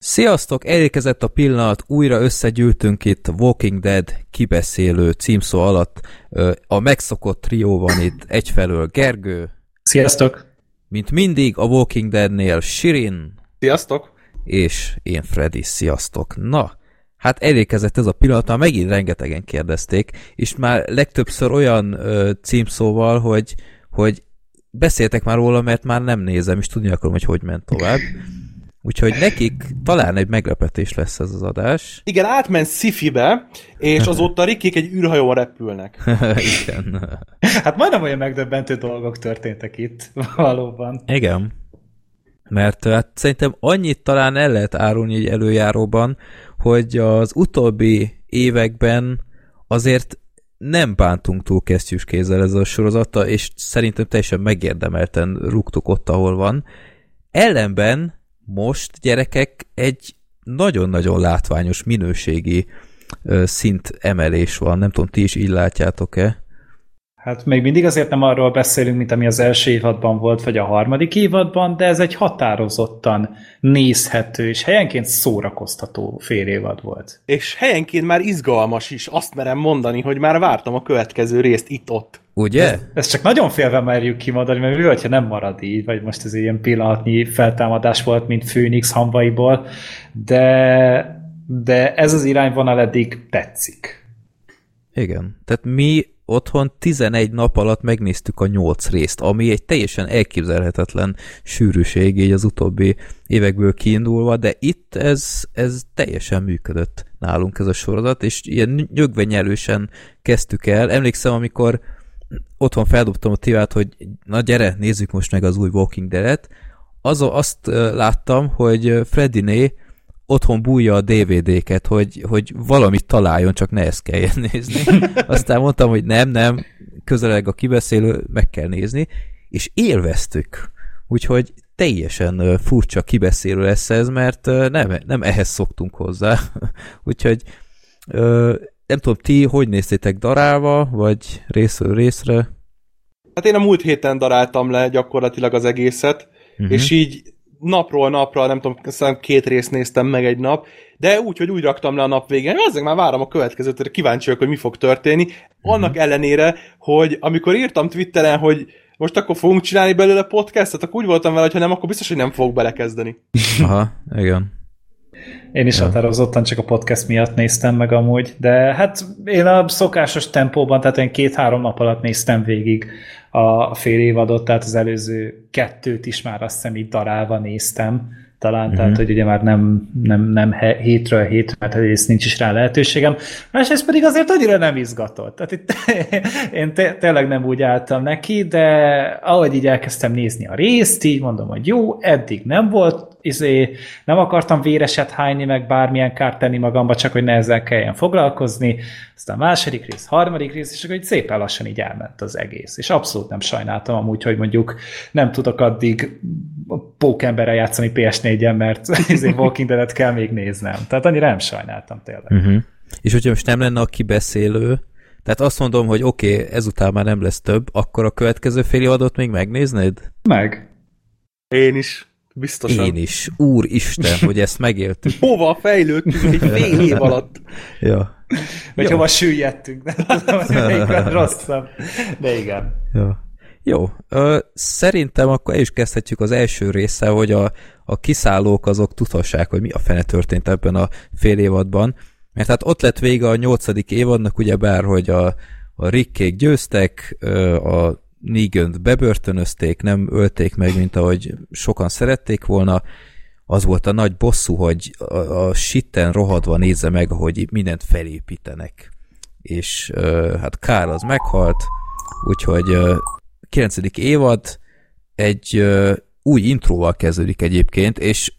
Sziasztok! Elérkezett a pillanat, újra összegyűltünk itt Walking Dead kibeszélő címszó alatt. A megszokott trió van itt egyfelől Gergő. Sziasztok! Mint mindig a Walking Deadnél Shirin. Sziasztok! És én Freddy, sziasztok! Na, hát elérkezett ez a pillanat, már megint rengetegen kérdezték, és már legtöbbször olyan ö, címszóval, hogy, hogy beszéltek már róla, mert már nem nézem, és tudni akarom, hogy hogy ment tovább. Úgyhogy nekik talán egy meglepetés lesz ez az adás. Igen, átment Szifibe, és azóta Rikik egy űrhajón repülnek. Igen. Hát majdnem olyan megdöbbentő dolgok történtek itt, valóban. Igen. Mert hát szerintem annyit talán el lehet árulni egy előjáróban, hogy az utóbbi években azért nem bántunk túl kesztyűs kézzel ezzel a sorozata, és szerintem teljesen megérdemelten rúgtuk ott, ahol van. Ellenben most gyerekek egy nagyon-nagyon látványos minőségi szint emelés van. Nem tudom, ti is így látjátok-e? Hát még mindig azért nem arról beszélünk, mint ami az első évadban volt, vagy a harmadik évadban, de ez egy határozottan nézhető és helyenként szórakoztató fél évad volt. És helyenként már izgalmas is, azt merem mondani, hogy már vártam a következő részt itt-ott. Ugye? Ezt, ezt csak nagyon félve merjük kimondani, mert mi vagy, ha nem marad így, vagy most ez ilyen pillanatnyi feltámadás volt, mint Phoenix hamvaiból, de, de ez az irányvonal eddig tetszik. Igen. Tehát mi otthon 11 nap alatt megnéztük a 8 részt, ami egy teljesen elképzelhetetlen sűrűség így az utóbbi évekből kiindulva, de itt ez, ez teljesen működött nálunk ez a sorozat, és ilyen nyögvenyelősen kezdtük el. Emlékszem, amikor otthon feldobtam a tévát, hogy na gyere, nézzük most meg az új Walking Dead-et, az, azt láttam, hogy Freddiné otthon bújja a DVD-ket, hogy, hogy valamit találjon, csak ne ezt kelljen nézni. Aztán mondtam, hogy nem, nem, közeleg a kibeszélő, meg kell nézni, és élveztük. Úgyhogy teljesen furcsa kibeszélő lesz ez, mert nem, nem ehhez szoktunk hozzá. Úgyhogy nem tudom, ti hogy néztétek darálva, vagy részről részre? Hát én a múlt héten daráltam le gyakorlatilag az egészet, uh-huh. és így napról napra, nem tudom, szerintem két részt néztem meg egy nap, de úgy, hogy úgy raktam le a nap végén, azért már várom a következőt, kíváncsi vagyok, hogy mi fog történni. Annak uh-huh. ellenére, hogy amikor írtam Twitteren, hogy most akkor fogunk csinálni belőle podcastot, akkor úgy voltam vele, hogy ha nem, akkor biztos, hogy nem fogok belekezdeni. Aha, igen. Én is ja. határozottan csak a podcast miatt néztem meg amúgy, de hát én a szokásos tempóban, tehát én két-három nap alatt néztem végig a fél évadot, tehát az előző kettőt is már azt hiszem így darálva néztem, talán, uh-huh. tehát hogy ugye már nem, nem, nem hétről hétre, mert egyrészt nincs is rá lehetőségem. Másrészt pedig azért annyira nem izgatott. Tehát itt én té- tényleg nem úgy álltam neki, de ahogy így elkezdtem nézni a részt, így mondom, hogy jó, eddig nem volt, izé, nem akartam véreset hányni, meg bármilyen kárt tenni magamba, csak hogy ne ezzel kelljen foglalkozni. Aztán második rész, harmadik rész, és akkor így szépen lassan így elment az egész. És abszolút nem sajnáltam amúgy, hogy mondjuk nem tudok addig pókemberrel játszani PS4-en, mert ezért Walking Dead-et kell még néznem. Tehát annyira nem sajnáltam tényleg. Uh-huh. És hogyha most nem lenne a kibeszélő, tehát azt mondom, hogy oké, okay, ezután már nem lesz több, akkor a következő fél adott még megnéznéd? Meg. Én is. Biztosan. Én is. Úristen, hogy ezt megéltük. Hova fejlődtünk egy fél év alatt? ja. Vagy hova süllyedtünk. Nem tudom, rosszabb. De igen. Ja. Jó, ö, szerintem akkor is kezdhetjük az első része, hogy a, a kiszállók azok tudhassák, hogy mi a fene történt ebben a fél évadban. Mert hát ott lett vége a nyolcadik évadnak, ugye bár, hogy a, a Rickék győztek, a negan bebörtönözték, nem ölték meg, mint ahogy sokan szerették volna. Az volt a nagy bosszú, hogy a, a sitten rohadva nézze meg, ahogy mindent felépítenek. És hát Kár az meghalt, úgyhogy 9. évad egy új intróval kezdődik egyébként, és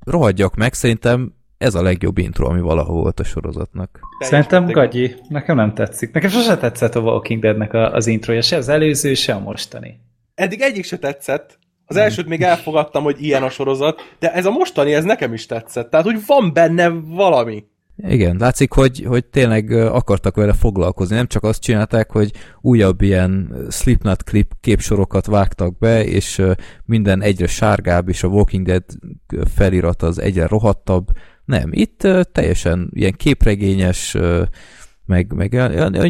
rohadjak meg, szerintem ez a legjobb intro, ami valaha volt a sorozatnak. Szerintem gagyi, nekem nem tetszik. Nekem sose tetszett a Walking Deadnek az introja, se az előző, se a mostani. Eddig egyik se tetszett. Az elsőt még elfogadtam, hogy ilyen a sorozat, de ez a mostani, ez nekem is tetszett. Tehát, hogy van benne valami. Igen, látszik, hogy, hogy tényleg akartak vele foglalkozni, nem csak azt csinálták, hogy újabb ilyen Slipknot klip képsorokat vágtak be, és minden egyre sárgább, és a Walking Dead felirat az egyre rohadtabb. Nem, itt teljesen ilyen képregényes, meg, meg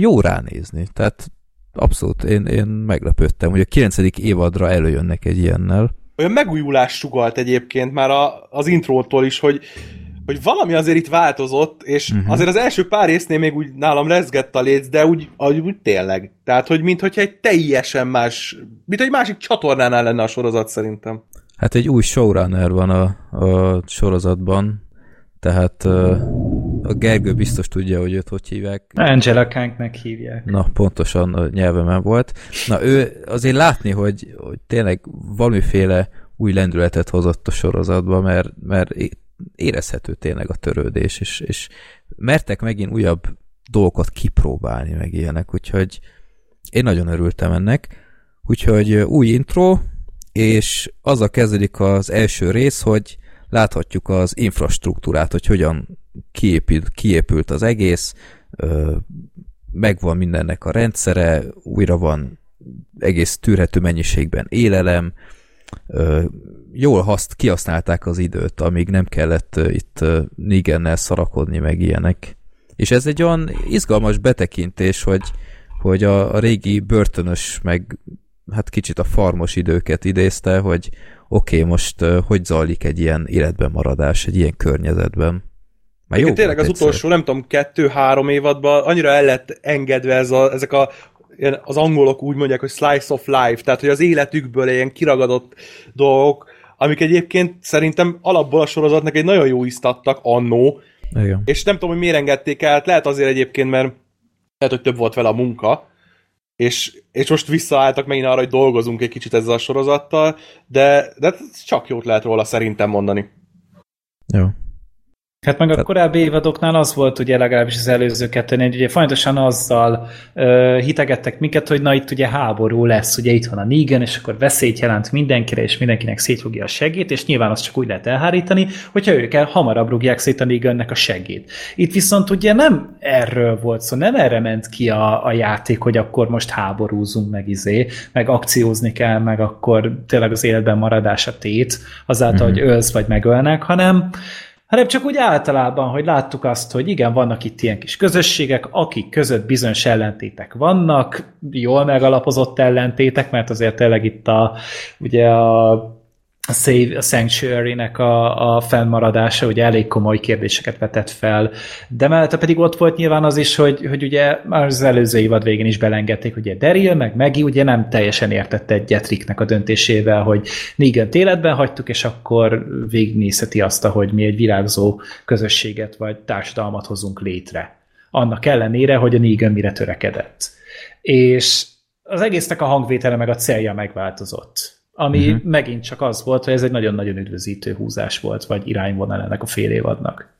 jó ránézni. Tehát abszolút én, én meglepődtem, hogy a 9. évadra előjönnek egy ilyennel. Olyan megújulás sugalt egyébként már a, az intrótól is, hogy hogy valami azért itt változott, és uh-huh. azért az első pár résznél még úgy nálam rezgett a léc, de úgy, úgy, tényleg. Tehát, hogy mintha egy teljesen más, mint egy másik csatornánál lenne a sorozat szerintem. Hát egy új showrunner van a, a sorozatban, tehát a Gergő biztos tudja, hogy őt hogy hívják. Angela Kanknek hívják. Na, pontosan a nyelvemen volt. Na, ő azért látni, hogy, hogy tényleg valamiféle új lendületet hozott a sorozatba, mert, mert érezhető tényleg a törődés, és, és mertek megint újabb dolgokat kipróbálni, meg ilyenek, úgyhogy én nagyon örültem ennek. Úgyhogy új intro, és azzal kezdődik az első rész, hogy láthatjuk az infrastruktúrát, hogy hogyan kiépült, kiépült az egész, megvan mindennek a rendszere, újra van egész tűrhető mennyiségben élelem, jól haszt, kihasználták az időt, amíg nem kellett itt Nigennel szarakodni, meg ilyenek. És ez egy olyan izgalmas betekintés, hogy, hogy a, a régi börtönös, meg hát kicsit a farmos időket idézte, hogy oké, okay, most hogy zajlik egy ilyen életben maradás, egy ilyen környezetben. Már jó tényleg az egyszer. utolsó, nem tudom, kettő-három évadban annyira el lett engedve ez a, ezek a az angolok úgy mondják, hogy slice of life, tehát hogy az életükből ilyen kiragadott dolgok, amik egyébként szerintem alapból a sorozatnak egy nagyon jó ízt adtak annó, Igen. és nem tudom, hogy miért engedték el, hát lehet azért egyébként, mert lehet, hogy több volt vele a munka, és, és most visszaálltak megint arra, hogy dolgozunk egy kicsit ezzel a sorozattal, de, de csak jót lehet róla szerintem mondani. Jó. Hát meg a korábbi évadoknál az volt ugye legalábbis az előző kettőn, hogy ugye folyamatosan azzal ö, hitegettek minket, hogy na itt ugye háború lesz, ugye itt van a Negan, és akkor veszélyt jelent mindenkire, és mindenkinek szétrugja a segét, és nyilván azt csak úgy lehet elhárítani, hogyha ők el hamarabb rúgják szét a Negannek a segét. Itt viszont ugye nem erről volt szó, nem erre ment ki a, a játék, hogy akkor most háborúzunk meg izé, meg akciózni kell, meg akkor tényleg az életben maradás a tét, azáltal, mm-hmm. hogy ölsz vagy megölnek, hanem hanem csak úgy általában, hogy láttuk azt, hogy igen, vannak itt ilyen kis közösségek, akik között bizonyos ellentétek vannak, jól megalapozott ellentétek, mert azért tényleg itt a, ugye a a, Save, a Sanctuary-nek a, a fennmaradása ugye elég komoly kérdéseket vetett fel, de mellette pedig ott volt nyilván az is, hogy, hogy ugye már az előző évad végén is belengedték, ugye Daryl, meg Megi ugye nem teljesen értette egy Jetriknek a döntésével, hogy negan életben hagytuk, és akkor végignézheti azt, hogy mi egy virágzó közösséget vagy társadalmat hozunk létre. Annak ellenére, hogy a Negan mire törekedett. És az egésznek a hangvétele meg a célja megváltozott ami uh-huh. megint csak az volt, hogy ez egy nagyon-nagyon üdvözítő húzás volt, vagy irányvonal ennek a fél évadnak.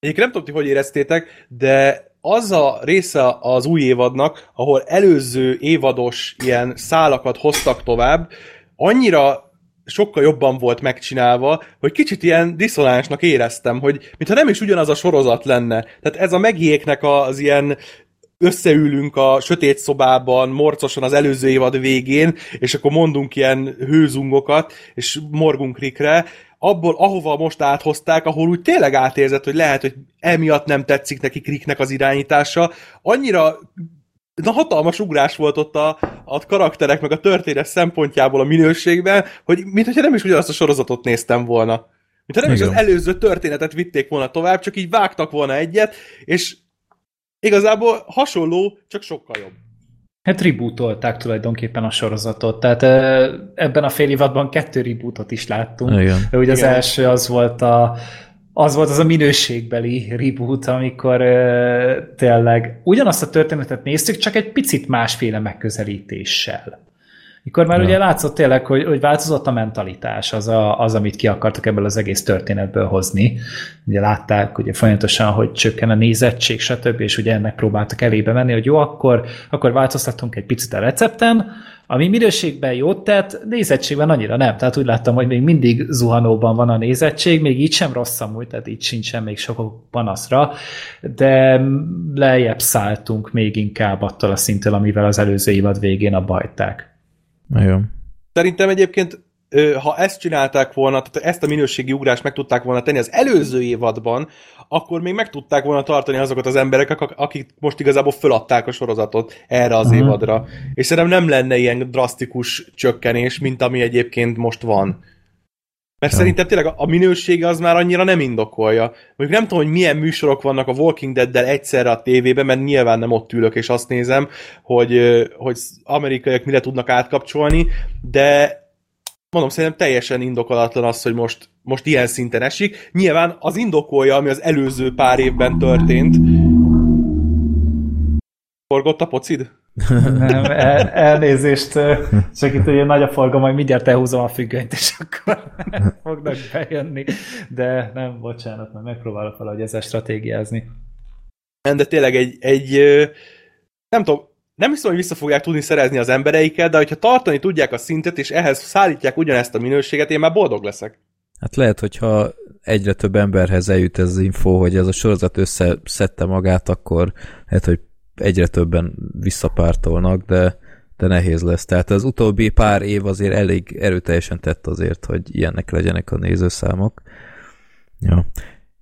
Egyébként nem tudom, hogy hogy éreztétek, de az a része az új évadnak, ahol előző évados ilyen szálakat hoztak tovább, annyira sokkal jobban volt megcsinálva, hogy kicsit ilyen diszonánsnak éreztem, hogy mintha nem is ugyanaz a sorozat lenne. Tehát ez a megjéknek az ilyen összeülünk a sötét szobában, morcosan az előző évad végén, és akkor mondunk ilyen hőzungokat, és morgunk Rickre, abból, ahova most áthozták, ahol úgy tényleg átérzett, hogy lehet, hogy emiatt nem tetszik neki Ricknek az irányítása, annyira na, hatalmas ugrás volt ott a, a karakterek, meg a történet szempontjából a minőségben, hogy mintha nem is ugyanazt a sorozatot néztem volna. Mintha nem Igen. is az előző történetet vitték volna tovább, csak így vágtak volna egyet, és Igazából hasonló, csak sokkal jobb. Hát rebootolták tulajdonképpen a sorozatot, tehát ebben a fél évadban kettő rebootot is láttunk. Igen. Ugye az Igen. első az volt a, az volt az a minőségbeli reboot, amikor uh, tényleg ugyanazt a történetet néztük, csak egy picit másféle megközelítéssel. Mikor már ja. ugye látszott tényleg, hogy, hogy változott a mentalitás, az, a, az, amit ki akartak ebből az egész történetből hozni. Ugye látták ugye folyamatosan, hogy csökken a nézettség, stb., és ugye ennek próbáltak elébe menni, hogy jó, akkor, akkor változtatunk egy picit a recepten, ami minőségben jót tett, nézettségben annyira nem. Tehát úgy láttam, hogy még mindig zuhanóban van a nézettség, még így sem rossz amúgy, tehát így sincsen még sok panaszra, de lejjebb szálltunk még inkább attól a szinttől, amivel az előző évad végén a bajták. Igen. Szerintem egyébként ha ezt csinálták volna, tehát ezt a minőségi ugrást meg tudták volna tenni az előző évadban, akkor még meg tudták volna tartani azokat az emberek, akik most igazából föladták a sorozatot erre az uh-huh. évadra. És szerintem nem lenne ilyen drasztikus csökkenés, mint ami egyébként most van. Mert ja. szerintem tényleg a minősége az már annyira nem indokolja. Mondjuk nem tudom, hogy milyen műsorok vannak a Walking Dead-del egyszerre a tévében, mert nyilván nem ott ülök és azt nézem, hogy, hogy amerikaiak mire tudnak átkapcsolni, de mondom, szerintem teljesen indokolatlan az, hogy most, most ilyen szinten esik. Nyilván az indokolja, ami az előző pár évben történt. Forgott a pocid? Nem, el, elnézést, csak itt ugye nagy a forgalom, majd mindjárt elhúzom a függönyt, és akkor fognak bejönni. De nem, bocsánat, mert megpróbálok valahogy ezzel stratégiázni. De tényleg egy, egy nem tudom, nem hiszem, hogy vissza fogják tudni szerezni az embereiket, de hogyha tartani tudják a szintet, és ehhez szállítják ugyanezt a minőséget, én már boldog leszek. Hát lehet, hogyha egyre több emberhez eljut ez az info, hogy ez a sorozat összeszedte magát, akkor lehet, hogy egyre többen visszapártolnak, de, de nehéz lesz. Tehát az utóbbi pár év azért elég erőteljesen tett azért, hogy ilyenek legyenek a nézőszámok. Ja.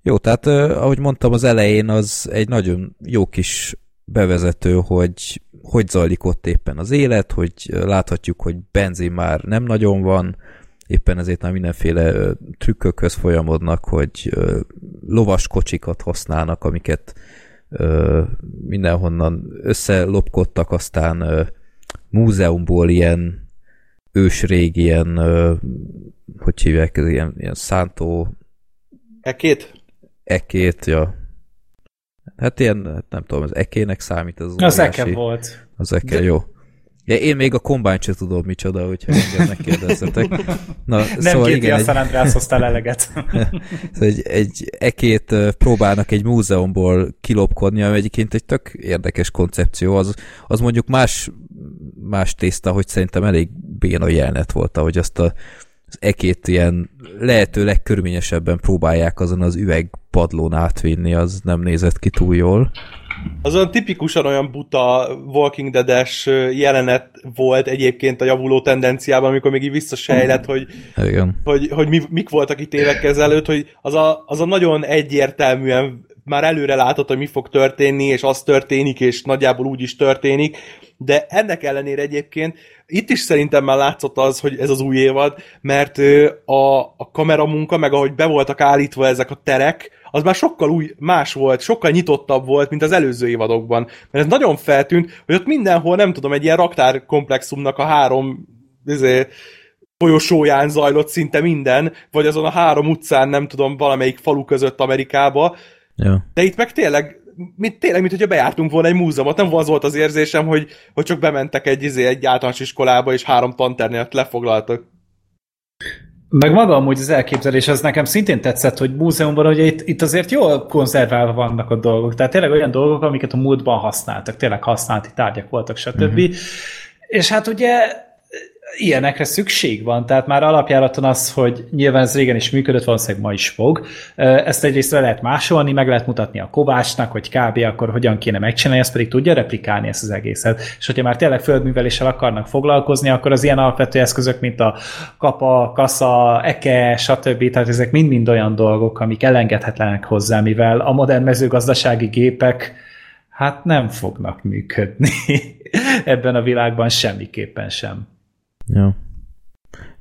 Jó, tehát ahogy mondtam az elején, az egy nagyon jó kis bevezető, hogy hogy zajlik ott éppen az élet, hogy láthatjuk, hogy benzin már nem nagyon van, éppen ezért már mindenféle trükkökhöz folyamodnak, hogy lovas kocsikat használnak, amiket mindenhonnan összelopkodtak, aztán múzeumból ilyen ősrég, ilyen hogy hívják, ez ilyen, ilyen szántó... Ekét? Ekét, ja Hát ilyen, hát nem tudom, az ekének számít az Az eke volt. Az eke, De... jó. Ja, én még a kombányt sem tudom micsoda, hogyha engem megkérdezzetek. Na, nem szóval igen, a San Andreas hoztál eleget. szóval egy, egy ekét próbálnak egy múzeumból kilopkodni, ami egyébként egy tök érdekes koncepció. Az, az mondjuk más, más tészta, hogy szerintem elég béna jelenet volt, hogy azt a, az ekét ilyen lehető legkörményesebben próbálják azon az üvegpadlón átvinni, az nem nézett ki túl jól. Az olyan tipikusan olyan buta Walking Dead-es jelenet volt egyébként a javuló tendenciában, amikor még így visszasejlett, hogy, Igen. hogy, hogy mi, mik voltak itt évek ezelőtt, hogy az a, az a nagyon egyértelműen már előre látod, hogy mi fog történni, és az történik, és nagyjából úgy is történik, de ennek ellenére egyébként itt is szerintem már látszott az, hogy ez az új évad, mert a, a kameramunka, meg ahogy be voltak állítva ezek a terek, az már sokkal új, más volt, sokkal nyitottabb volt, mint az előző évadokban. Mert ez nagyon feltűnt, hogy ott mindenhol, nem tudom, egy ilyen raktárkomplexumnak a három ezért, folyosóján zajlott szinte minden, vagy azon a három utcán, nem tudom, valamelyik falu között Amerikába. Ja. De itt meg tényleg mint, tényleg, mint hogyha bejártunk volna egy múzeumot, nem az volt az érzésem, hogy, hogy csak bementek egy, izé, egy általános iskolába, és három tanternél lefoglaltak. Meg maga amúgy az elképzelés, az nekem szintén tetszett, hogy múzeumban, hogy itt, itt azért jól konzerválva vannak a dolgok. Tehát tényleg olyan dolgok, amiket a múltban használtak, tényleg használati tárgyak voltak, stb. Uh-huh. És hát ugye ilyenekre szükség van, tehát már alapjáraton az, hogy nyilván ez régen is működött, valószínűleg ma is fog. Ezt egyrészt le lehet másolni, meg lehet mutatni a Kovácsnak, hogy kb. akkor hogyan kéne megcsinálni, ezt pedig tudja replikálni ezt az egészet. És hogyha már tényleg földműveléssel akarnak foglalkozni, akkor az ilyen alapvető eszközök, mint a kapa, kasza, eke, stb. Tehát ezek mind-mind olyan dolgok, amik elengedhetlenek hozzá, mivel a modern mezőgazdasági gépek hát nem fognak működni ebben a világban semmiképpen sem. Jó.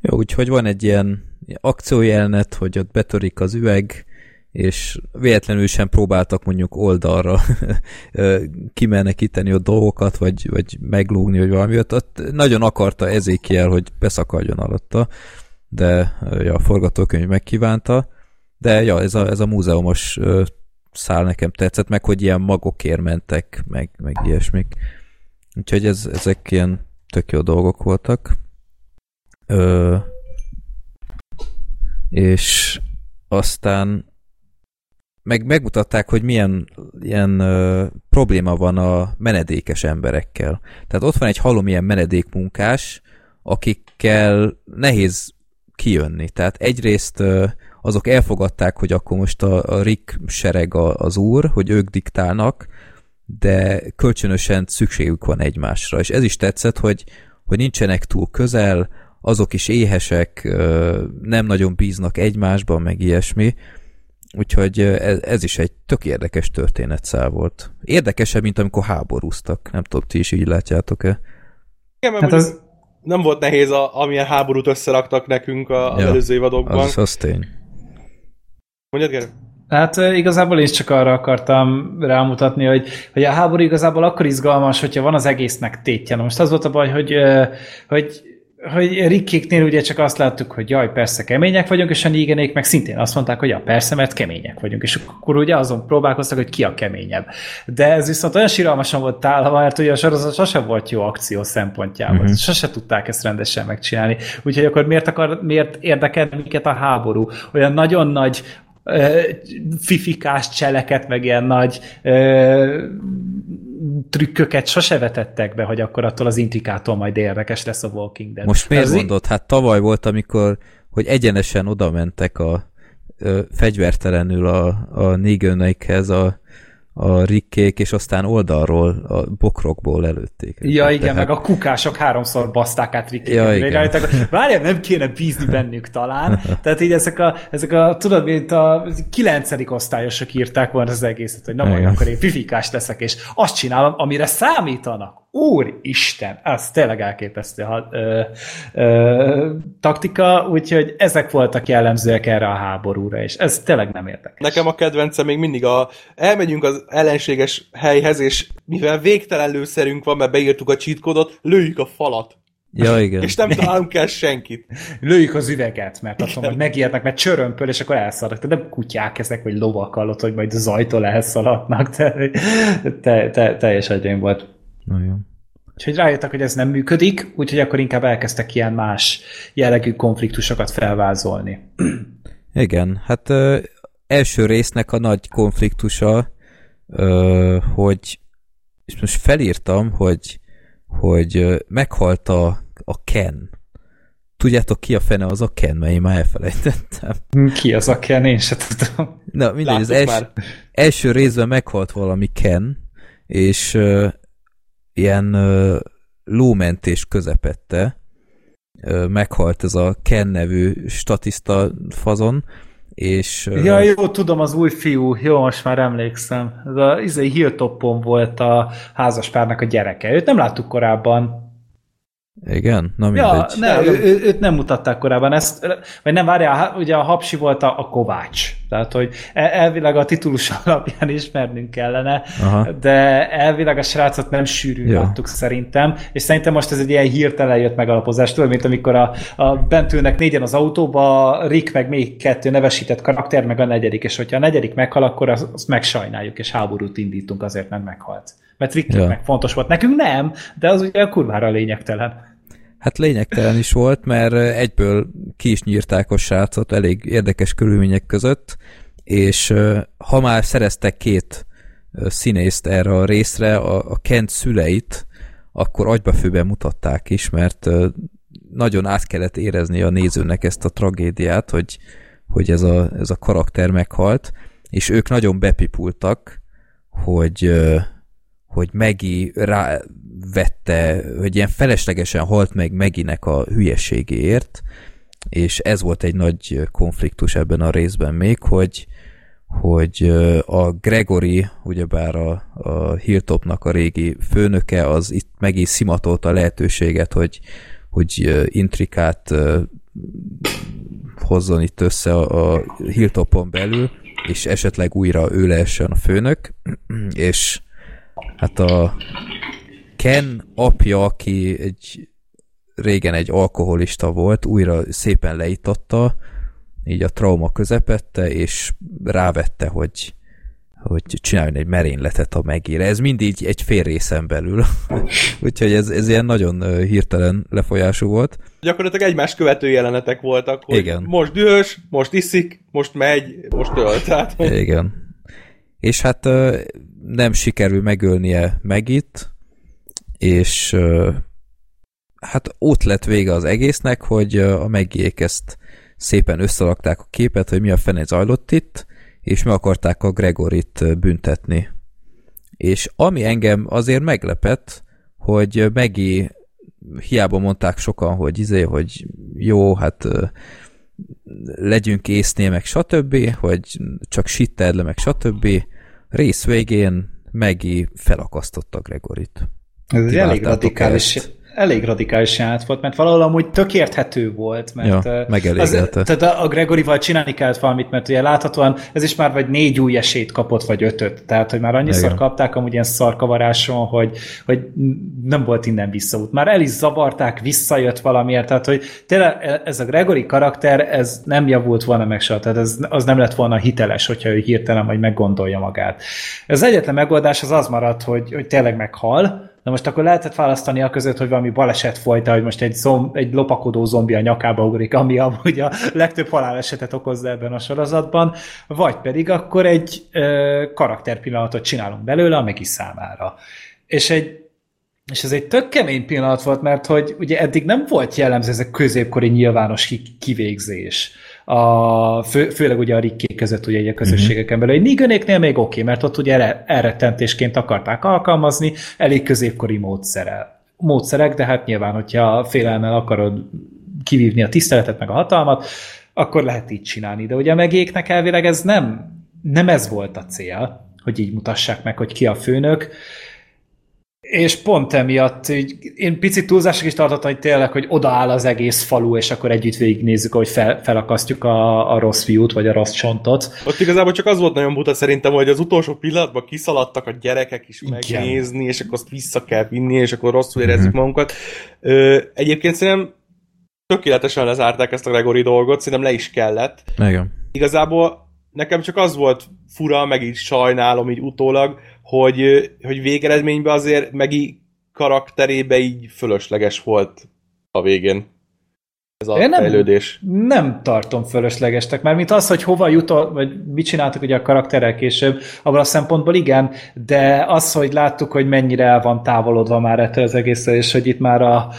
Jó, úgyhogy van egy ilyen akciójelenet, hogy ott betörik az üveg, és véletlenül sem próbáltak mondjuk oldalra kimenekíteni a dolgokat, vagy, vagy meglógni, vagy valami. Ott, ott nagyon akarta Ezékiel, hogy beszakadjon alatta, de ja, a forgatókönyv megkívánta. De ja, ez a, ez a múzeumos szál nekem tetszett, meg hogy ilyen magokért mentek, meg, meg ilyesmik. Úgyhogy ez, ezek ilyen tök jó dolgok voltak. Ö, és aztán meg megmutatták, hogy milyen ilyen ö, probléma van a menedékes emberekkel. Tehát ott van egy halom ilyen menedékmunkás, akikkel nehéz kijönni. Tehát egyrészt ö, azok elfogadták, hogy akkor most a, a Rick sereg a, az úr, hogy ők diktálnak, de kölcsönösen szükségük van egymásra. És ez is tetszett, hogy, hogy nincsenek túl közel, azok is éhesek, nem nagyon bíznak egymásban, meg ilyesmi. Úgyhogy ez, ez is egy tök érdekes történetszál volt. Érdekesebb, mint amikor háborúztak. Nem tudom, ti is így látjátok-e? Igen, hát az... nem volt nehéz, a, amilyen háborút összeraktak nekünk a, ja, előző évadokban. Az, az tény. Mondjad, Gerő? Hát igazából én csak arra akartam rámutatni, hogy, hogy a háború igazából akkor izgalmas, hogyha van az egésznek tétje. Na most az volt a baj, hogy, hogy hogy Rikkéknél ugye csak azt láttuk, hogy jaj, persze kemények vagyunk, és a Nigenék meg szintén azt mondták, hogy ja, persze, mert kemények vagyunk, és akkor ugye azon próbálkoztak, hogy ki a keményebb. De ez viszont olyan síralmasan volt tálva, mert ugye a sorozat sose volt jó akció szempontjából. Uh-huh. Sose tudták ezt rendesen megcsinálni. Úgyhogy akkor miért, akar, miért érdekel minket a háború? Olyan nagyon nagy fifikás cseleket, meg ilyen nagy ö, trükköket sose vetettek be, hogy akkor attól az intrikától majd érdekes lesz a Walking Dead. Most miért Ez mondod? Hát tavaly volt, amikor hogy egyenesen oda mentek a ö, fegyvertelenül a, a Neganekhez a a rikkék, és aztán oldalról, a bokrokból előtték. Ja, igen, Tehát... meg a kukások háromszor baszták át rikkék. Ja, igen. Várjál, nem kéne bízni bennük talán. Tehát így ezek a, ezek a tudod, mint a kilencedik osztályosok írták volna az egészet, hogy na majd akkor én fifikás leszek, és azt csinálom, amire számítanak. Úristen, az tényleg elképesztő a ö, ö, taktika, úgyhogy ezek voltak jellemzőek erre a háborúra, és ez tényleg nem értek. Nekem a kedvence még mindig a elmegyünk az ellenséges helyhez, és mivel végtelen lőszerünk van, mert beírtuk a cheat lőjük a falat. Ja, igen. És nem találunk el senkit. Lőjük az üveget, mert azt mondom, hogy megijednek, mert csörömpöl, és akkor elszaladnak. Tehát nem kutyák ezek, vagy lovak alatt, hogy majd az ajtól elszaladnak. Te, te, te, teljes agyém volt. Nagyon. Úgyhogy rájöttek, hogy ez nem működik, úgyhogy akkor inkább elkezdtek ilyen más jellegű konfliktusokat felvázolni. Igen, hát ö, első résznek a nagy konfliktusa, ö, hogy és most felírtam, hogy hogy meghalt a, a Ken. Tudjátok, ki a fene az a Ken, mert én már elfelejtettem. Ki az a Ken? Én se tudom. Na, mindegy, az els, már. első részben meghalt valami Ken, és ilyen ö, lómentés közepette ö, meghalt ez a Ken nevű statiszta fazon, és... Ja, jó, tudom, az új fiú, jó, most már emlékszem. Ez a izai Hilltopon volt a házaspárnak a gyereke. Őt nem láttuk korábban. Igen? Na mindegy. Ja, ne, ő, ő, őt nem mutatták korábban. Ezt, vagy nem, várjál, ugye a Hapsi volt a, a Kovács. Tehát, hogy e, elvileg a titulus alapján ismernünk kellene, Aha. de elvileg a srácot nem sűrűn ja. láttuk szerintem, és szerintem most ez egy ilyen hirtelen jött megalapozás, tudod, mint amikor a, a bent ülnek négyen az autóba, Rick meg még kettő nevesített karakter, meg a negyedik, és hogyha a negyedik meghal, akkor azt, azt megsajnáljuk, és háborút indítunk azért, mert meghalt mert Ricky ja. meg fontos volt. Nekünk nem, de az ugye kurvára lényegtelen. Hát lényegtelen is volt, mert egyből ki is nyírták a srácot elég érdekes körülmények között, és ha már szereztek két színészt erre a részre, a, a Kent szüleit, akkor agybafőben mutatták is, mert nagyon át kellett érezni a nézőnek ezt a tragédiát, hogy, hogy ez, a, ez a karakter meghalt, és ők nagyon bepipultak, hogy hogy Megi rávette, hogy ilyen feleslegesen halt meg Meginek a hülyeségéért, és ez volt egy nagy konfliktus ebben a részben még, hogy, hogy a Gregory, ugyebár a, a Hilltopnak a régi főnöke, az itt meg is szimatolta a lehetőséget, hogy, hogy intrikát hozzon itt össze a, Hilltopon belül, és esetleg újra ő lehessen a főnök, és Hát a Ken apja, aki egy régen egy alkoholista volt, újra szépen leította, így a trauma közepette, és rávette, hogy, hogy csináljon egy merényletet a megére. Ez mindig egy fél részen belül. Úgyhogy ez, ez ilyen nagyon hirtelen lefolyású volt. Gyakorlatilag egymás követő jelenetek voltak, hogy Igen. most dühös, most iszik, most megy, most öl. Tehát, hogy... Igen. És hát nem sikerül megölnie Megit, és hát ott lett vége az egésznek, hogy a megjék ezt szépen összerakták a képet, hogy mi a fene zajlott itt, és meg akarták a Gregorit büntetni. És ami engem azért meglepett, hogy Megi hiába mondták sokan, hogy izé, hogy jó, hát legyünk észnél, meg stb., hogy csak sitted le, meg stb. Rész végén Megi felakasztotta Gregorit. Ez egy elég radikális, ezt? Elég radikális jelenet volt, mert valahol amúgy tök érthető volt, mert ja, az, tehát a Gregorival csinálni kellett valamit, mert ugye láthatóan ez is már vagy négy új esélyt kapott, vagy ötöt, tehát hogy már annyiszor Igen. kapták amúgy ilyen szarkavaráson, hogy, hogy nem volt innen visszaút. Már el is zavarták, visszajött valamiért, tehát hogy tényleg ez a Gregory karakter, ez nem javult volna meg soha, tehát ez, az nem lett volna hiteles, hogyha ő hirtelen vagy meggondolja magát. Az egyetlen megoldás az az maradt, hogy, hogy tényleg meghal, Na most akkor lehetett választani a között, hogy valami baleset folyta, hogy most egy, zomb, egy lopakodó zombi a nyakába ugrik, ami amúgy a legtöbb halálesetet okozza ebben a sorozatban, vagy pedig akkor egy ö, karakterpillanatot csinálunk belőle a Megi számára. És egy és ez egy tök kemény pillanat volt, mert hogy ugye eddig nem volt jellemző ez a középkori nyilvános kivégzés a, fő, főleg ugye a rikkék között ugye a közösségeken belül. Egy Nigönéknél még oké, okay, mert ott ugye elrettentésként akarták alkalmazni, elég középkori módszerel. módszerek, de hát nyilván, hogyha félelmel akarod kivívni a tiszteletet meg a hatalmat, akkor lehet így csinálni. De ugye a megéknek elvileg ez nem, nem ez volt a cél, hogy így mutassák meg, hogy ki a főnök, és pont emiatt így, én picit túlzások is tartottam, hogy tényleg, hogy odaáll az egész falu, és akkor együtt végignézzük, hogy fel, felakasztjuk a, a rossz fiút, vagy a rossz csontot. Ott igazából csak az volt nagyon buta szerintem, hogy az utolsó pillanatban kiszaladtak a gyerekek is Igen. megnézni, és akkor azt vissza kell vinni, és akkor rosszul érezzük mm-hmm. magunkat. Ö, egyébként szerintem tökéletesen lezárták ezt a Gregory dolgot, szerintem le is kellett. Igen. Igazából nekem csak az volt fura, meg így sajnálom így utólag, hogy, hogy végeredményben azért Megi karakterébe így fölösleges volt a végén ez a Én nem, fejlődés. Nem tartom fölöslegestek, mert mint az, hogy hova jut, vagy mit csináltak ugye a karakterek később, abban a szempontból igen, de az, hogy láttuk, hogy mennyire el van távolodva már ettől az egész, és hogy itt már a,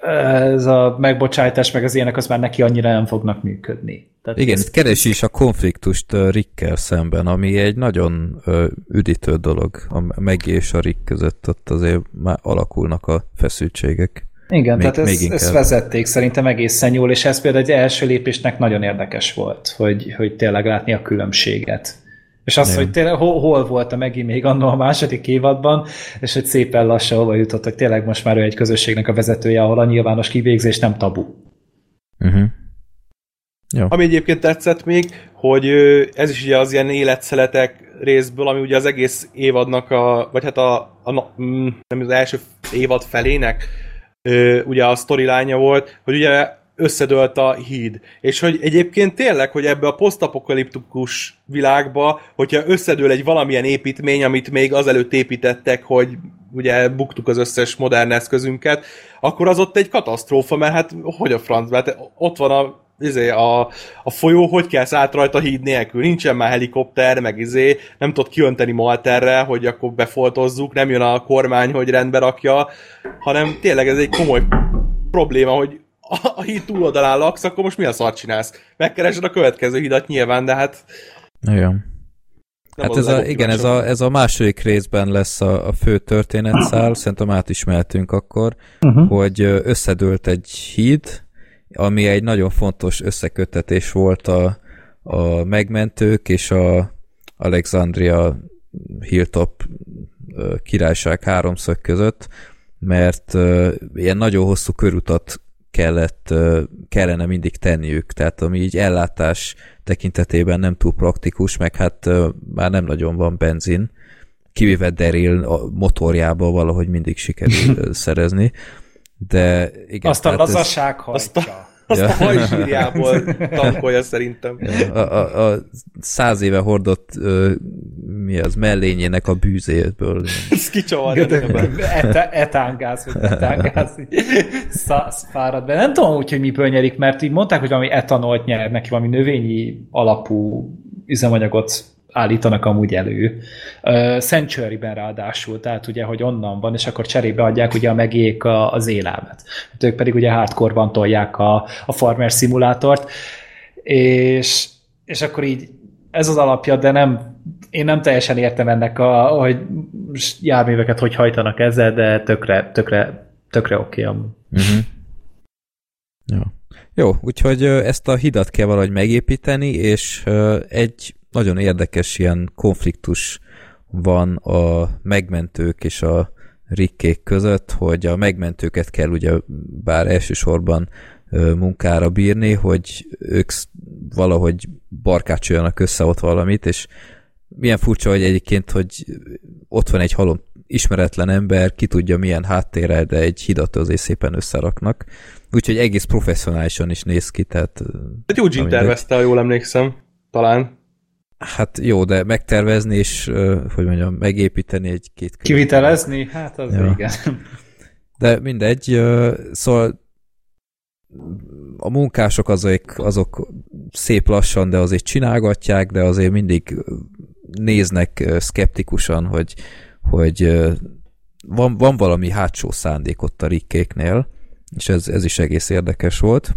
ez a megbocsájtás, meg az ilyenek, az már neki annyira nem fognak működni. Tehát Igen, ez... itt keresi is a konfliktust Rickkel szemben, ami egy nagyon üdítő dolog. A Maggie és a Rick között ott azért már alakulnak a feszültségek. Igen, még, tehát ezt, ezt vezették szerintem egészen jól, és ez például egy első lépésnek nagyon érdekes volt, hogy, hogy tényleg látni a különbséget. És az, hogy tényleg hol, hol volt a Megi még annó a második évadban, és hogy szépen lassan hova jutott, hogy tényleg most már ő egy közösségnek a vezetője, ahol a nyilvános kivégzés nem tabu. Uh-huh. Jó. Ami egyébként tetszett még, hogy ez is ugye az ilyen életszeletek részből, ami ugye az egész évadnak a, vagy hát a, a mm, nem az első évad felének ugye a storyline volt, hogy ugye összedőlt a híd. És hogy egyébként tényleg, hogy ebbe a posztapokaliptikus világba, hogyha összedől egy valamilyen építmény, amit még azelőtt építettek, hogy ugye buktuk az összes modern eszközünket, akkor az ott egy katasztrófa, mert hát hogy a francba, hát ott van a izé, a, a folyó, hogy kell át rajta híd nélkül, nincsen már helikopter, meg izé, nem tudod kiönteni malterre, hogy akkor befoltozzuk, nem jön a kormány, hogy rendbe rakja, hanem tényleg ez egy komoly probléma, hogy a, a híd túloldalán laksz, akkor most mi a szart csinálsz? Megkeresed a következő hidat nyilván, de hát... Igen. hát ez a, igen, ez a, ez a második részben lesz a, a fő történetszál, szerintem átismertünk akkor, uh-huh. hogy összedőlt egy híd, ami egy nagyon fontos összekötetés volt a, a megmentők és a Alexandria Hilltop királyság háromszög között, mert ilyen nagyon hosszú körutat kellett, kellene mindig tenniük, tehát ami így ellátás tekintetében nem túl praktikus, meg hát már nem nagyon van benzin, kivéve Daryl a motorjába valahogy mindig sikerül szerezni, de igen. Azt a lazaság ez... Azt a... Azt ja. a hajzsírjából tankolja szerintem. Ja, a, a, a száz éve hordott ö, mi az mellényének a bűzéből. Ez kicsavarja. Etángáz, vagy etángáz, fárad be. Nem tudom úgy, hogy miből nyerik, mert így mondták, hogy valami etanolt nyer neki, valami növényi alapú üzemanyagot állítanak amúgy elő. Uh, Sanctuary-ben ráadásul, tehát ugye, hogy onnan van, és akkor cserébe adják ugye a megék a, az élelmet. Hát ők pedig ugye hardcore-ban tolják a, a farmer szimulátort, és, és akkor így ez az alapja, de nem, én nem teljesen értem ennek, a, hogy járműveket hogy hajtanak ezzel, de tökre, tökre, tökre oké okay, uh-huh. Jó. Jó, úgyhogy ezt a hidat kell valahogy megépíteni, és egy nagyon érdekes ilyen konfliktus van a megmentők és a rikkék között, hogy a megmentőket kell ugye bár elsősorban munkára bírni, hogy ők valahogy barkácsoljanak össze ott valamit, és milyen furcsa, hogy egyébként, hogy ott van egy halom ismeretlen ember, ki tudja milyen háttérrel, de egy hidat azért szépen összeraknak. Úgyhogy egész professzionálisan is néz ki, tehát... Egy Eugene tervezte, jól emlékszem, talán. Hát jó, de megtervezni és, hogy mondjam, megépíteni egy-két... Kivitelezni? Hát az ja. igen. De mindegy, szóval a munkások azok, azok szép lassan, de azért csinálgatják, de azért mindig néznek szkeptikusan, hogy, hogy van, van valami hátsó szándék ott a rikkéknél, és ez, ez is egész érdekes volt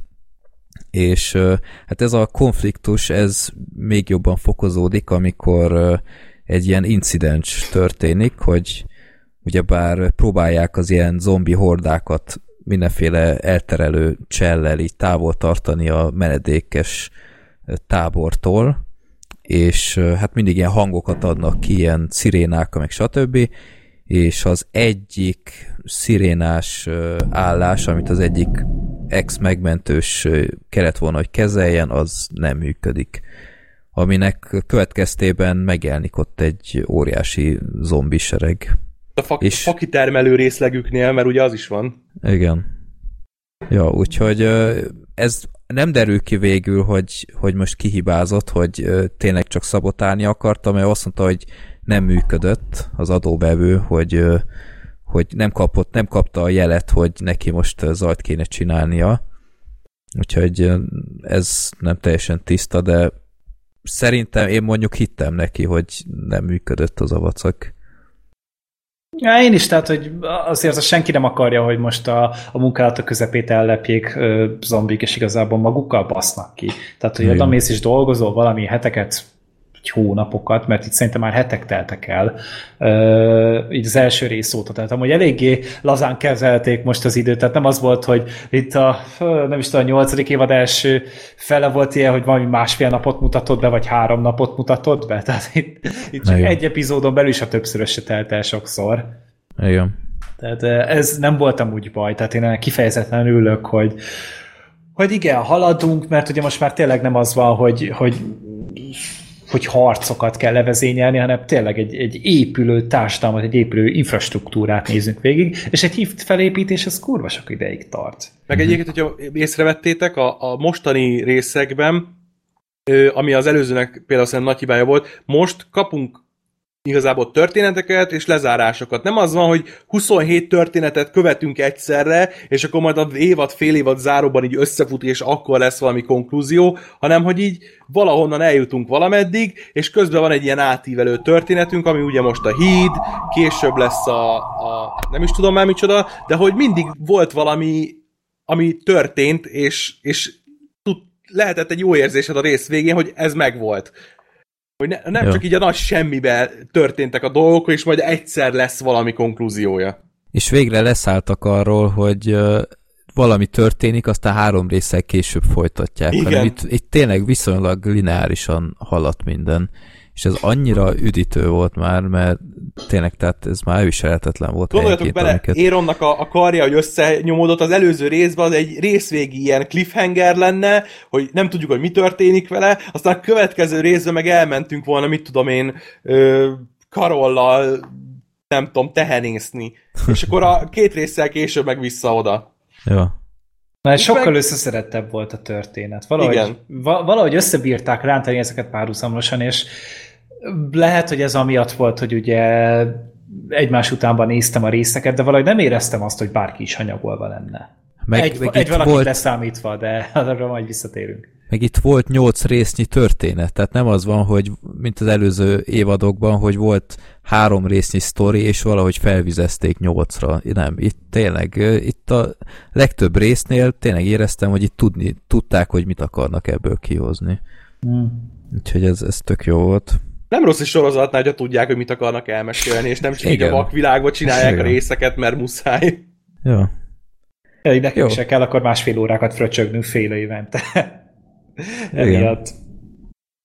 és hát ez a konfliktus, ez még jobban fokozódik, amikor egy ilyen incidens történik, hogy ugyebár próbálják az ilyen zombi hordákat mindenféle elterelő csellel így távol tartani a menedékes tábortól, és hát mindig ilyen hangokat adnak ki, ilyen szirénák, meg stb., és az egyik szirénás állás, amit az egyik ex-megmentős kellett volna, hogy kezeljen, az nem működik. Aminek következtében megjelenik ott egy óriási zombisereg. A fa- és... faki termelő részlegüknél, mert ugye az is van. Igen. Ja, úgyhogy ez nem derül ki végül, hogy, hogy most kihibázott, hogy tényleg csak szabotálni akarta, mert azt mondta, hogy nem működött az adóbevő, hogy, hogy nem, kapott, nem kapta a jelet, hogy neki most zajt kéne csinálnia. Úgyhogy ez nem teljesen tiszta, de szerintem én mondjuk hittem neki, hogy nem működött az a vacak. Ja, én is, tehát hogy azért az senki nem akarja, hogy most a, a munkálatok közepét ellepjék ö, zombik, és igazából magukkal basznak ki. Tehát, hogy oda mész és dolgozol valami heteket, egy hónapokat, mert itt szerintem már hetek teltek el, uh, így az első rész óta. Tehát amúgy eléggé lazán kezelték most az időt, tehát nem az volt, hogy itt a, nem is tudom, a nyolcadik évad első fele volt ilyen, hogy valami másfél napot mutatod be, vagy három napot mutatod be, tehát itt, itt csak egy epizódon belül is a többszörös se telt el sokszor. Igen. Tehát ez nem voltam úgy baj, tehát én kifejezetten ülök, hogy hogy igen, haladunk, mert ugye most már tényleg nem az van, hogy, hogy hogy harcokat kell levezényelni, hanem tényleg egy, egy épülő társadalmat, egy épülő infrastruktúrát nézünk végig, és egy hift felépítés az kurva sok ideig tart. Meg egyébként, hogyha észrevettétek, a, a mostani részekben, ami az előzőnek például szerintem nagy hibája volt, most kapunk igazából történeteket és lezárásokat. Nem az van, hogy 27 történetet követünk egyszerre, és akkor majd az évad, fél évad záróban így összefut, és akkor lesz valami konklúzió, hanem hogy így valahonnan eljutunk valameddig, és közben van egy ilyen átívelő történetünk, ami ugye most a híd, később lesz a, a nem is tudom már micsoda, de hogy mindig volt valami, ami történt, és, és tud, lehetett egy jó érzésed a rész végén, hogy ez megvolt. Hogy ne, nem ja. csak így a nagy semmibe történtek a dolgok, és majd egyszer lesz valami konklúziója. És végre leszálltak arról, hogy valami történik, aztán három részsel később folytatják. Igen. Hanem itt, itt tényleg viszonylag lineárisan haladt minden és ez annyira üdítő volt már, mert tényleg, tehát ez már elviselhetetlen volt. Gondoljatok bele, amiket... Éronnak a, a karja, hogy összenyomódott az előző részben, az egy részvégi ilyen cliffhanger lenne, hogy nem tudjuk, hogy mi történik vele, aztán a következő részben meg elmentünk volna, mit tudom én, ö, karollal, nem tudom, tehenészni. És akkor a két résszel később meg vissza oda. Ja. Na, sokkal meg... összeszerettebb volt a történet. Valahogy, Igen. Va- valahogy összebírták rántani ezeket párhuzamosan, és lehet, hogy ez amiatt volt, hogy ugye egymás utánban néztem a részeket, de valahogy nem éreztem azt, hogy bárki is hanyagolva lenne. Meg, egy, meg egy valaki volt... leszámítva, de arra majd visszatérünk. Meg itt volt nyolc résznyi történet, tehát nem az van, hogy mint az előző évadokban, hogy volt három résznyi sztori, és valahogy felvizezték nyolcra. Nem, itt tényleg, itt a legtöbb résznél tényleg éreztem, hogy itt tudni, tudták, hogy mit akarnak ebből kihozni. Mm. Úgyhogy ez, ez tök jó volt. Nem rossz is sorozatnál, hogyha tudják, hogy mit akarnak elmesélni, és nem csak Igen. így a vakvilágban csinálják Igen. a részeket, mert muszáj. Ja. Ja, nekünk se kell akkor másfél órákat fröcsögnünk fél évente. Emiatt.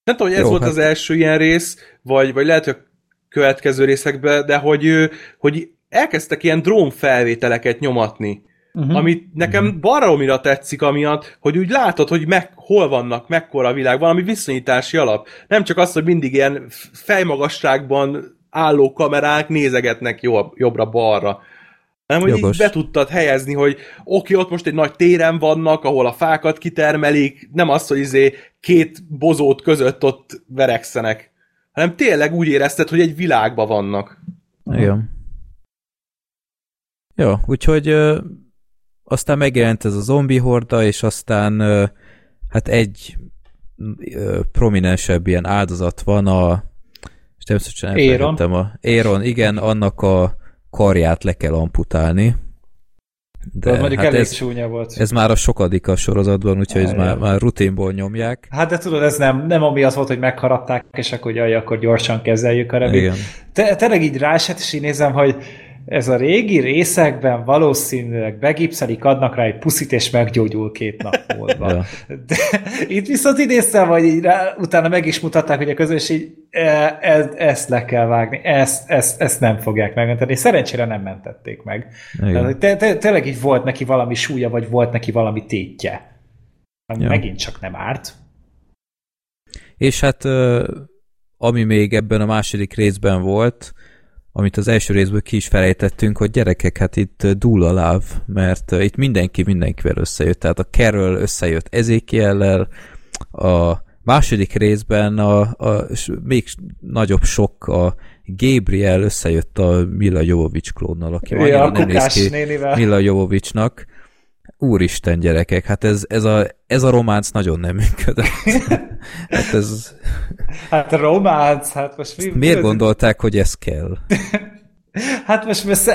Nem tudom, hogy ez Jó, volt hát... az első ilyen rész, vagy, vagy lehet, hogy a következő részekben, de hogy, hogy elkezdtek ilyen drónfelvételeket nyomatni. Uh-huh. Amit nekem uh-huh. baromira tetszik amiatt, hogy úgy látod, hogy meg, hol vannak, mekkora a világ, valami viszonyítási alap. Nem csak az, hogy mindig ilyen fejmagasságban álló kamerák nézegetnek jobb, jobbra-balra hanem hogy Jogos. így be tudtad helyezni, hogy oké, ott most egy nagy téren vannak, ahol a fákat kitermelik, nem az, hogy izé két bozót között ott verekszenek, hanem tényleg úgy érezted, hogy egy világban vannak. Igen. Jó, úgyhogy ö, aztán megjelent ez a zombi horda, és aztán ö, hát egy ö, prominensebb ilyen áldozat van a és természetesen elfelejtettem a Éron, igen, annak a karját le kell amputálni. De mondjuk hát elég ez, csúnya volt. Ez már a sokadik a sorozatban, úgyhogy ez már, már rutinból nyomják. Hát de tudod, ez nem, nem amiatt volt, hogy megharapták, és akkor, hogy akkor gyorsan kezeljük a remét. Te, tényleg így rásett, és így nézem, hogy ez a régi részekben valószínűleg begipszelik, adnak rá egy puszit, és meggyógyul két nap múlva. ja. De itt viszont idéztem, hogy így rá, utána meg is mutatták, hogy a közösség e, e, ezt le kell vágni, ezt, ezt, ezt nem fogják megmenteni. Szerencsére nem mentették meg. Tehát, te, te, tényleg így volt neki valami súlya, vagy volt neki valami tétje. Ami ja. megint csak nem árt. És hát ami még ebben a második részben volt, amit az első részből ki is felejtettünk, hogy gyerekek, hát itt dúl a láv, mert itt mindenki mindenkivel összejött, tehát a Carol összejött Ezekiellel, a második részben a, a még nagyobb sok a Gabriel összejött a Mila Jovovics klónnal, aki ja, nem néz ki nénivel. Mila Jovovicsnak, Úristen gyerekek, hát ez, ez, a, ez a románc nagyon nem működött. hát ez... Hát románc, hát most mi... Miért gondolták, hogy ez kell? Hát most, most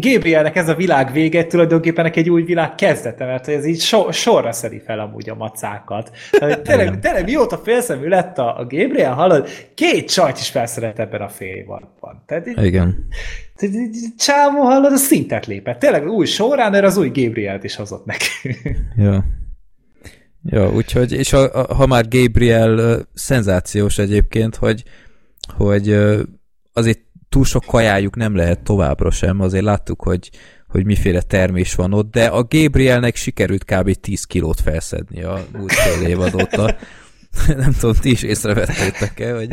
Gabrielnek ez a világ vége tulajdonképpen egy új világ kezdete, mert ez így so, sorra szedi fel amúgy a macákat. Tehát, tényleg, tényleg mióta félszemű lett a, a Gabriel, hallod, két csajt is felszeret ebben a fél évadban. Tehát, Igen. Csávó, hallod, a szintet lépett. Tényleg új során, az új Gabrielt is hozott neki. Ja. Ja, úgyhogy, és a, a, ha már Gabriel szenzációs egyébként, hogy, hogy uh, azért túl sok kajájuk nem lehet továbbra sem, azért láttuk, hogy, hogy miféle termés van ott, de a Gabrielnek sikerült kb. 10 kilót felszedni a múlt fél évad óta. nem tudom, ti is észrevettétek-e, hogy...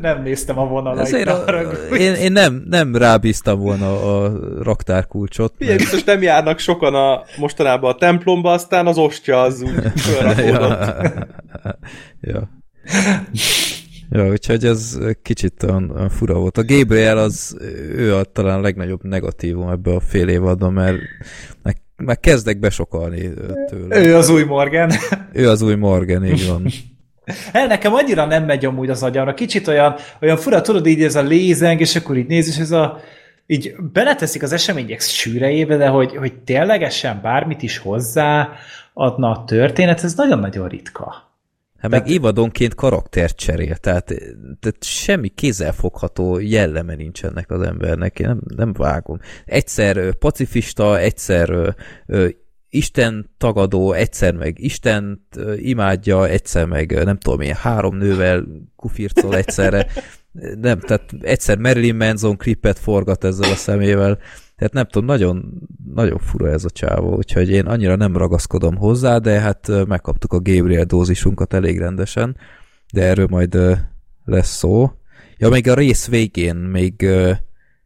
Nem néztem a vonalait. A, én, én nem, nem rábíztam volna a raktárkulcsot. Ilyen biztos nem járnak sokan a, mostanában a templomba, aztán az ostya az úgy ja. ja. Ja, úgyhogy ez kicsit olyan, olyan fura volt. A Gabriel az, ő a talán a legnagyobb negatívum ebbe a fél évadban, mert meg, meg kezdek besokalni tőle. Ő az új Morgan. Ő az új Morgan, így van. El, nekem annyira nem megy amúgy az agyamra. Kicsit olyan, olyan fura, tudod, így ez a lézeng, és akkor így néz, és ez a így beleteszik az események sűrejébe, de hogy, hogy ténylegesen bármit is hozzá adna a történet, ez nagyon-nagyon ritka. Hát meg évadonként karaktert cserél, tehát, tehát semmi kézzelfogható jelleme nincs ennek az embernek, én nem, nem vágom. Egyszer pacifista, egyszer ö, ö, Isten tagadó, egyszer meg Istent imádja, egyszer meg nem tudom én, három nővel kufircol egyszerre. Nem, tehát egyszer Marilyn Manson klipet forgat ezzel a szemével. Tehát nem tudom, nagyon, nagyon fura ez a csávó, úgyhogy én annyira nem ragaszkodom hozzá, de hát megkaptuk a Gabriel dózisunkat elég rendesen, de erről majd lesz szó. Ja, még a rész végén még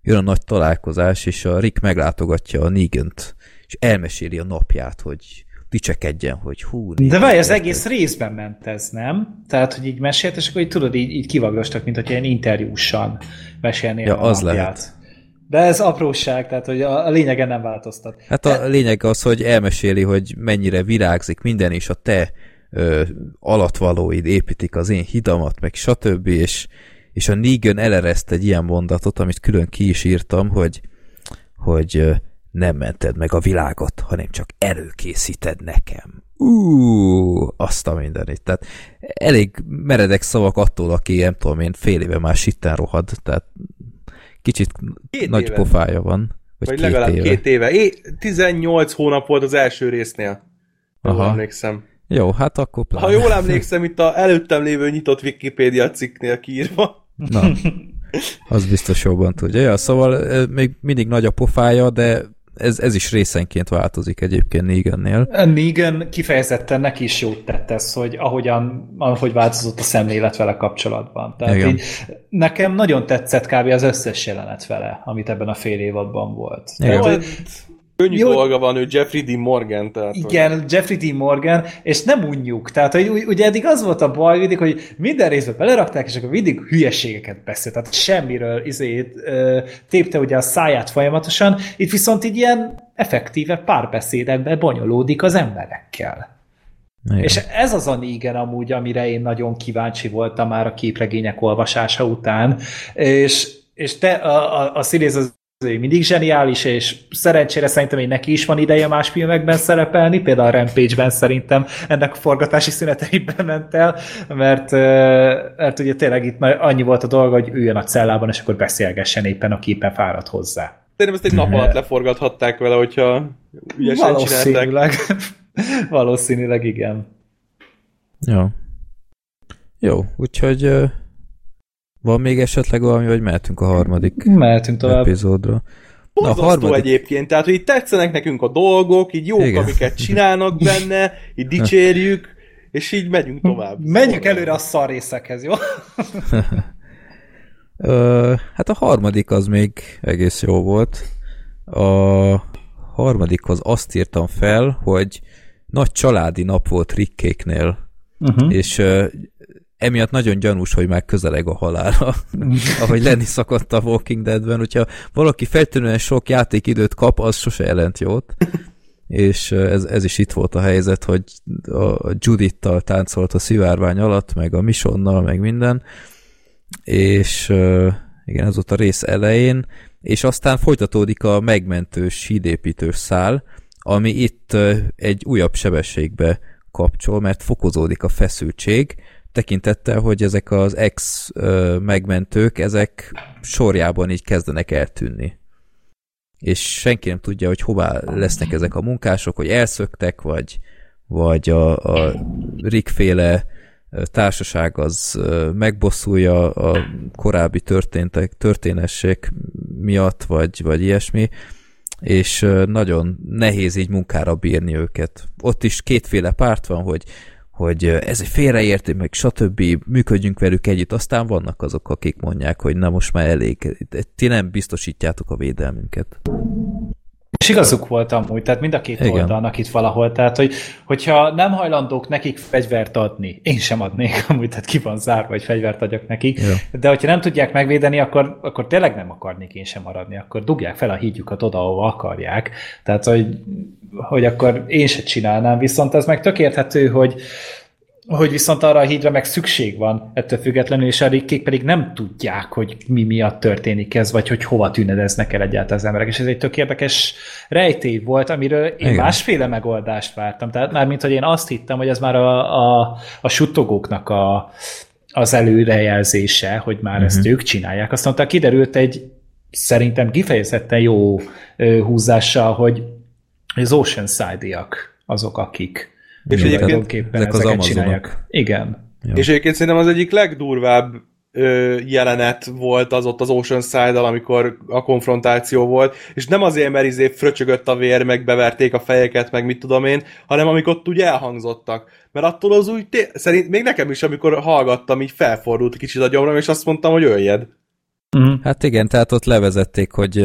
jön a nagy találkozás, és a Rick meglátogatja a Negan-t, és elmeséli a napját, hogy dicsekedjen, hogy hú... De várj, az egész részben ment ez, nem? Tehát, hogy így mesélt, és akkor így tudod, így, így kivaglostak, mint hogy ilyen interjúsan mesélnél ja, a az napját. lehet. De ez apróság, tehát hogy a, lényegen nem változtat. Hát a lényeg az, hogy elmeséli, hogy mennyire virágzik minden, és a te ö, alatvalóid építik az én hidamat, meg stb. És, és a Negan elereszt egy ilyen mondatot, amit külön ki is írtam, hogy, hogy ö, nem mented meg a világot, hanem csak előkészíted nekem. Ú, azt a mindenit. Tehát elég meredek szavak attól, aki nem tudom én fél éve már sitten rohad, tehát kicsit Két nagy éve. pofája van. Vagy, Vagy két legalább éve. két éve. É, 18 hónap volt az első résznél. Jól Aha. emlékszem. Jó, hát akkor pláne. Ha jól emlékszem, itt a előttem lévő nyitott Wikipédia cikknél kiírva. Na, az biztos jobban tudja. Ja, szóval még mindig nagy a pofája, de ez, ez is részenként változik egyébként Negannél. Negan kifejezetten neki is jót tett ez, hogy ahogyan, ahogy változott a szemlélet vele kapcsolatban. Tehát Igen. így, nekem nagyon tetszett kb. az összes jelenet vele, amit ebben a fél évadban volt. Igen. Tehát, hát könnyű Jó. dolga van, ő Jeffrey D. Morgan. Tehát, hogy- Igen, Jeffrey D. Morgan, és nem unjuk. Tehát, hogy ugye eddig az volt a baj, mindig, hogy minden részbe belerakták, és akkor mindig hülyeségeket beszélt. Tehát semmiről izét, tépte ugye a száját folyamatosan, itt viszont így ilyen effektíve párbeszédekbe bonyolódik az emberekkel. Igen. És ez az a Negan amúgy, amire én nagyon kíváncsi voltam már a képregények olvasása után, és, és te, a, a, a színész az ő mindig zseniális, és szerencsére szerintem hogy neki is van ideje más filmekben szerepelni, például a Rampage-ben szerintem ennek a forgatási szüneteiben ment el, mert, mert ugye tényleg itt már annyi volt a dolga, hogy üljön a cellában, és akkor beszélgessen éppen, aki éppen fáradt hozzá. Szerintem ezt egy nap alatt leforgathatták vele, hogyha ügyesen csinálták. Valószínűleg. Valószínűleg igen. Jó. Jó, úgyhogy van még esetleg valami, vagy mehetünk a harmadik Mehetünk tovább. epizódra. Na, a Borzasztó harmadik, egyébként, tehát hogy így tetszenek nekünk a dolgok, így jók, Igen. amiket csinálnak benne, így dicsérjük, és így megyünk tovább. Menjünk előre a szar részekhez, jó? Ö, hát a harmadik az még egész jó volt. A harmadikhoz azt írtam fel, hogy nagy családi nap volt Rickéknél, Uh-huh. és emiatt nagyon gyanús, hogy már közeleg a halára, ahogy lenni szokott a Walking Deadben, hogyha valaki feltűnően sok játékidőt kap, az sose jelent jót. és ez, ez is itt volt a helyzet, hogy a Judittal táncolt a szivárvány alatt, meg a Misonnal, meg minden, és igen, ez volt a rész elején, és aztán folytatódik a megmentős, hídépítős szál, ami itt egy újabb sebességbe kapcsol, mert fokozódik a feszültség, tekintettel, hogy ezek az ex ö, megmentők, ezek sorjában így kezdenek eltűnni. És senki nem tudja, hogy hová lesznek ezek a munkások, hogy elszöktek, vagy, vagy a, a Rick-féle társaság az megbosszulja a korábbi történtek, történesség miatt, vagy, vagy ilyesmi, és nagyon nehéz így munkára bírni őket. Ott is kétféle párt van, hogy hogy ez egy félreértő, meg stb. működjünk velük együtt. Aztán vannak azok, akik mondják, hogy na most már elég, ti nem biztosítjátok a védelmünket. És igazuk volt amúgy, tehát mind a két Igen. Igen. oldalnak itt valahol, tehát hogy, hogyha nem hajlandók nekik fegyvert adni, én sem adnék amúgy, tehát ki van zárva, hogy fegyvert adjak nekik, Ja. de hogyha nem tudják megvédeni, akkor, akkor tényleg nem akarnék én sem maradni, akkor dugják fel a hídjukat oda, ahova akarják. Tehát, hogy, hogy akkor én se csinálnám, viszont ez meg tök érthető, hogy hogy viszont arra a hídra meg szükség van ettől függetlenül, és a rikkék pedig nem tudják, hogy mi miatt történik ez, vagy hogy hova tűnedeznek el egyáltalán az emberek. És ez egy tök érdekes rejtély volt, amiről én Igen. Másféle megoldást vártam. Tehát már mint hogy én azt hittem, hogy ez már a, a, a suttogóknak a, az előrejelzése, hogy már uh-huh. ezt ők csinálják. Aztán utána kiderült egy szerintem kifejezetten jó húzással, hogy az Oceanside-iak azok, akik És Igen, egyébként ezek az ezeket Amazonok. csinálják. Igen. Ja. És egyébként szerintem az egyik legdurvább ö, jelenet volt az ott az Oceanside-dal, amikor a konfrontáció volt, és nem azért, mert izé fröcsögött a vér, meg beverték a fejeket, meg mit tudom én, hanem amikor ott úgy elhangzottak. Mert attól az úgy, té- szerint még nekem is, amikor hallgattam, így felfordult kicsit a gyomrom, és azt mondtam, hogy öljed. Mm. Hát igen, tehát ott levezették, hogy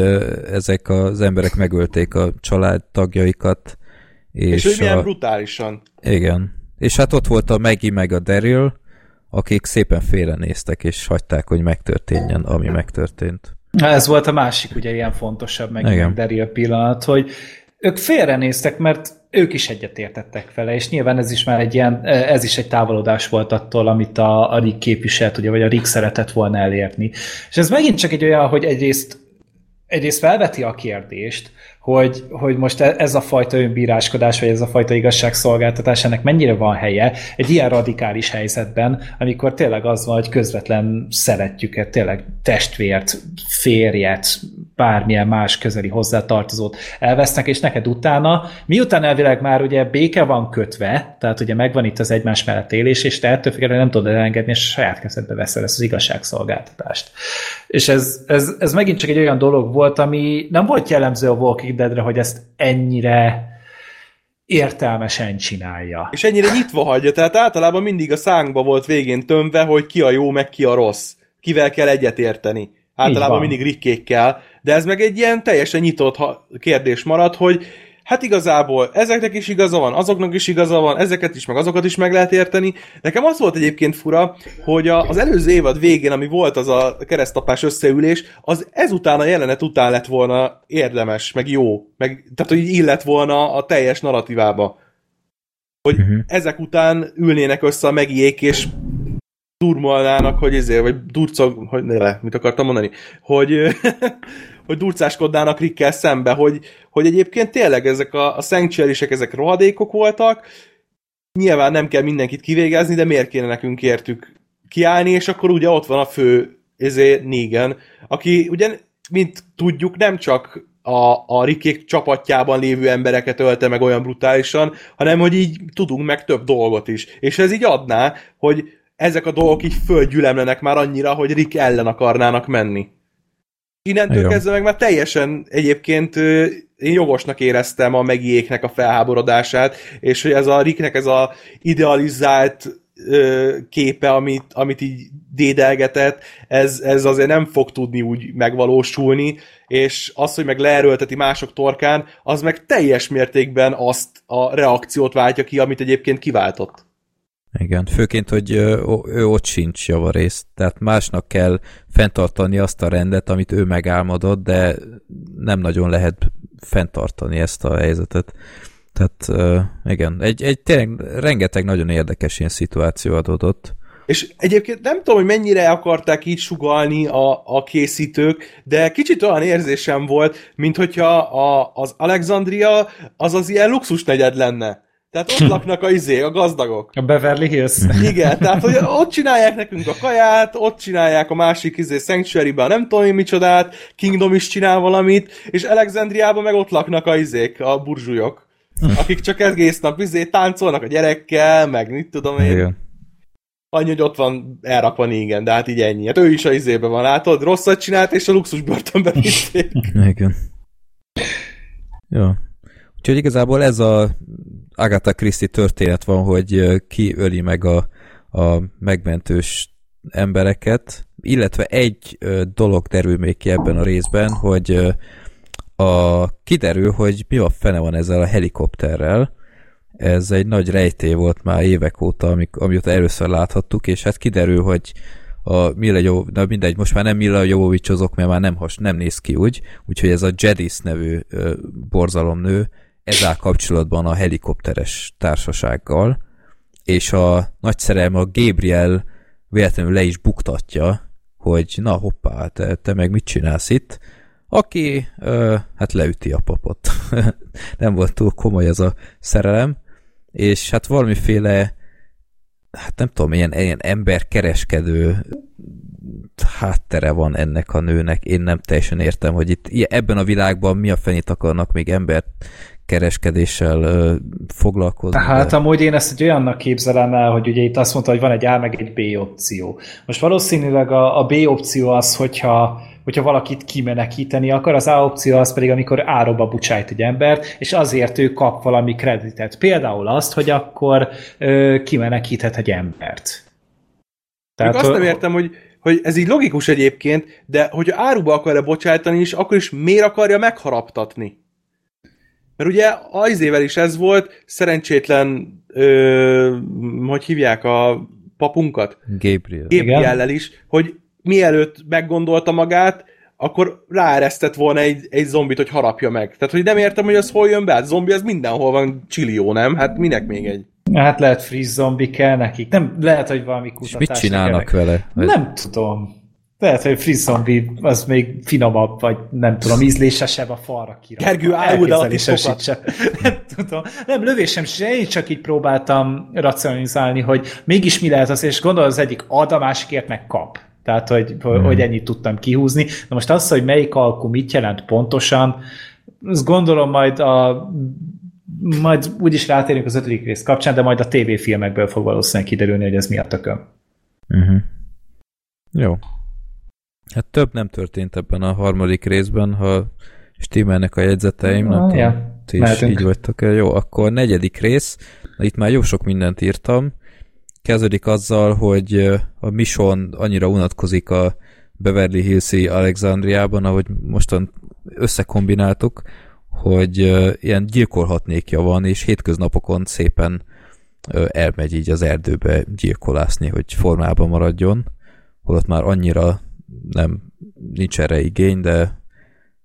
ezek az emberek megölték a család tagjaikat. És, és hogy milyen a... brutálisan. Igen. És hát ott volt a Maggie meg a Daryl, akik szépen félrenéztek, és hagyták, hogy megtörténjen, ami megtörtént. Ez volt a másik ugye ilyen fontosabb meg Igen. Daryl pillanat, hogy ők félrenéztek, mert ők is egyetértettek vele, és nyilván ez is már egy ilyen, ez is egy távolodás volt attól, amit a, a Rick képviselt, ugye, vagy a Rick szeretett volna elérni. És ez megint csak egy olyan, hogy egyrészt egyrészt felveti a kérdést, hogy, hogy most e- ez a fajta önbíráskodás, vagy ez a fajta igazságszolgáltatás, ennek mennyire van helye egy ilyen radikális helyzetben, amikor tényleg az van, hogy közvetlen szeretjük-e tényleg testvért, férjet, bármilyen más közeli hozzátartozót elvesznek, és neked utána, miután elvileg már ugye béke van kötve, tehát ugye megvan itt az egymás mellett élés, és te ettől függetlenül nem tudod elengedni, és saját kezedbe veszel ezt az igazságszolgáltatást. És ez, ez, ez megint csak egy olyan dolog volt, ami nem volt jellemző a Walking Deadre, hogy ezt ennyire értelmesen csinálja. És ennyire nyitva hagyja, tehát általában mindig a szánkba volt végén tömve, hogy ki a jó, meg ki a rossz. Kivel kell egyetérteni. Általában mindig rikkékkel, de ez meg egy ilyen teljesen nyitott kérdés marad, hogy hát igazából ezeknek is igaza van, azoknak is igaza van, ezeket is, meg azokat is meg lehet érteni. Nekem az volt egyébként fura, hogy a, az előző évad végén, ami volt az a keresztapás összeülés, az ezután a jelenet után lett volna érdemes, meg jó, meg, tehát hogy illet volna a teljes narratívába. Hogy uh-huh. ezek után ülnének össze a megiék, és durmolnának, hogy ezért, vagy durcog, hogy ne le, mit akartam mondani, hogy, hogy durcáskodnának Rickkel szembe, hogy, hogy egyébként tényleg ezek a, a sanctuary ezek rohadékok voltak, nyilván nem kell mindenkit kivégezni, de miért kéne nekünk értük kiállni, és akkor ugye ott van a fő ezé Negan, aki ugye, mint tudjuk, nem csak a, a Rickék csapatjában lévő embereket ölte meg olyan brutálisan, hanem hogy így tudunk meg több dolgot is. És ez így adná, hogy ezek a dolgok így földgyülemlenek már annyira, hogy Rick ellen akarnának menni. Innentől Jó. kezdve meg már teljesen egyébként én jogosnak éreztem a megiéknek a felháborodását, és hogy ez a Ricknek ez a idealizált képe, amit, amit így dédelgetett, ez, ez azért nem fog tudni úgy megvalósulni, és az, hogy meg leerőlteti mások torkán, az meg teljes mértékben azt a reakciót váltja ki, amit egyébként kiváltott. Igen, főként, hogy ő ott sincs javarészt, tehát másnak kell fenntartani azt a rendet, amit ő megálmodott, de nem nagyon lehet fenntartani ezt a helyzetet. Tehát igen, egy, egy tényleg rengeteg nagyon érdekes ilyen szituáció adódott. És egyébként nem tudom, hogy mennyire akarták így sugalni a, a készítők, de kicsit olyan érzésem volt, mint hogyha a, az Alexandria az az ilyen luxus negyed lenne tehát ott laknak a izé, a gazdagok. A Beverly Hills. Igen, tehát hogy ott csinálják nekünk a kaját, ott csinálják a másik izé Sanctuary-ben nem tudom én micsodát, Kingdom is csinál valamit, és Alexandriában meg ott laknak a izék, a burzsujok, akik csak egész nap izé táncolnak a gyerekkel, meg mit tudom én. Igen. Annyi, hogy ott van elrakva igen, de hát így ennyi. Hát ő is a izébe van, látod? Rosszat csinált, és a luxus börtönbe vitték. Igen. Jó. Úgyhogy igazából ez a Agatha Christie történet van, hogy ki öli meg a, a megmentős embereket, illetve egy dolog derül még ki ebben a részben, hogy a, kiderül, hogy mi a fene van ezzel a helikopterrel. Ez egy nagy rejtély volt már évek óta, amik, amióta először láthattuk, és hát kiderül, hogy a Mila Jó, na mindegy, most már nem Mila Jovovicsozok, mert már nem, has, nem néz ki úgy, úgyhogy ez a Jedis nevű ö, borzalomnő, ez áll kapcsolatban a helikopteres társasággal, és a nagy szerelme a Gabriel véletlenül le is buktatja, hogy na hoppá, te, te meg mit csinálsz itt, aki ö, hát leüti a papot. Nem volt túl komoly az a szerelem, és hát valamiféle hát nem tudom, ilyen, ilyen emberkereskedő háttere van ennek a nőnek. Én nem teljesen értem, hogy itt ebben a világban mi a fenét akarnak még embert kereskedéssel ö, foglalkozni. Tehát de... amúgy én ezt egy olyannak képzelem el, hogy ugye itt azt mondta, hogy van egy A meg egy B opció. Most valószínűleg a, a B opció az, hogyha hogyha valakit kimenekíteni akar, az A opció az pedig, amikor ároba bucsájt egy embert, és azért ő kap valami kreditet. Például azt, hogy akkor ö, kimenekíthet egy embert. Tehát, azt nem értem, hogy hogy ez így logikus egyébként, de hogy áruba akarja bocsájtani is, akkor is miért akarja megharaptatni? Mert ugye az évvel is ez volt, szerencsétlen, ö, hogy hívják a papunkat? Gabriel. Gabriellel is, hogy mielőtt meggondolta magát, akkor ráeresztett volna egy, egy zombit, hogy harapja meg. Tehát, hogy nem értem, hogy az hol jön be. Hát zombi az mindenhol van csillió, nem? Hát minek még egy? Hát lehet freeze zombi kell nekik. Nem, lehet, hogy valami kutatás. És mit csinálnak kell. vele? Nem tudom. Lehet, hogy freeze zombi az még finomabb, vagy nem tudom, ízlése sem a falra kirak. Gergő, áll oda a Nem tudom. Nem, lövésem se, én csak így próbáltam racionalizálni, hogy mégis mi lehet az, és gondol az egyik ad, a másikért meg kap. Tehát, hogy, hmm. hogy ennyit tudtam kihúzni. Na most az, hogy melyik alkú mit jelent pontosan, azt gondolom majd a majd úgyis rátérünk az ötödik rész kapcsán, de majd a tévéfilmekből fog valószínűleg kiderülni, hogy ez mi a tököm. Uh-huh. Jó. Hát több nem történt ebben a harmadik részben, ha stimmelnek a jegyzeteim, ah, nem ja. ti is így vagytok el. Jó, akkor negyedik rész, itt már jó sok mindent írtam, kezdődik azzal, hogy a Mission annyira unatkozik a Beverly Hills-i Alexandriában, ahogy mostan összekombináltuk, hogy ilyen gyilkolhatnékja van, és hétköznapokon szépen elmegy így az erdőbe gyilkolászni, hogy formában maradjon, holott már annyira nem, nincs erre igény, de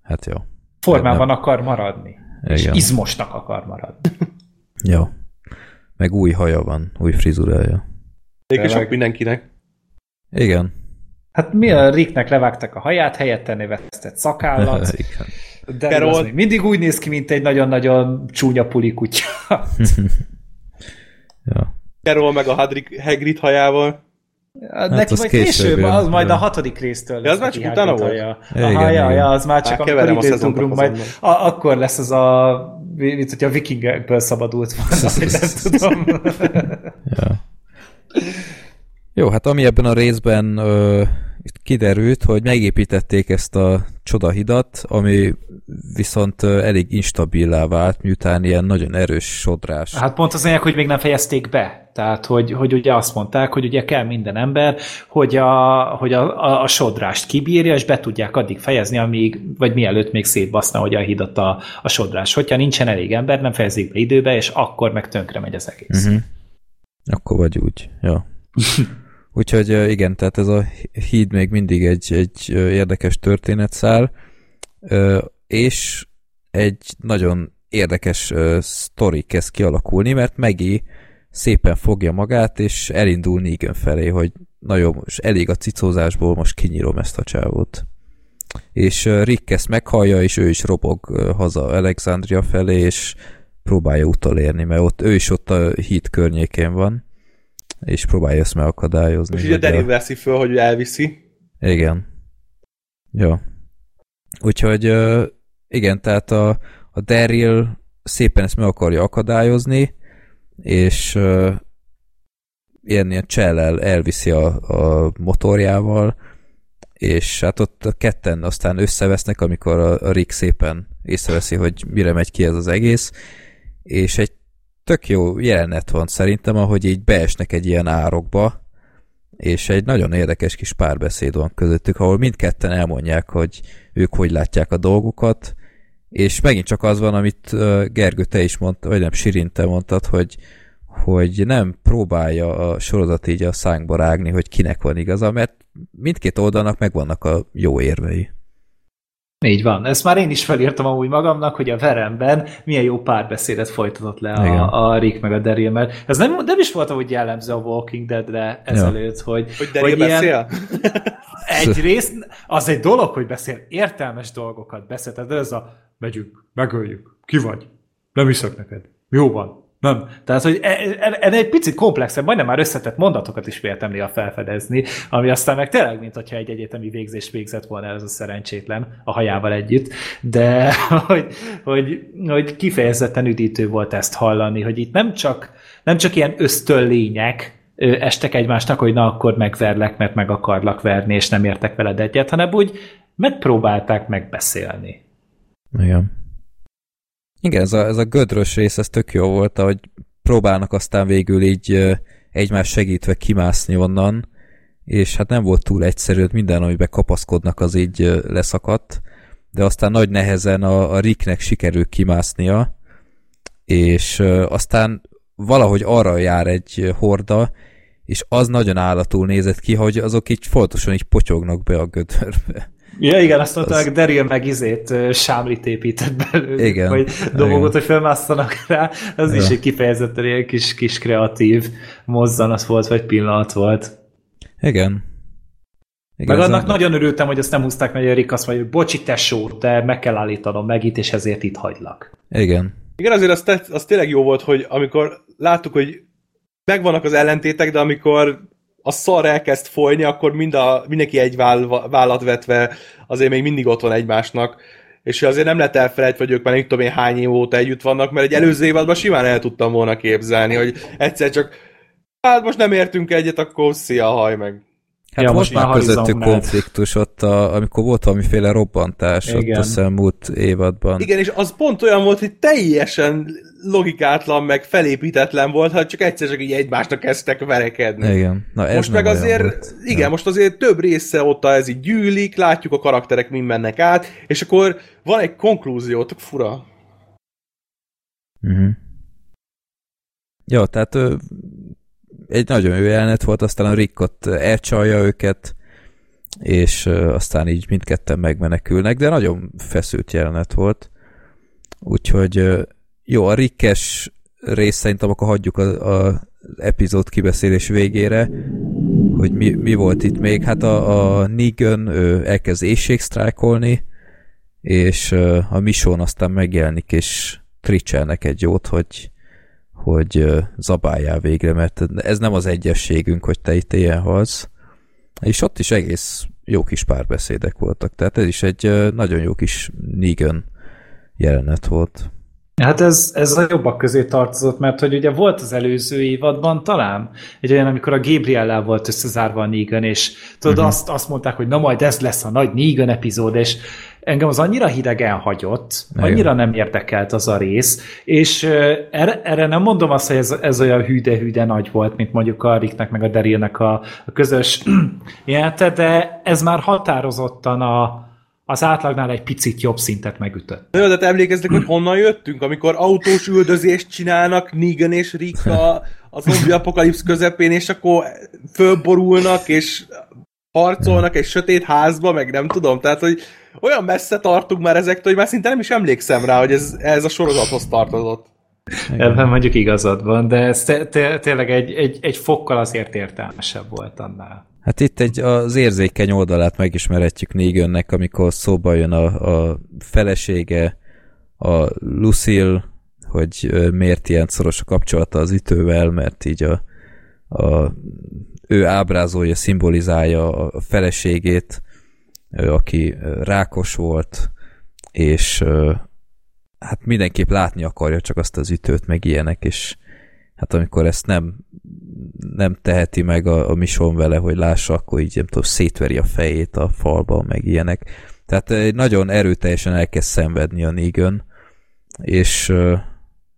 hát jó. Formában nem. akar maradni. Igen. És izmosnak akar maradni. jó. Meg új haja van, új frizurája. Egyébként sok mindenkinek. Igen. Hát mi a Ricknek levágtak a haját, helyette növesztett szakállat. Igen. De Carol... még mindig úgy néz ki, mint egy nagyon-nagyon csúnya puli kutya. ja. Carol meg a Hadrik Hagrid hajával. Hát neki majd később, az majd a hatodik résztől lesz. Ja, az már csak utána volt? Haja. Aha, ja, ja, az már csak akkor időt ugrunk, majd a, akkor lesz az a mint hogy a vikingekből szabadult volna, nem tudom. ja. Jó, hát ami ebben a részben ö, kiderült, hogy megépítették ezt a csodahidat, ami viszont elég instabilá vált, miután ilyen nagyon erős sodrás. Hát pont az anyag, hogy még nem fejezték be. Tehát, hogy, hogy ugye azt mondták, hogy ugye kell minden ember, hogy a, hogy a, a, a sodrást kibírja, és be tudják addig fejezni, amíg, vagy mielőtt még szétbaszna, hogy a hidat a, a sodrás. Hogyha nincsen elég ember, nem fejezik be időbe, és akkor meg tönkre megy az egész. Uh-huh. Akkor vagy úgy, ja. Úgyhogy igen, tehát ez a híd még mindig egy, egy érdekes történetszál, és egy nagyon érdekes sztori kezd kialakulni, mert Megi szépen fogja magát, és elindul Negan felé, hogy nagyon most elég a cicózásból, most kinyírom ezt a csávót. És Rick ezt meghallja, és ő is robog haza Alexandria felé, és próbálja utolérni, mert ott, ő is ott a híd környékén van és próbálja ezt megakadályozni. És ugye Danny veszi föl, hogy elviszi. Igen. Jó. Úgyhogy igen, tehát a, a Daryl szépen ezt meg akarja akadályozni, és ilyen, ilyen csellel elviszi a, a motorjával, és hát ott a ketten aztán összevesznek, amikor a, a Rick szépen észreveszi, hogy mire megy ki ez az egész, és egy tök jó jelenet van szerintem, ahogy így beesnek egy ilyen árokba, és egy nagyon érdekes kis párbeszéd van közöttük, ahol mindketten elmondják, hogy ők hogy látják a dolgokat, és megint csak az van, amit Gergő te is mondta, vagy nem, Sirin te mondtad, hogy, hogy nem próbálja a sorozat így a szánkba rágni, hogy kinek van igaza, mert mindkét oldalnak megvannak a jó érvei. Így van. Ezt már én is felírtam amúgy magamnak, hogy a veremben milyen jó párbeszédet folytatott le a, a Rick meg a Daryl, mert ez nem, nem is volt hogy jellemző a Walking Dead-re ezelőtt, ja. hogy... Hogy Daryl hogy beszél? Ilyen, egyrészt az egy dolog, hogy beszél, értelmes dolgokat beszél, tehát ez a megyünk, megöljük, ki vagy, nem hiszek neked, jó van, nem. Tehát, hogy ennél e, egy picit komplexebb, majdnem már összetett mondatokat is véltem néha felfedezni, ami aztán meg tényleg, mint hogyha egy egyetemi végzést végzett volna ez a szerencsétlen a hajával együtt, de hogy, hogy, hogy kifejezetten üdítő volt ezt hallani, hogy itt nem csak, nem csak ilyen ösztöllények, estek egymásnak, hogy na akkor megverlek, mert meg akarlak verni, és nem értek veled egyet, hanem úgy megpróbálták megbeszélni. Igen. Igen, ez a, ez a gödrös rész, ez tök jó volt, hogy próbálnak aztán végül így egymás segítve kimászni onnan, és hát nem volt túl egyszerű, minden, amiben kapaszkodnak, az így leszakadt, de aztán nagy nehezen a, a Ricknek sikerül kimásznia, és aztán valahogy arra jár egy horda, és az nagyon állatul nézett ki, hogy azok így fontosan így potyognak be a gödörbe. Ja, igen, azt mondta, hogy Daryl meg izét sámlit épített belőle, igen, hogy dobogot, hogy felmásztanak rá, az ja. is egy kifejezetten ilyen kis, kis kreatív mozzanat volt, vagy pillanat volt. Igen. Igen, meg annak nem... nagyon örültem, hogy ezt nem húzták meg, hogy Rick azt mondja, hogy bocsi tesó, te meg kell állítanom meg itt, és ezért itt hagylak. Igen. Igen, azért az, te, az tényleg jó volt, hogy amikor láttuk, hogy megvannak az ellentétek, de amikor a szar elkezd folyni, akkor mind a, mindenki egy váll, vállat vetve azért még mindig ott van egymásnak. És azért nem lehet elfelejtve, hogy ők már nem tudom én hány év óta együtt vannak, mert egy előző évadban simán el tudtam volna képzelni, hogy egyszer csak hát most nem értünk egyet, akkor szia, haj meg. Hát ja, most már közöttük konfliktus ott, a, amikor volt valamiféle robbantás Igen. ott a múlt évadban. Igen, és az pont olyan volt, hogy teljesen logikátlan, meg felépítetlen volt, ha csak egyszer csak így egymásnak kezdtek verekedni. Igen. Na, ez most meg azért, volt. igen, ja. most azért több része ott ez így gyűlik, látjuk a karakterek mind mennek át, és akkor van egy konklúzió, tök fura. Uh-huh. Jó, tehát egy nagyon jó jelenet volt, aztán a Rickot elcsalja őket, és aztán így mindketten megmenekülnek, de nagyon feszült jelenet volt. Úgyhogy jó, a Rickes rész szerintem akkor hagyjuk a, a epizód kibeszélés végére, hogy mi, mi volt itt még. Hát a, a Negan ő elkezd éjségsztrájkolni, és a Mission aztán megjelenik, és tricselnek egy jót, hogy hogy zabáljál végre, mert ez nem az egyességünk, hogy te itt ilyen halsz. És ott is egész jó kis párbeszédek voltak, tehát ez is egy nagyon jó kis Negan jelenet volt. Hát ez, ez a jobbak közé tartozott, mert hogy ugye volt az előző évadban talán egy olyan, amikor a Gabriellel volt összezárva a Negan, és tudod, uh-huh. azt, azt mondták, hogy na majd ez lesz a nagy Negan epizód, és engem az annyira hidegen hagyott, annyira nem érdekelt az a rész, és erre, erre nem mondom azt, hogy ez, ez olyan hűde-hűde nagy volt, mint mondjuk a Ricknek meg a Darylnek a, a közös jelente, de ez már határozottan a, az átlagnál egy picit jobb szintet megütött. Jó, de te emlékeztek, hogy honnan jöttünk, amikor autós üldözést csinálnak Negan és Rick a, a zombi apokalipsz közepén, és akkor fölborulnak, és harcolnak egy sötét házba, meg nem tudom, tehát, hogy olyan messze tartunk már ezektől, hogy már szinte nem is emlékszem rá, hogy ez, ez a sorozathoz tartozott. Ebben mondjuk igazad van, de ez tényleg egy, egy, egy fokkal azért értelmesebb volt annál. Hát itt egy, az érzékeny oldalát megismerhetjük Négönnek, amikor szóba jön a, a felesége, a Lucille, hogy miért ilyen szoros a kapcsolata az ütővel, mert így a, a ő ábrázolja, szimbolizálja a feleségét, aki rákos volt, és hát mindenképp látni akarja csak azt az ütőt, meg ilyenek, és hát amikor ezt nem, nem teheti meg a, a mission vele, hogy lássa, akkor így nem tudom, szétveri a fejét a falba, meg ilyenek. Tehát nagyon erőteljesen elkezd szenvedni a Negan, és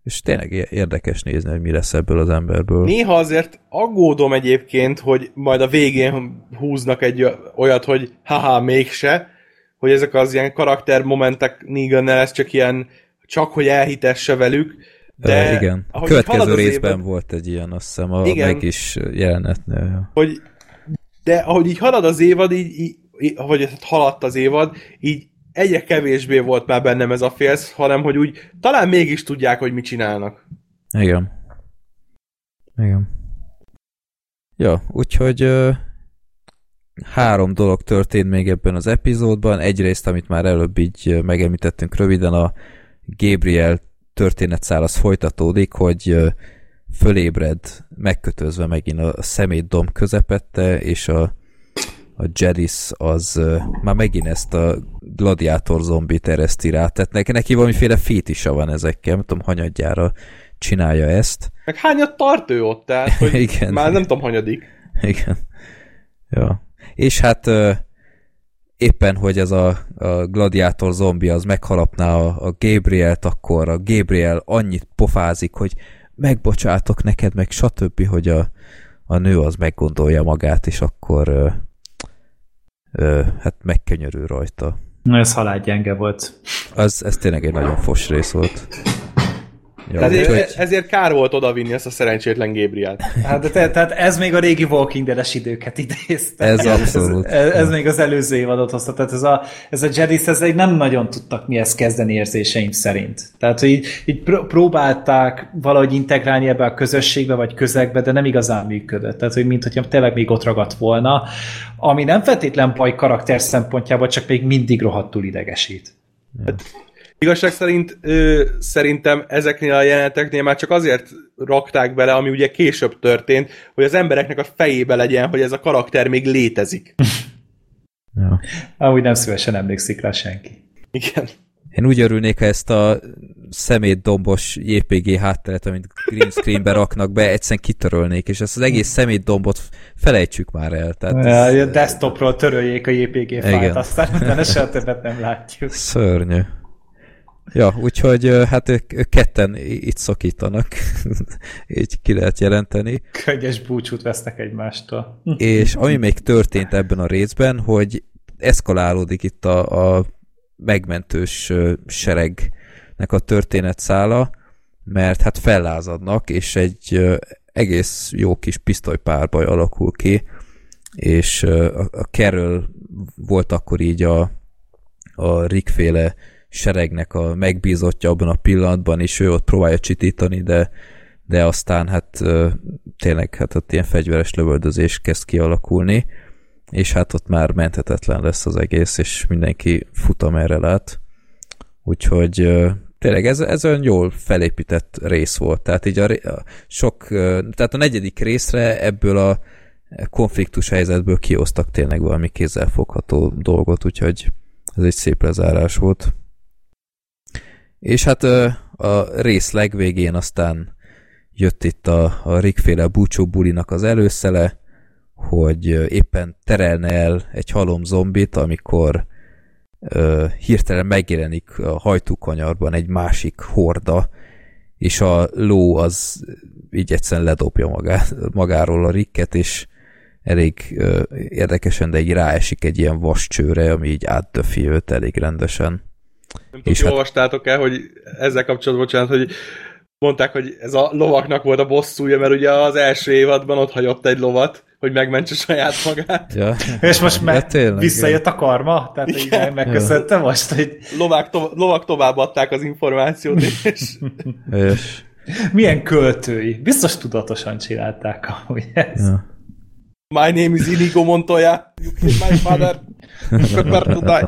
és tényleg érdekes nézni, hogy mi lesz ebből az emberből. Néha azért aggódom egyébként, hogy majd a végén húznak egy olyat, hogy haha, mégse, hogy ezek az ilyen karaktermomentek negan ez csak ilyen, csak hogy elhitesse velük, de uh, igen. A következő részben évad, volt egy ilyen, azt hiszem, a igen, meg is jelenetnél. Hogy, de ahogy így halad az évad, így, így ahogy haladt az évad, így egyre kevésbé volt már bennem ez a félsz, hanem hogy úgy talán mégis tudják, hogy mit csinálnak. Igen. Igen. Ja, úgyhogy ö, három dolog történt még ebben az epizódban. Egyrészt, amit már előbb így megemlítettünk röviden, a Gabriel történetszál az folytatódik, hogy ö, fölébred megkötözve megint a szemétdom közepette, és a a Jedis az uh, már megint ezt a gladiátor zombit ereszti rá, tehát neki, neki valamiféle fétisa van ezekkel, nem tudom, hanyadjára csinálja ezt. Meg hányat tart ő ott, tehát hogy Igen. már nem tudom, hanyadik. Igen. Ja. És hát uh, éppen, hogy ez a, a gladiátor zombi az meghalapná a, a Gabrielt, akkor a Gabriel annyit pofázik, hogy megbocsátok neked, meg stb., hogy a, a nő az meggondolja magát, és akkor hát megkenyörül rajta. Na, ez halálgyenge volt. Az, ez tényleg egy nagyon fos rész volt. Ja, ezért, hogy... ezért kár volt odavinni ezt a szerencsétlen Gabriel. Hát, de te, tehát ez még a régi Walking Dead-es időket idézte. Ez abszolút. Ez, ez, ez még az előző évadot hozta. Tehát ez a, ez a Jedis, ez egy nem nagyon tudtak mi ezt kezdeni érzéseim szerint. Tehát, hogy így, így próbálták valahogy integrálni ebbe a közösségbe, vagy közegbe, de nem igazán működött. Tehát, hogy mint hogyha tényleg még ott ragadt volna, ami nem feltétlen baj karakter szempontjából, csak még mindig rohadtul idegesít. Hát, Igazság szerint ö, szerintem ezeknél a jeleneteknél már csak azért rakták bele, ami ugye később történt, hogy az embereknek a fejébe legyen, hogy ez a karakter még létezik. ja. Amúgy nem szívesen emlékszik rá senki. Igen. Én úgy örülnék, ha ezt a szemétdombos JPG hátteret, amit green screenbe raknak be, egyszerűen kitörölnék, és ezt az egész szemétdombot felejtsük már el. Tehát ja, ez... desktopról töröljék a JPG fájlt, aztán utána soha többet nem látjuk. Szörnyű. Ja, úgyhogy hát ők, ők ketten itt szakítanak, így ki lehet jelenteni. Könnyes búcsút vesznek egymástól. És ami még történt ebben a részben, hogy eszkalálódik itt a, a megmentős seregnek a történetszála, mert hát fellázadnak, és egy egész jó kis pisztolypárbaj alakul ki, és a Carol volt akkor így a, a Rick féle seregnek a megbízottja abban a pillanatban, és ő ott próbálja csitítani, de, de aztán hát tényleg hát ott ilyen fegyveres lövöldözés kezd kialakulni, és hát ott már menthetetlen lesz az egész, és mindenki fut, amerre lát. Úgyhogy tényleg ez, ez olyan jól felépített rész volt. Tehát így a, a sok, tehát a negyedik részre ebből a konfliktus helyzetből kiosztak tényleg valami kézzelfogható dolgot, úgyhogy ez egy szép lezárás volt. És hát a rész legvégén aztán jött itt a, a Rickféle búcsú bulinak az előszele, hogy éppen terelne el egy halom zombit, amikor ö, hirtelen megjelenik a hajtókanyarban egy másik horda, és a ló az így egyszerűen ledobja magá, magáról a Ricket, és elég ö, érdekesen, de így ráesik egy ilyen vascsőre, ami így átdöfi őt elég rendesen. Nem tudom, hát... olvastátok el, hogy ezzel kapcsolatban, bocsánat, hogy mondták, hogy ez a lovaknak volt a bosszúja, mert ugye az első évadban ott hagyott egy lovat, hogy megmentse saját magát. Ja. És most meg ja, visszajött a karma? Tehát így megköszönte ja. most, hogy... Lovák, to- lovak továbbadták az információt, és... és... Milyen költői. Biztos tudatosan csinálták amúgy ezt. Ja. My name is Inigo Montoya. You killed my father. Prepare to die.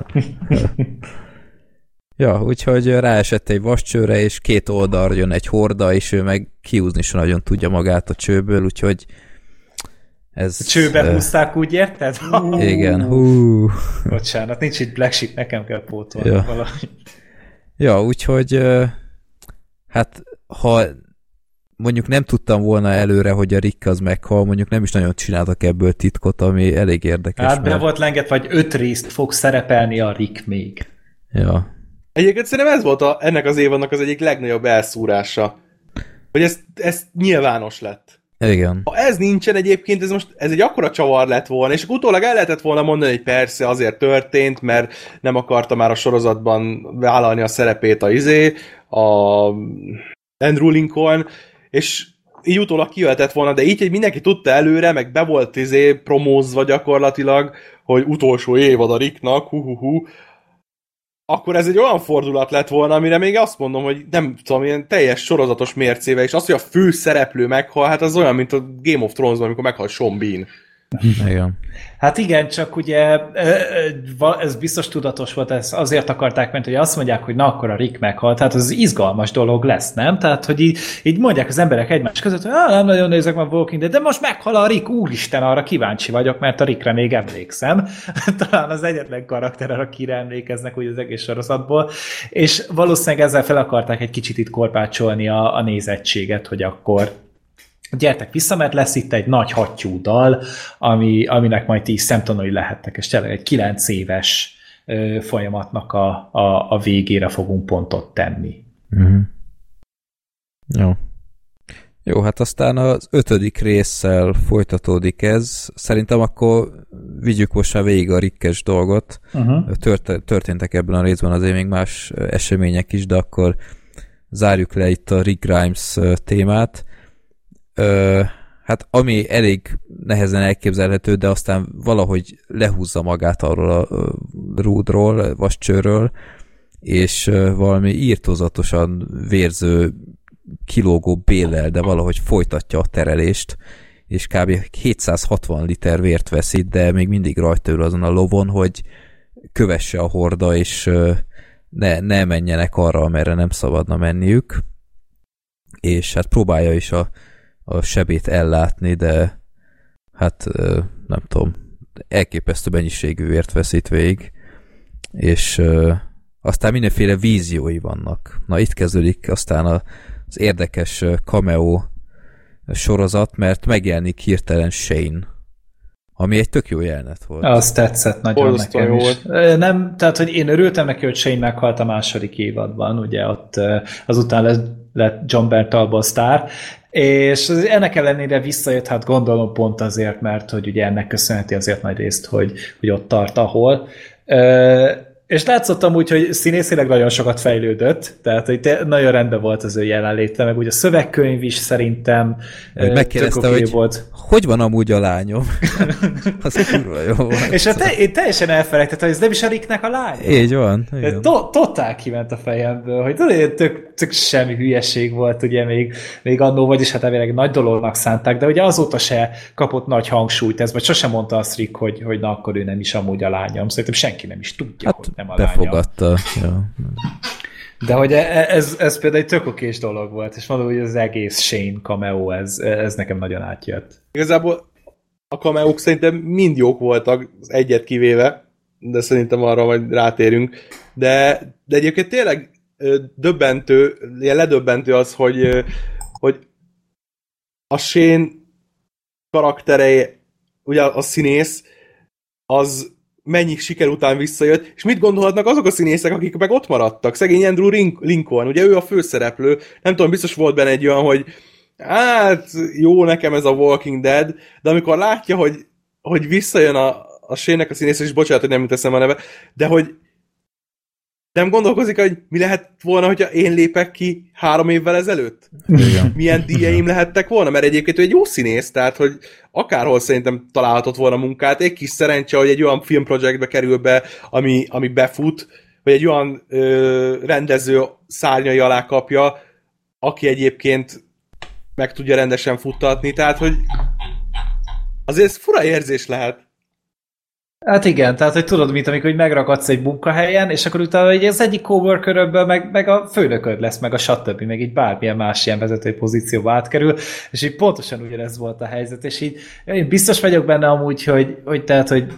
Ja, úgyhogy ráesett egy vascsőre, és két oldal jön egy horda, és ő meg kiúzni sem nagyon tudja magát a csőből, úgyhogy ez... A csőbe uh, húzták, úgy érted? Igen, hú. Bocsánat, nincs itt Black Sheep, nekem kell pótolni ja. valahogy. Ja, úgyhogy uh, hát ha mondjuk nem tudtam volna előre, hogy a Rick az meghal, mondjuk nem is nagyon csináltak ebből titkot, ami elég érdekes. Hát be mert... volt lenget, vagy öt részt fog szerepelni a Rick még. Ja, Egyébként szerintem ez volt a, ennek az évadnak az egyik legnagyobb elszúrása. Hogy ez, ez nyilvános lett. Igen. Ha ez nincsen egyébként, ez most ez egy akkora csavar lett volna, és utólag el lehetett volna mondani, hogy persze azért történt, mert nem akarta már a sorozatban vállalni a szerepét a izé, a Andrew Lincoln, és így utólag kijöhetett volna, de így, hogy mindenki tudta előre, meg be volt izé promózva gyakorlatilag, hogy utolsó évad a Ricknak, hu, hu, hu akkor ez egy olyan fordulat lett volna, amire még azt mondom, hogy nem tudom, ilyen teljes sorozatos mércével, és az, hogy a fő szereplő meghal, hát az olyan, mint a Game of Thrones-ban, amikor meghal Sean Bean. Igen. Hát igen, csak ugye ez biztos tudatos volt, ez azért akarták, mert hogy azt mondják, hogy na akkor a Rick meghalt, tehát az izgalmas dolog lesz, nem? Tehát, hogy így, így mondják az emberek egymás között, hogy nem nagyon nézek már Walking Dead, de most meghal a Rick, úristen, arra kíváncsi vagyok, mert a Rickre még emlékszem. Talán az egyetlen karakter, akire emlékeznek úgy az egész sorozatból, és valószínűleg ezzel fel akarták egy kicsit itt korpácsolni a, a nézettséget, hogy akkor gyertek vissza, mert lesz itt egy nagy hattyú dal, ami, aminek majd ti szemtanúi lehettek, és tényleg egy kilenc éves ö, folyamatnak a, a, a végére fogunk pontot tenni. Mm-hmm. Jó. Jó, hát aztán az ötödik résszel folytatódik ez. Szerintem akkor vigyük most már végig a rikkes dolgot. Uh-huh. Tört, történtek ebben a részben azért még más események is, de akkor zárjuk le itt a Rick Grimes témát. Ö, hát ami elég nehezen elképzelhető, de aztán valahogy lehúzza magát arról a rúdról, vascsőről, és valami írtózatosan vérző kilógó bélel, de valahogy folytatja a terelést, és kb. 760 liter vért veszít, de még mindig rajta ül azon a lovon, hogy kövesse a horda, és ne, ne menjenek arra, amerre nem szabadna menniük. És hát próbálja is a, a sebét ellátni, de hát nem tudom, elképesztő mennyiségű vért veszít végig, és aztán mindenféle víziói vannak. Na itt kezdődik aztán az érdekes cameo sorozat, mert megjelenik hirtelen Shane, ami egy tök jó jelenet volt. Az tetszett nagyon Hol nekem is. Volt. Nem, tehát, hogy én örültem neki, hogy Shane meghalt a második évadban, ugye ott azután lett, lett John Bertalból sztár, és ennek ellenére visszajött, hát gondolom pont azért, mert hogy ugye ennek köszönheti azért nagy részt, hogy, hogy ott tart, ahol. És látszottam úgy, hogy színészileg nagyon sokat fejlődött, tehát hogy nagyon rendben volt az ő jelenléte, meg úgy a szövegkönyv is szerintem megkérdezte, okay hogy volt. hogy van amúgy a lányom? az kurva jó volt. És a te, én teljesen elfelejtettem, hogy ez nem is a Ricknek a lány. Így van. Így to, totál kiment a fejemből, hogy tudod, tök semmi hülyeség volt, ugye még, még annó, vagyis hát elvileg nagy dolognak szánták, de ugye azóta se kapott nagy hangsúlyt ez, vagy sosem mondta azt Rick, hogy, hogy na akkor ő nem is amúgy a lányom. Szerintem senki nem is tudja, hát, hogy nem a befogadta. Ja. De hogy e- e- ez, ez például egy tök okés dolog volt, és mondom, hogy az egész Shane cameo, ez, ez nekem nagyon átjött. Igazából a cameók szerintem mind jók voltak, egyet kivéve, de szerintem arra majd rátérünk. De, de egyébként tényleg döbbentő, ilyen ledöbbentő az, hogy, hogy a Shane karaktere, ugye a színész, az mennyi siker után visszajött, és mit gondolhatnak azok a színészek, akik meg ott maradtak? Szegény Andrew Lincoln, ugye ő a főszereplő, nem tudom, biztos volt benne egy olyan, hogy hát jó nekem ez a Walking Dead, de amikor látja, hogy, hogy visszajön a, a Sének a színész, és bocsánat, hogy nem teszem a neve, de hogy nem gondolkozik, hogy mi lehet volna, hogyha én lépek ki három évvel ezelőtt? Igen. Milyen díjaim lehettek volna? Mert egyébként ő egy jó színész, tehát hogy akárhol szerintem találhatott volna munkát. Egy kis szerencse, hogy egy olyan filmprojektbe kerül be, ami, ami befut, vagy egy olyan ö, rendező szárnyai alá kapja, aki egyébként meg tudja rendesen futtatni, tehát hogy azért ez fura érzés lehet. Hát igen, tehát hogy tudod, mint amikor hogy megragadsz egy munkahelyen, és akkor utána hogy az egyik coworkerödből meg, meg a főnököd lesz, meg a stb., meg így bármilyen más ilyen vezetői pozícióba átkerül, és így pontosan ugyanez volt a helyzet, és így én biztos vagyok benne amúgy, hogy, hogy tehát, hogy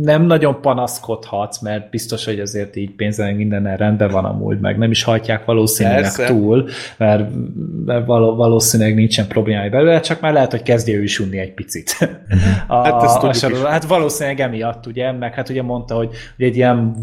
nem nagyon panaszkodhatsz, mert biztos, hogy azért így pénzzel mindennel rendben van amúgy, meg nem is hajtják valószínűleg Persze. túl, mert, valószínűleg nincsen problémája belőle, csak már lehet, hogy kezdje ő is unni egy picit. a, hát, ezt a hát valószínűleg emiatt, ugye, meg hát ugye mondta, hogy, hogy egy ilyen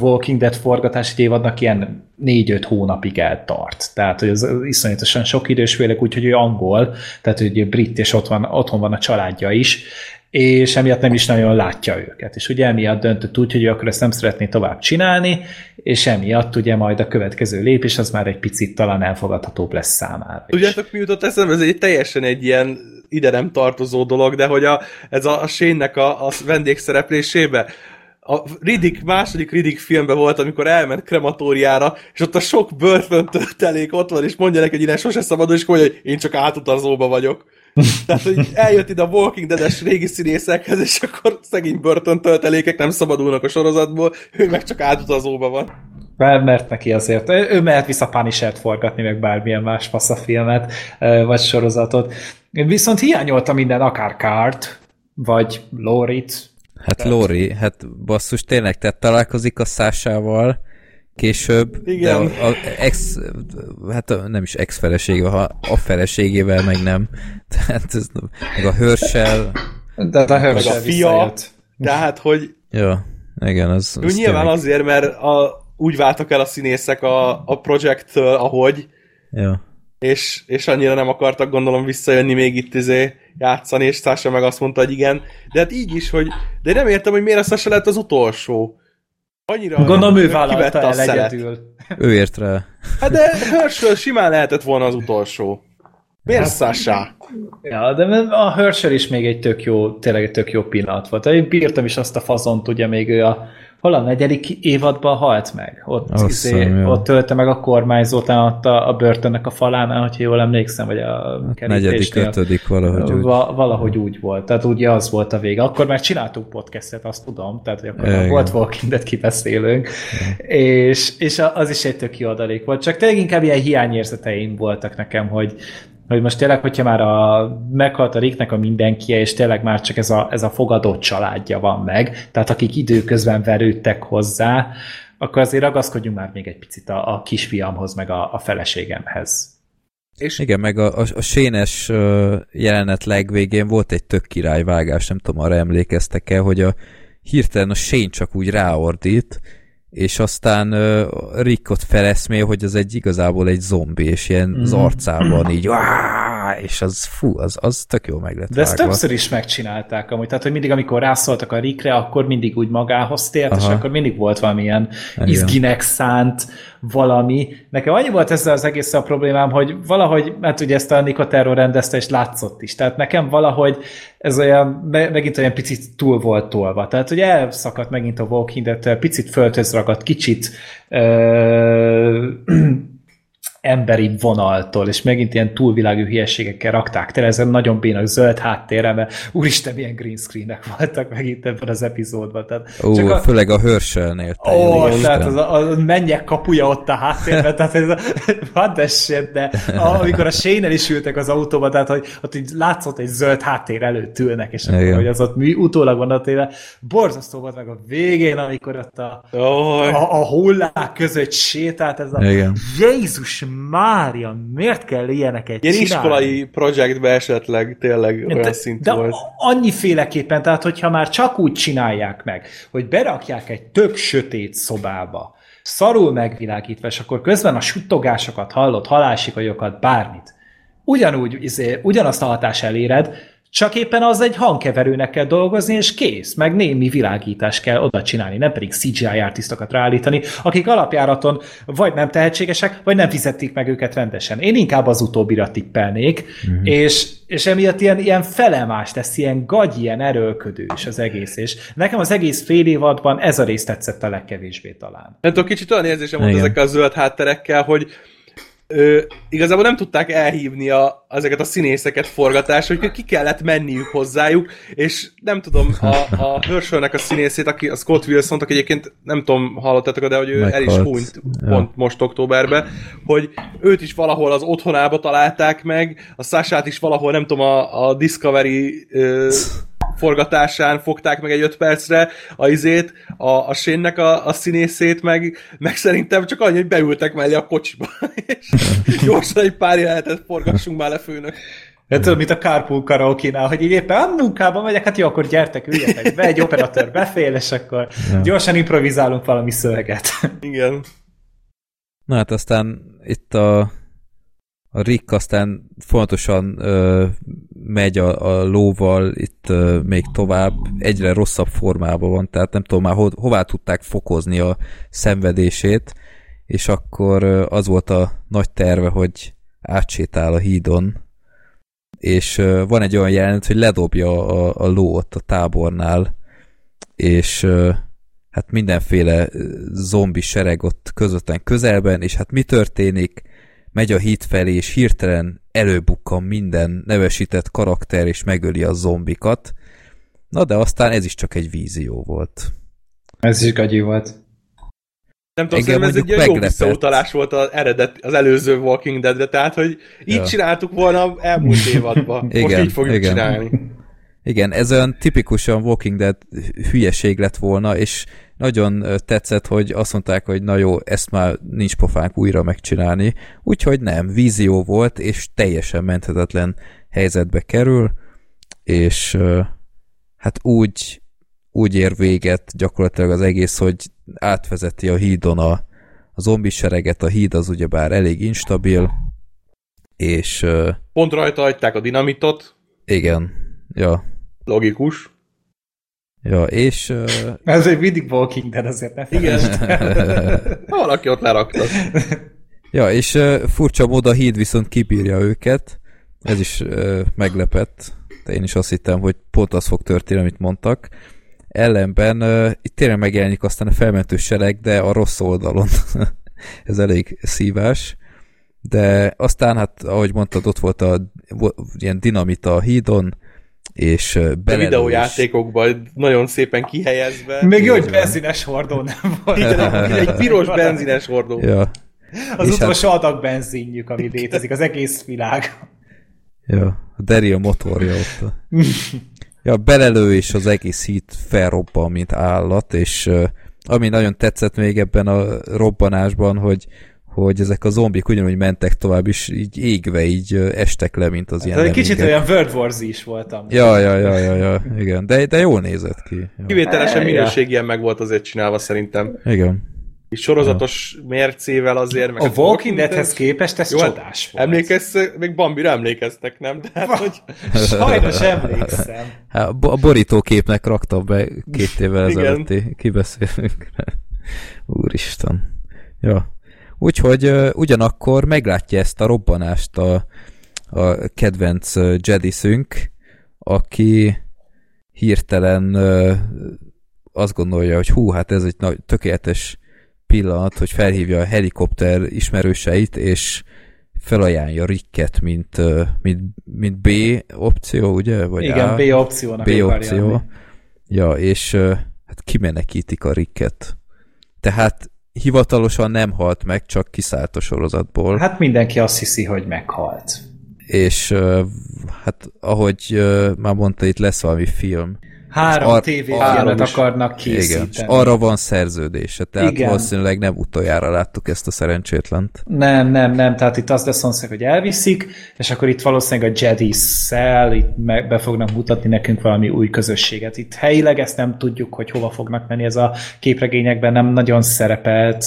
Walking Dead forgatási évadnak ilyen négy-öt hónapig eltart. Tehát, hogy az iszonyatosan sok idős, főleg úgy, hogy ő angol, tehát, hogy brit, és ott van, otthon van a családja is, és emiatt nem is nagyon látja őket. És ugye emiatt döntött úgy, hogy ő akkor ezt nem szeretné tovább csinálni, és emiatt ugye majd a következő lépés az már egy picit talán elfogadhatóbb lesz számára. Tudjátok, mi jutott eszembe? Ez egy teljesen egy ilyen ide nem tartozó dolog, de hogy a, ez a, a Shane-nek a, a vendégszereplésébe a Riddick, második Riddick filmben volt, amikor elment krematóriára, és ott a sok börtöntöltelék ott van, és mondja neki, hogy innen sose szabad, és mondja, hogy én csak átutazóba vagyok. Tehát, hogy eljött ide a Walking Dead-es régi színészekhez, és akkor szegény börtöntöltelékek nem szabadulnak a sorozatból, ő meg csak átutazóba van. Mert, mert neki azért, ő mehet vissza Punisher-t forgatni, meg bármilyen más faszafilmet, vagy sorozatot. Viszont hiányolta minden, akár Kárt, vagy Lorit. Hát. Lori, hát basszus, tényleg, tehát találkozik a Szásával, később, Igen. de a, a ex, hát a, nem is ex-feleségével, ha a feleségével meg nem. Tehát ez, meg a hőrsel. De a hőrsel a fia, tehát, hogy ja, igen, az, az nyilván tényleg. azért, mert a, úgy váltak el a színészek a, a projekttől, ahogy ja. és, és annyira nem akartak gondolom visszajönni még itt izé játszani, és Sasha meg azt mondta, hogy igen. De hát így is, hogy de nem értem, hogy miért a Sasha lett az utolsó. Annyira Gondolom ő vállalta el egyedül. Ő ért rá. Hát de Herschel simán lehetett volna az utolsó. Miért hát, Sasha? Ja, de a Herschel is még egy tök jó, tényleg egy tök jó pillanat volt. Én bírtam is azt a fazont, ugye még ő a hol a negyedik évadban halt meg. Ott, Azt izé, ott tölte meg a kormányzót ott a, a börtönnek a falán, hogyha jól emlékszem, vagy a hát negyedik, ötödik valahogy úgy. Va, valahogy úgy volt. Tehát ugye az volt a vége. Akkor már csináltunk podcastet, azt tudom, tehát hogy akkor e, volt Walking Dead kibeszélünk, és, és az is egy tök jó adalék volt. Csak tényleg inkább ilyen hiányérzeteim voltak nekem, hogy hogy most tényleg, hogyha már a, meghalt a Ricknek a mindenkie, és tényleg már csak ez a, ez a fogadott családja van meg, tehát akik időközben verődtek hozzá, akkor azért ragaszkodjunk már még egy picit a, a kisfiamhoz, meg a, a feleségemhez. És igen, meg a, a, a sénes jelenet legvégén volt egy tök királyvágás, nem tudom, arra emlékeztek-e, hogy a hirtelen a sén csak úgy ráordít, és aztán uh, Rickot feleszmél, hogy az egy igazából egy zombi, és ilyen mm. az arcában így és az fú, az, az tök jó meg lett De ezt többször is megcsinálták amúgy, tehát hogy mindig amikor rászóltak a Rickre, akkor mindig úgy magához tért, Aha. és akkor mindig volt valamilyen Igen. izginek szánt valami. Nekem annyi volt ezzel az egész a problémám, hogy valahogy, hát ugye ezt a Nicotero rendezte, és látszott is. Tehát nekem valahogy ez olyan, megint olyan picit túl volt tolva. Tehát, hogy elszakadt megint a Walking Dead, picit földhöz ragadt, kicsit ö, emberi vonaltól, és megint ilyen túlvilágú hülyeségekkel rakták tele, ezen nagyon bénak zöld háttérre, mert úristen, milyen green screenek voltak megint ebben az epizódban. Tehát Ó, csak a, főleg a Herschelnél. Ó, tehát az a, a mennyek kapuja ott a háttérben, tehát ez a what shit, de amikor a shane is ültek az autóba, tehát hogy ott így látszott egy zöld háttér előtt ülnek, és akkor, hogy az ott mi utólag van a téve, borzasztó volt meg a végén, amikor ott a, oh. a, a hullák között sétált, ez a Igen. Jézus Mária, miért kell ilyeneket Ilyen csinálni? iskolai projektbe esetleg tényleg olyan de, szint de volt. annyiféleképpen, tehát hogyha már csak úgy csinálják meg, hogy berakják egy tök sötét szobába, szarul megvilágítva, és akkor közben a suttogásokat hallott, halálsikolyokat, bármit. Ugyanúgy, izé, ugyanazt a hatás eléred, csak éppen az egy hangkeverőnek kell dolgozni, és kész, meg némi világítás kell oda csinálni, nem pedig CGI artistokat ráállítani, akik alapjáraton vagy nem tehetségesek, vagy nem fizették meg őket rendesen. Én inkább az utóbbira tippelnék, mm-hmm. és, és emiatt ilyen, ilyen felemás tesz, ilyen gagy, ilyen erőlködős az egész, és nekem az egész fél évadban ez a rész tetszett a legkevésbé talán. Nem tudom, kicsit olyan érzésem volt ezekkel a zöld hátterekkel, hogy ö, igazából nem tudták elhívni a, ezeket a színészeket forgatás, hogy ki kellett menniük hozzájuk, és nem tudom, a, a Herschelnek a színészét, aki a Scott wilson aki egyébként nem tudom, hallottátok, de hogy ő Meghalt. el is hunyt pont ja. most októberben, hogy őt is valahol az otthonába találták meg, a Sasát is valahol, nem tudom, a, a Discovery ö, forgatásán fogták meg egy öt percre a izét, a, a sénnek a, a színészét, meg, meg szerintem csak annyi, hogy beültek mellé a kocsiba, és gyorsan egy pár jelenetet forgassunk már le főnök. Hát tudod, mint a Carpool karaoke hogy így éppen a munkába megyek, hát jó, akkor gyertek, üljetek be, egy operatőr befél, és akkor ja. gyorsan improvizálunk valami szöveget. Igen. Na hát aztán itt a a Rick aztán fontosan ö, megy a, a lóval itt ö, még tovább, egyre rosszabb formában van, tehát nem tudom már ho, hová tudták fokozni a szenvedését, és akkor ö, az volt a nagy terve, hogy átsétál a hídon, és ö, van egy olyan jelenet, hogy ledobja a, a lót a tábornál, és ö, hát mindenféle zombi sereg ott közvetlen közelben, és hát mi történik? Megy a híd felé, és hirtelen előbukkan minden nevesített karakter, és megöli a zombikat. Na de aztán ez is csak egy vízió volt. Ez is gagyi volt. Nem tudom, Engem ez egy jó visszautalás volt az eredet, az előző Walking Dead-re, tehát, hogy így ja. csináltuk volna elmúlt évadban. igen, Most így fogjuk igen. csinálni. Igen, ez olyan tipikusan Walking Dead hülyeség lett volna, és nagyon tetszett, hogy azt mondták, hogy na jó, ezt már nincs pofánk újra megcsinálni, úgyhogy nem, vízió volt, és teljesen menthetetlen helyzetbe kerül, és hát úgy, úgy ér véget gyakorlatilag az egész, hogy átvezeti a hídon a, a zombi sereget, a híd az ugyebár elég instabil, és... Pont rajta hagyták a dinamitot. Igen, ja. Logikus. Ja, és... Uh... Ez egy mindig Walking Dead, azért ne Igen. Valaki ott lerakta. ja, és uh, furcsa mód a híd viszont kibírja őket. Ez is uh, meglepett. De én is azt hittem, hogy pont az fog történni, amit mondtak. Ellenben uh, itt tényleg megjelenik aztán a felmentő sereg, de a rossz oldalon. Ez elég szívás. De aztán, hát ahogy mondtad, ott volt a ilyen dinamita a hídon, és A videójátékokban nagyon szépen kihelyezve. Még jó, hogy benzines hordó nem volt. Igen, egy piros benzines hordó. Ja. Az és utolsó hát... adag benzinjük, ami létezik, az egész világ. Ja, a Deri a motorja ott. ja, belelő és az egész hit felrobban, mint állat, és ami nagyon tetszett még ebben a robbanásban, hogy hogy ezek a zombik ugyanúgy mentek tovább, és így égve így estek le, mint az hát, ilyen Egy kicsit olyan World War Z is voltam. Ja, ja, ja, ja, ja, igen. De, de jól nézett ki. Ja. Kivételesen minőségien meg volt azért csinálva szerintem. Igen. És sorozatos ja. mércével azért. Meg a, a Walking Deadhez képest ez Jó, hát csodás volt. Emlékezz, még Bambira emlékeztek, nem? De hát, hogy... Sajnos emlékszem. Hát, a borítóképnek raktam be két évvel ezelőtti kibeszélünk. Úristen. Ja. Úgyhogy uh, ugyanakkor meglátja ezt a robbanást a, a kedvenc uh, Jedi-szünk, aki hirtelen uh, azt gondolja, hogy hú, hát ez egy nagy, tökéletes pillanat, hogy felhívja a helikopter ismerőseit, és felajánlja Ricket, mint, mint, mint B opció, ugye? Vagy Igen, A? B opciónak B opció. Ja, és hát kimenekítik a Ricket. Tehát hivatalosan nem halt meg, csak kiszállt a sorozatból. Hát mindenki azt hiszi, hogy meghalt. És hát ahogy már mondta, itt lesz valami film. Három ar- tévéfilmet akarnak készíteni. Igen, arra van szerződése, tehát Igen. valószínűleg nem utoljára láttuk ezt a szerencsétlent. Nem, nem, nem, tehát itt az lesz mondszak, hogy elviszik, és akkor itt valószínűleg a jedi szel itt be fognak mutatni nekünk valami új közösséget. Itt helyileg ezt nem tudjuk, hogy hova fognak menni, ez a képregényekben nem nagyon szerepelt,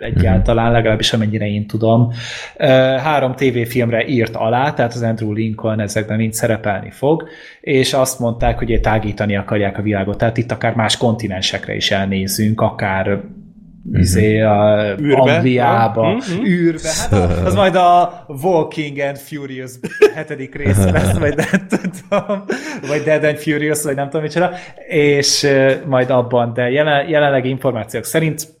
egyáltalán, legalábbis amennyire én tudom. Három tévéfilmre írt alá, tehát az Andrew Lincoln ezekben mind szerepelni fog, és azt mondták, hogy tágítani akarják a világot, tehát itt akár más kontinensekre is elnézünk, akár izé, a űrbe. Angliába, uh-huh. űrbe. Hát az majd a Walking and Furious hetedik része lesz, vagy nem tudom, vagy Dead and Furious, vagy nem tudom micsoda, és majd abban, de jelen, jelenlegi információk szerint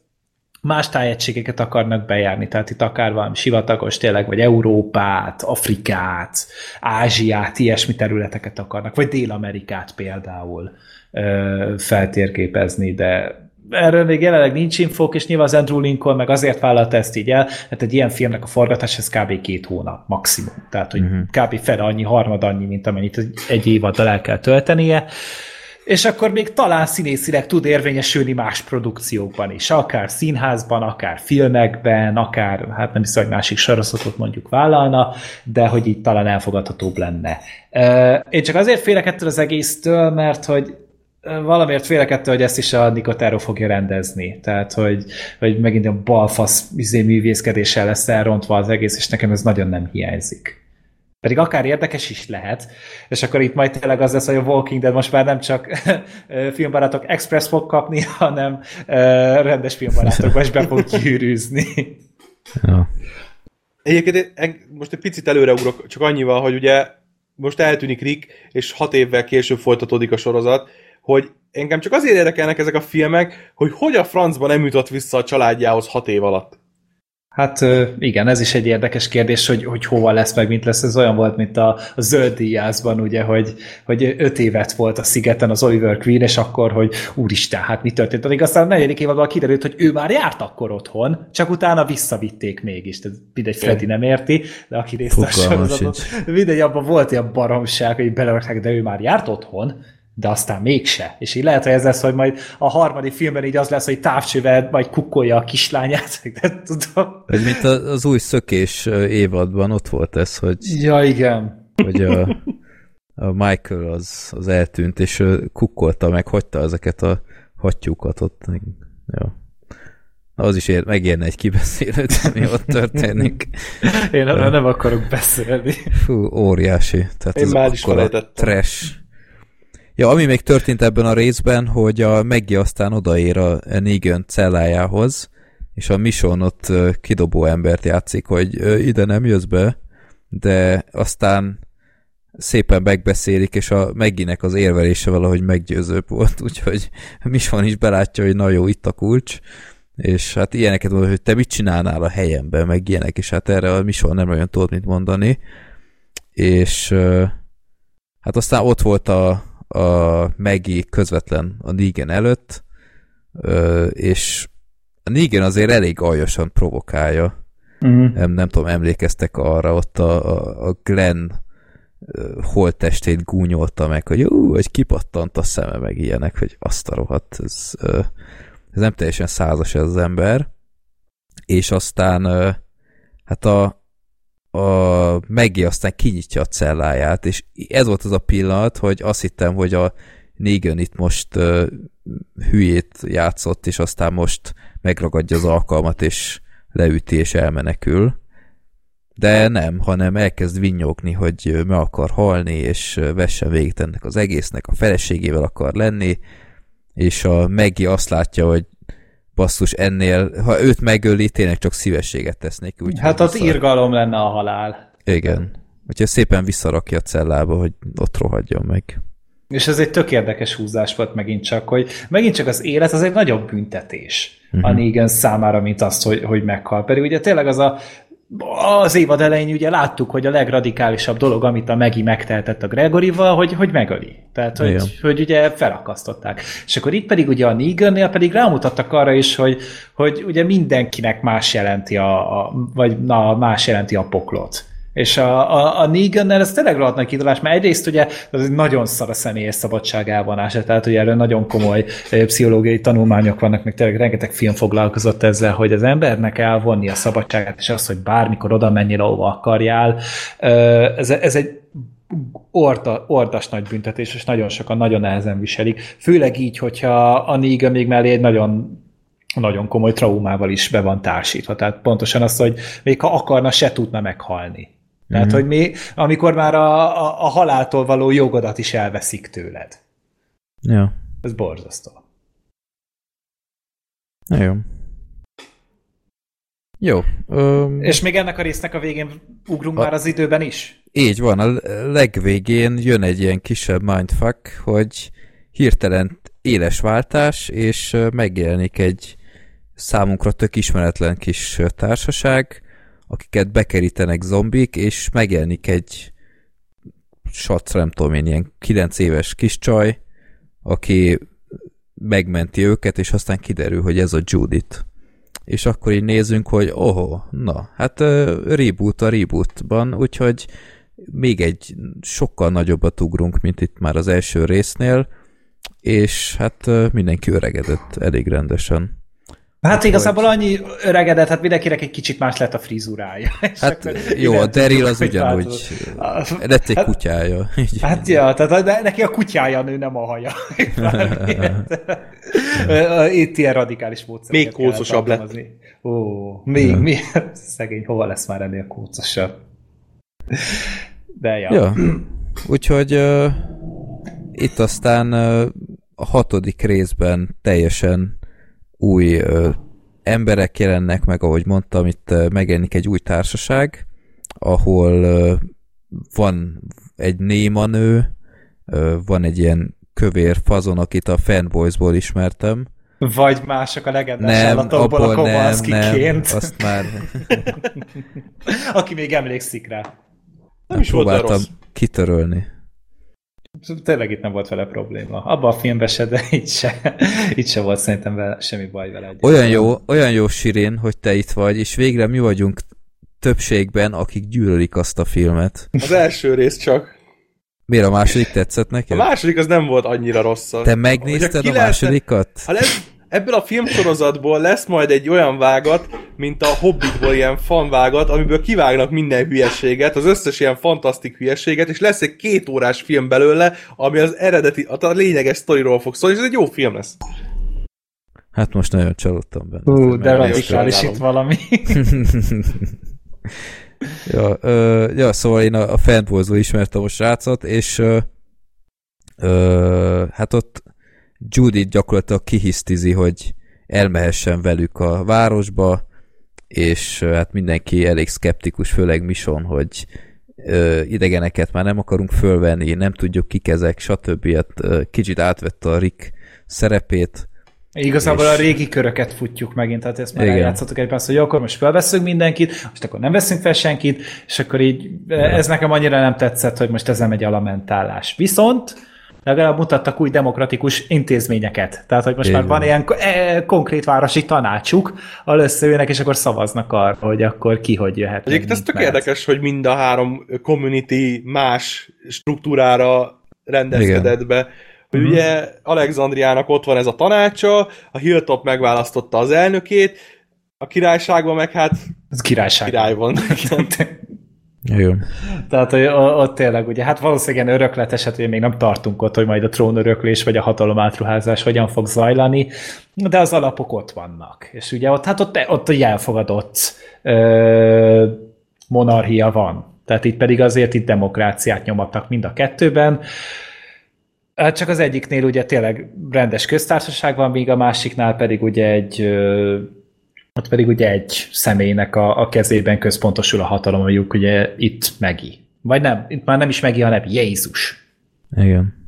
más tájegységeket akarnak bejárni, tehát itt akár valami sivatagos tényleg, vagy Európát, Afrikát, Ázsiát, ilyesmi területeket akarnak, vagy Dél-Amerikát például ö, feltérképezni, de erről még jelenleg nincs infók, és nyilván az Andrew Lincoln meg azért vállalta ezt így el, mert egy ilyen filmnek a forgatás ez kb. két hónap maximum. Tehát, hogy uh-huh. kb. fel annyi, harmad annyi, mint amennyit egy évaddal el kell töltenie és akkor még talán színészileg tud érvényesülni más produkciókban is, akár színházban, akár filmekben, akár, hát nem hiszem, hogy másik sorozatot mondjuk vállalna, de hogy így talán elfogadhatóbb lenne. Én csak azért félek ettől az egésztől, mert hogy valamiért félek ettől, hogy ezt is a Nicotero fogja rendezni. Tehát, hogy, hogy megint a balfasz izé művészkedéssel lesz elrontva az egész, és nekem ez nagyon nem hiányzik. Pedig akár érdekes is lehet, és akkor itt majd tényleg az lesz, hogy a Walking Dead most már nem csak filmbarátok Express fog kapni, hanem rendes filmbarátokba is be fog gyűrűzni. Ja. Egyébként most egy picit előreugrok, csak annyival, hogy ugye most eltűnik Rick, és hat évvel később folytatódik a sorozat, hogy engem csak azért érdekelnek ezek a filmek, hogy hogy a francban nem jutott vissza a családjához hat év alatt. Hát igen, ez is egy érdekes kérdés, hogy, hogy hova lesz meg, mint lesz. Ez olyan volt, mint a, a zöld díjázban, ugye, hogy, hogy öt évet volt a szigeten az Oliver Queen, és akkor, hogy úristen, hát mi történt? Addig aztán a negyedik évadban kiderült, hogy ő már járt akkor otthon, csak utána visszavitték mégis. Tehát mindegy, Freddy nem érti, de aki részt a sorozaton, mindegy, abban volt ilyen baromság, hogy belerakták, de ő már járt otthon, de aztán mégse. És így lehet, hogy ez lesz, hogy majd a harmadik filmben így az lesz, hogy távcsővel majd kukkolja a kislányát, nem tudom. Ez mint az új szökés évadban ott volt ez, hogy... Ja, igen. Hogy a, a Michael az, az eltűnt, és kukkolta meg, hagyta ezeket a hattyúkat ott. Ja. Na, az is ér, megérne egy kibeszélőt, mi ott történik. Én arra nem akarok beszélni. Fú, óriási. Tehát Én ez már is felejtettem. trash. Ja, ami még történt ebben a részben, hogy a Meggi aztán odaér a Negan cellájához, és a Mission ott kidobó embert játszik, hogy ide nem jössz be, de aztán szépen megbeszélik, és a Megginek az érvelése valahogy meggyőzőbb volt, úgyhogy Mission is belátja, hogy na jó, itt a kulcs, és hát ilyeneket mondod, hogy te mit csinálnál a helyemben, meg ilyenek, és hát erre a Mission nem olyan tudod mit mondani, és hát aztán ott volt a, a Maggie közvetlen a Negan előtt, és a Negan azért elég aljasan provokálja. Uh-huh. Nem, nem tudom, emlékeztek arra, ott a, a, a Glenn holttestét gúnyolta meg, hogy ú, hogy kipattant a szeme, meg ilyenek, hogy azt a rohadt, ez, ez nem teljesen százas ez az ember. És aztán hát a, a Maggie aztán kinyitja a celláját, és ez volt az a pillanat, hogy azt hittem, hogy a Negan itt most uh, hülyét játszott, és aztán most megragadja az alkalmat, és leüti, és elmenekül. De nem, hanem elkezd vinnyogni, hogy meg akar halni, és vessen véget ennek az egésznek, a feleségével akar lenni, és a Maggie azt látja, hogy basszus ennél, ha őt megöli, tényleg csak szívességet tesz neki. Úgy, Hát ott vissza- irgalom lenne a halál. Igen. Úgyhogy szépen visszarakja a cellába, hogy ott rohadjon meg. És ez egy tök érdekes húzás volt megint csak, hogy megint csak az élet az egy nagyobb büntetés uh-huh. a Negan számára, mint azt, hogy, hogy meghal. Pedig ugye tényleg az a az évad elején ugye láttuk, hogy a legradikálisabb dolog, amit a Megi megtehetett a Gregorival, hogy, hogy megöli. Tehát, hogy, Igen. hogy ugye felakasztották. És akkor itt pedig ugye a Negannél pedig rámutattak arra is, hogy, hogy ugye mindenkinek más jelenti a, a vagy na, más jelenti a poklot. És a, a, a Negannel ez tényleg rohadt nagy kidolás, mert egyrészt ugye ez egy nagyon szar a személyes szabadság elvonása, tehát ugye erről nagyon komoly pszichológiai tanulmányok vannak, meg tényleg rengeteg film foglalkozott ezzel, hogy az embernek elvonni a szabadságát, és az, hogy bármikor oda menjél, ahova akarjál, ez, ez egy orda, ordas nagy büntetés, és nagyon sokan nagyon nehezen viselik. Főleg így, hogyha a Negan még mellé egy nagyon nagyon komoly traumával is be van társítva. Tehát pontosan az, hogy még ha akarna, se tudna meghalni. Tehát, Mhm. hogy mi, amikor már a, a, a haláltól való jogodat is elveszik tőled. Ja. Ez borzasztó. Na jó. Jó. Öm, És még ennek a résznek a végén ugrunk A- már az időben is? így van, a legvégén jön egy ilyen kisebb mindfuck, hogy hirtelen éles váltás, és megjelenik egy számunkra tök ismeretlen kis társaság, akiket bekerítenek zombik, és megjelenik egy sac, nem tudom én, ilyen 9 éves kis csaj, aki megmenti őket, és aztán kiderül, hogy ez a Judith. És akkor így nézünk, hogy oho, na, hát reboot a rebootban, úgyhogy még egy sokkal nagyobbat ugrunk, mint itt már az első résznél, és hát mindenki öregedett elég rendesen. Hát igazából annyi öregedett, hát mindenkinek egy kicsit más lett a frizurája. Hát jó, a Daryl az hogy ugyanúgy változott. lett egy Hát- kutyája. Hát ja, tehát de neki a kutyája nő, nem a haja. Itt ilyen radikális módszer. Még kócosabb lett. Ó, még, mi? Szegény, hova lesz már ennél kócosabb? De ja. Ja. Úgyhogy uh, itt aztán uh, a hatodik részben teljesen új uh, emberek jelennek meg, ahogy mondtam, itt uh, megjelenik egy új társaság, ahol uh, van egy néma nő, uh, van egy ilyen kövér fazon, akit a fanboysból ismertem. Vagy mások a legendás Nem, állatokból a abból nem, nem, Kowalski-ként, azt már aki még emlékszik rá. Nem is volt olyan próbáltam rossz. kitörölni. Tényleg itt nem volt vele probléma. Abban a filmben se, de itt se, itt se volt szerintem vele, semmi baj vele. Olyan jó, olyan jó Sirin, hogy te itt vagy, és végre mi vagyunk többségben, akik gyűlölik azt a filmet. Az első rész csak. Miért a második tetszett A neked? második az nem volt annyira rossz. Te megnézted a lehetne- másodikat? Ha lesz, ebből a filmsorozatból lesz majd egy olyan vágat, mint a Hobbitból ilyen fanvágat, amiből kivágnak minden hülyeséget, az összes ilyen fantasztik hülyeséget, és lesz egy két órás film belőle, ami az eredeti, a lényeges sztoriról fog szólni, és ez egy jó film lesz. Hát most nagyon csalódtam benne. Hú, de radikális itt valami. ja, ö, ja, szóval én a, a fanboyzó ismertem a srácot, és ö, ö, hát ott Judith gyakorlatilag kihisztizi, hogy elmehessen velük a városba, és hát mindenki elég szkeptikus, főleg Mission, hogy ö, idegeneket már nem akarunk fölvenni, nem tudjuk kik ezek, stb. Hát, kicsit átvette a Rick szerepét, Igazából és... a régi köröket futjuk megint, tehát ezt már Igen. eljátszottuk egy pár, hogy jó, akkor most felveszünk mindenkit, most akkor nem veszünk fel senkit, és akkor így ez nekem annyira nem tetszett, hogy most ezen megy a lamentálás. Viszont legalább mutattak új demokratikus intézményeket. Tehát, hogy most Igen. már van ilyen e, konkrét városi tanácsuk, ahol összeülnek, és akkor szavaznak arra, hogy akkor ki hogy jöhet. Egyébként ez tök mert. érdekes, hogy mind a három community más struktúrára rendezkedett be hogy uh-huh. ugye Alexandriának ott van ez a tanácsa, a Hilltop megválasztotta az elnökét, a királyságban meg hát ez királyság. király van. Jó. Tehát hogy ott tényleg ugye, hát valószínűleg hát még nem tartunk ott, hogy majd a trónöröklés vagy a hatalom átruházás hogyan fog zajlani, de az alapok ott vannak. És ugye ott, hát ott, ott egy elfogadott ö, monarchia van. Tehát itt pedig azért itt demokráciát nyomattak mind a kettőben. Hát csak az egyiknél ugye tényleg rendes köztársaság van, míg a másiknál pedig ugye egy ott pedig ugye egy személynek a, a kezében központosul a hatalom, mondjuk ugye itt Megi. Vagy nem, itt már nem is Megi, hanem Jézus. Igen.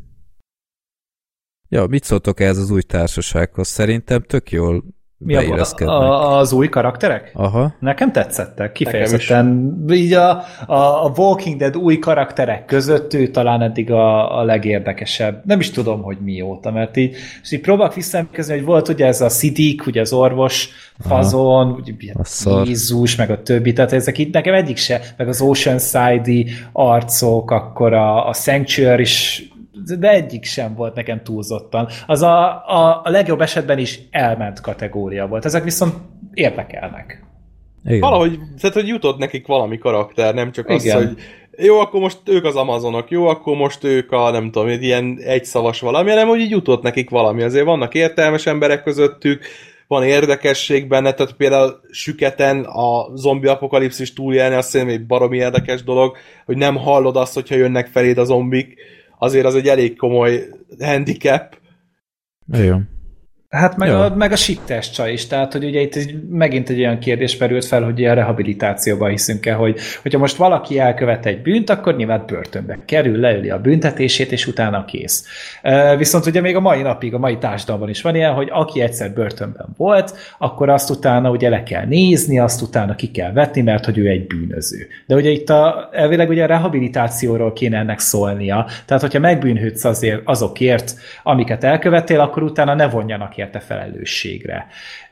Ja, mit szóltok ehhez az új társasághoz? Szerintem tök jól mi a, a, az új karakterek? Aha. Nekem tetszettek, kifejezetten. Így a, a, a Walking Dead új karakterek között ő talán eddig a, a legérdekesebb. Nem is tudom, hogy mióta, mert így, és így próbálok visszaemlékezni, hogy volt ugye ez a Sidik, ugye az orvos fazon, ugye, a Jézus, meg a többi, tehát ezek itt nekem egyik se, meg az Oceanside-i arcok, akkor a, a Sanctuary is de egyik sem volt nekem túlzottan. Az a, a, a legjobb esetben is elment kategória volt. Ezek viszont érdekelnek. Igen. Valahogy, tehát hogy jutott nekik valami karakter, nem csak az, hogy jó, akkor most ők az Amazonok, jó, akkor most ők a, nem tudom, egy ilyen egyszavas valami, hanem hogy így jutott nekik valami. Azért vannak értelmes emberek közöttük, van érdekesség benne, tehát például süketen a zombi apokalipszis túlélni, azt hiszem egy baromi érdekes dolog, hogy nem hallod azt, hogyha jönnek feléd a zombik, azért az egy elég komoly handicap. Jó. Hát meg, a, meg a sittes csaj is, tehát hogy ugye itt megint egy olyan kérdés merült fel, hogy a rehabilitációban hiszünk-e, hogy hogyha most valaki elkövet egy bűnt, akkor nyilván börtönbe kerül, leüli a büntetését, és utána kész. Viszont ugye még a mai napig, a mai társadalomban is van ilyen, hogy aki egyszer börtönben volt, akkor azt utána ugye le kell nézni, azt utána ki kell vetni, mert hogy ő egy bűnöző. De ugye itt a, elvileg ugye a rehabilitációról kéne ennek szólnia, tehát hogyha megbűnhődsz azért azokért, amiket elkövettél, akkor utána ne vonjanak érte felelősségre.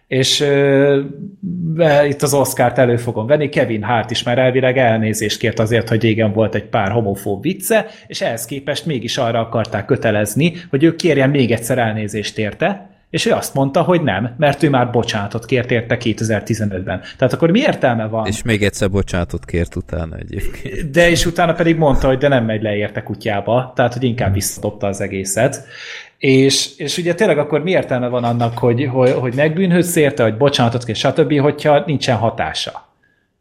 És uh, itt az Oscar-t elő fogom venni, Kevin Hart is már elvileg elnézést kért azért, hogy régen volt egy pár homofób vicce, és ehhez képest mégis arra akarták kötelezni, hogy ő kérjen még egyszer elnézést érte, és ő azt mondta, hogy nem, mert ő már bocsánatot kért érte 2015-ben. Tehát akkor mi értelme van? És még egyszer bocsánatot kért utána egyébként. De és utána pedig mondta, hogy de nem megy le érte kutyába, tehát hogy inkább visszadobta az egészet. És, és ugye tényleg akkor mi értelme van annak, hogy, hogy, hogy megbűnhődsz érte, hogy bocsánatot kér, stb., hogyha nincsen hatása.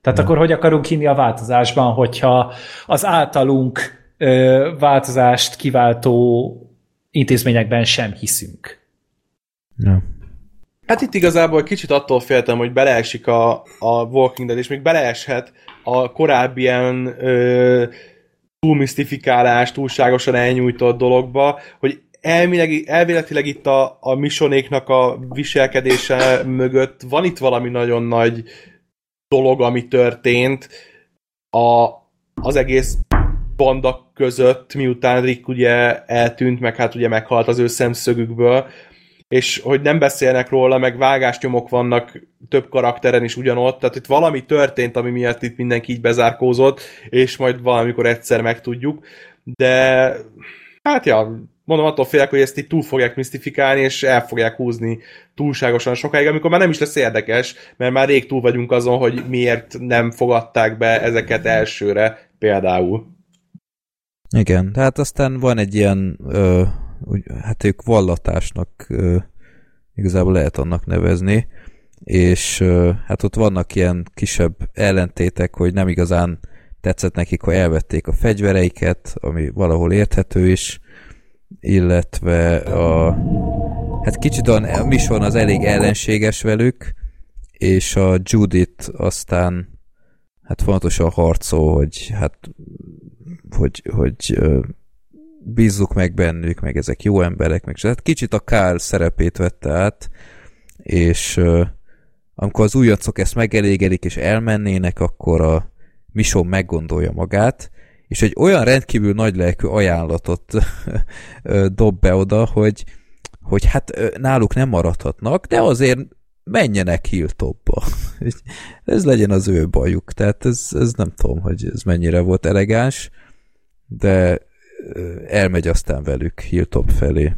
Tehát hmm. akkor hogy akarunk hinni a változásban, hogyha az általunk ö, változást kiváltó intézményekben sem hiszünk. Ja. Hát itt igazából kicsit attól féltem, hogy beleesik a, a Walking Dead, és még beleeshet a korábbi ilyen ö, túlmisztifikálás, túlságosan elnyújtott dologba, hogy elmileg, elvéletileg itt a, a misonéknak a viselkedése mögött van itt valami nagyon nagy dolog, ami történt a, az egész banda között, miután Rick ugye eltűnt, meg hát ugye meghalt az ő szemszögükből, és hogy nem beszélnek róla, meg vágásnyomok vannak több karakteren is ugyanott, tehát itt valami történt, ami miatt itt mindenki így bezárkózott, és majd valamikor egyszer megtudjuk, de hát ja, mondom, attól félek, hogy ezt itt túl fogják misztifikálni, és el fogják húzni túlságosan sokáig, amikor már nem is lesz érdekes, mert már rég túl vagyunk azon, hogy miért nem fogadták be ezeket elsőre például. Igen, tehát aztán van egy ilyen, ö, úgy, hát ők vallatásnak ö, igazából lehet annak nevezni, és hát ott vannak ilyen kisebb ellentétek, hogy nem igazán tetszett nekik, hogy elvették a fegyvereiket, ami valahol érthető is, illetve a hát kicsit a Mission az elég ellenséges velük, és a Judith aztán hát fontosan harcol, hogy hát hogy, hogy bízzuk meg bennük, meg ezek jó emberek, meg hát kicsit a Kál szerepét vette át, és amikor az újacok ezt megelégedik és elmennének, akkor a Mission meggondolja magát, és egy olyan rendkívül nagylelkű ajánlatot dob be oda, hogy, hogy hát náluk nem maradhatnak, de azért menjenek Hilltopba. ez legyen az ő bajuk. Tehát ez, ez nem tudom, hogy ez mennyire volt elegáns, de elmegy aztán velük Hilltop felé.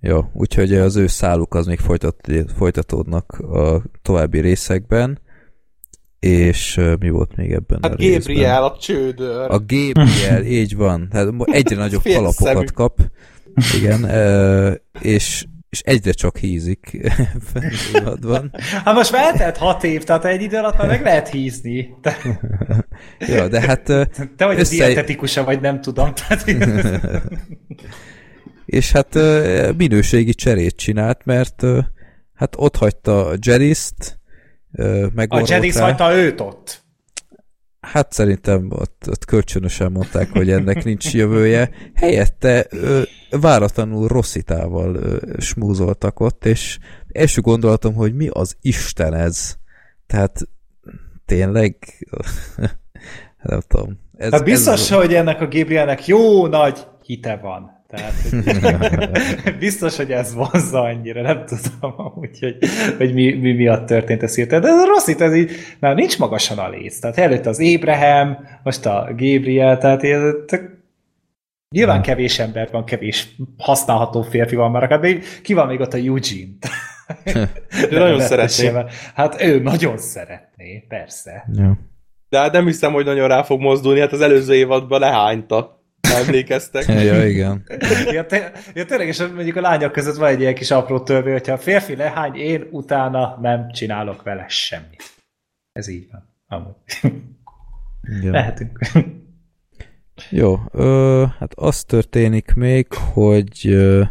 Jó, úgyhogy az ő száluk az még folytat, folytatódnak a további részekben, és mi volt még ebben hát a Gabriel a csődör. A Gabriel, így van. Hát egyre nagyobb alapokat kap. Igen, és és egyre csak hízik van. Hát most már eltelt hat év, tehát egy idő alatt már meg lehet hízni. Te... ja, de hát... Te vagy össze... az dietetikusa, vagy nem tudom. Tehát... és hát minőségi cserét csinált, mert hát ott hagyta Jerry-t, A Jerry hagyta őt ott. Hát szerintem ott, ott kölcsönösen mondták, hogy ennek nincs jövője. Helyette ö, váratlanul Rosszitával ö, smúzoltak ott, és első gondolatom, hogy mi az Isten ez? Tehát tényleg nem tudom. Ez, hát biztos, ez... hogy ennek a Gabrielnek jó nagy hite van. Tehát hogy biztos, hogy ez vonza annyira, nem tudom amúgy, hogy, hogy mi, mi miatt történt ez hirtelen. De ez a rossz itt, ez így, nem, nincs magasan a léc. Tehát előtt az Ébrahim, most a Gabriel, tehát ez, nyilván kevés ember van, kevés használható férfi van már, de ki van még ott a Eugene? ő nagyon szeretné. Hát ő nagyon szeretné, persze. Ja. De hát nem hiszem, hogy nagyon rá fog mozdulni, hát az előző évadban lehányta emlékeztek. ja, igen. ja, te, ja, tényleg, és mondjuk a lányok között van egy ilyen kis apró törvény, hogyha a férfi lehány, én utána nem csinálok vele semmit. Ez így van. Amúgy. Ja. Lehetünk. Jó, ö, hát az történik még, hogy ö,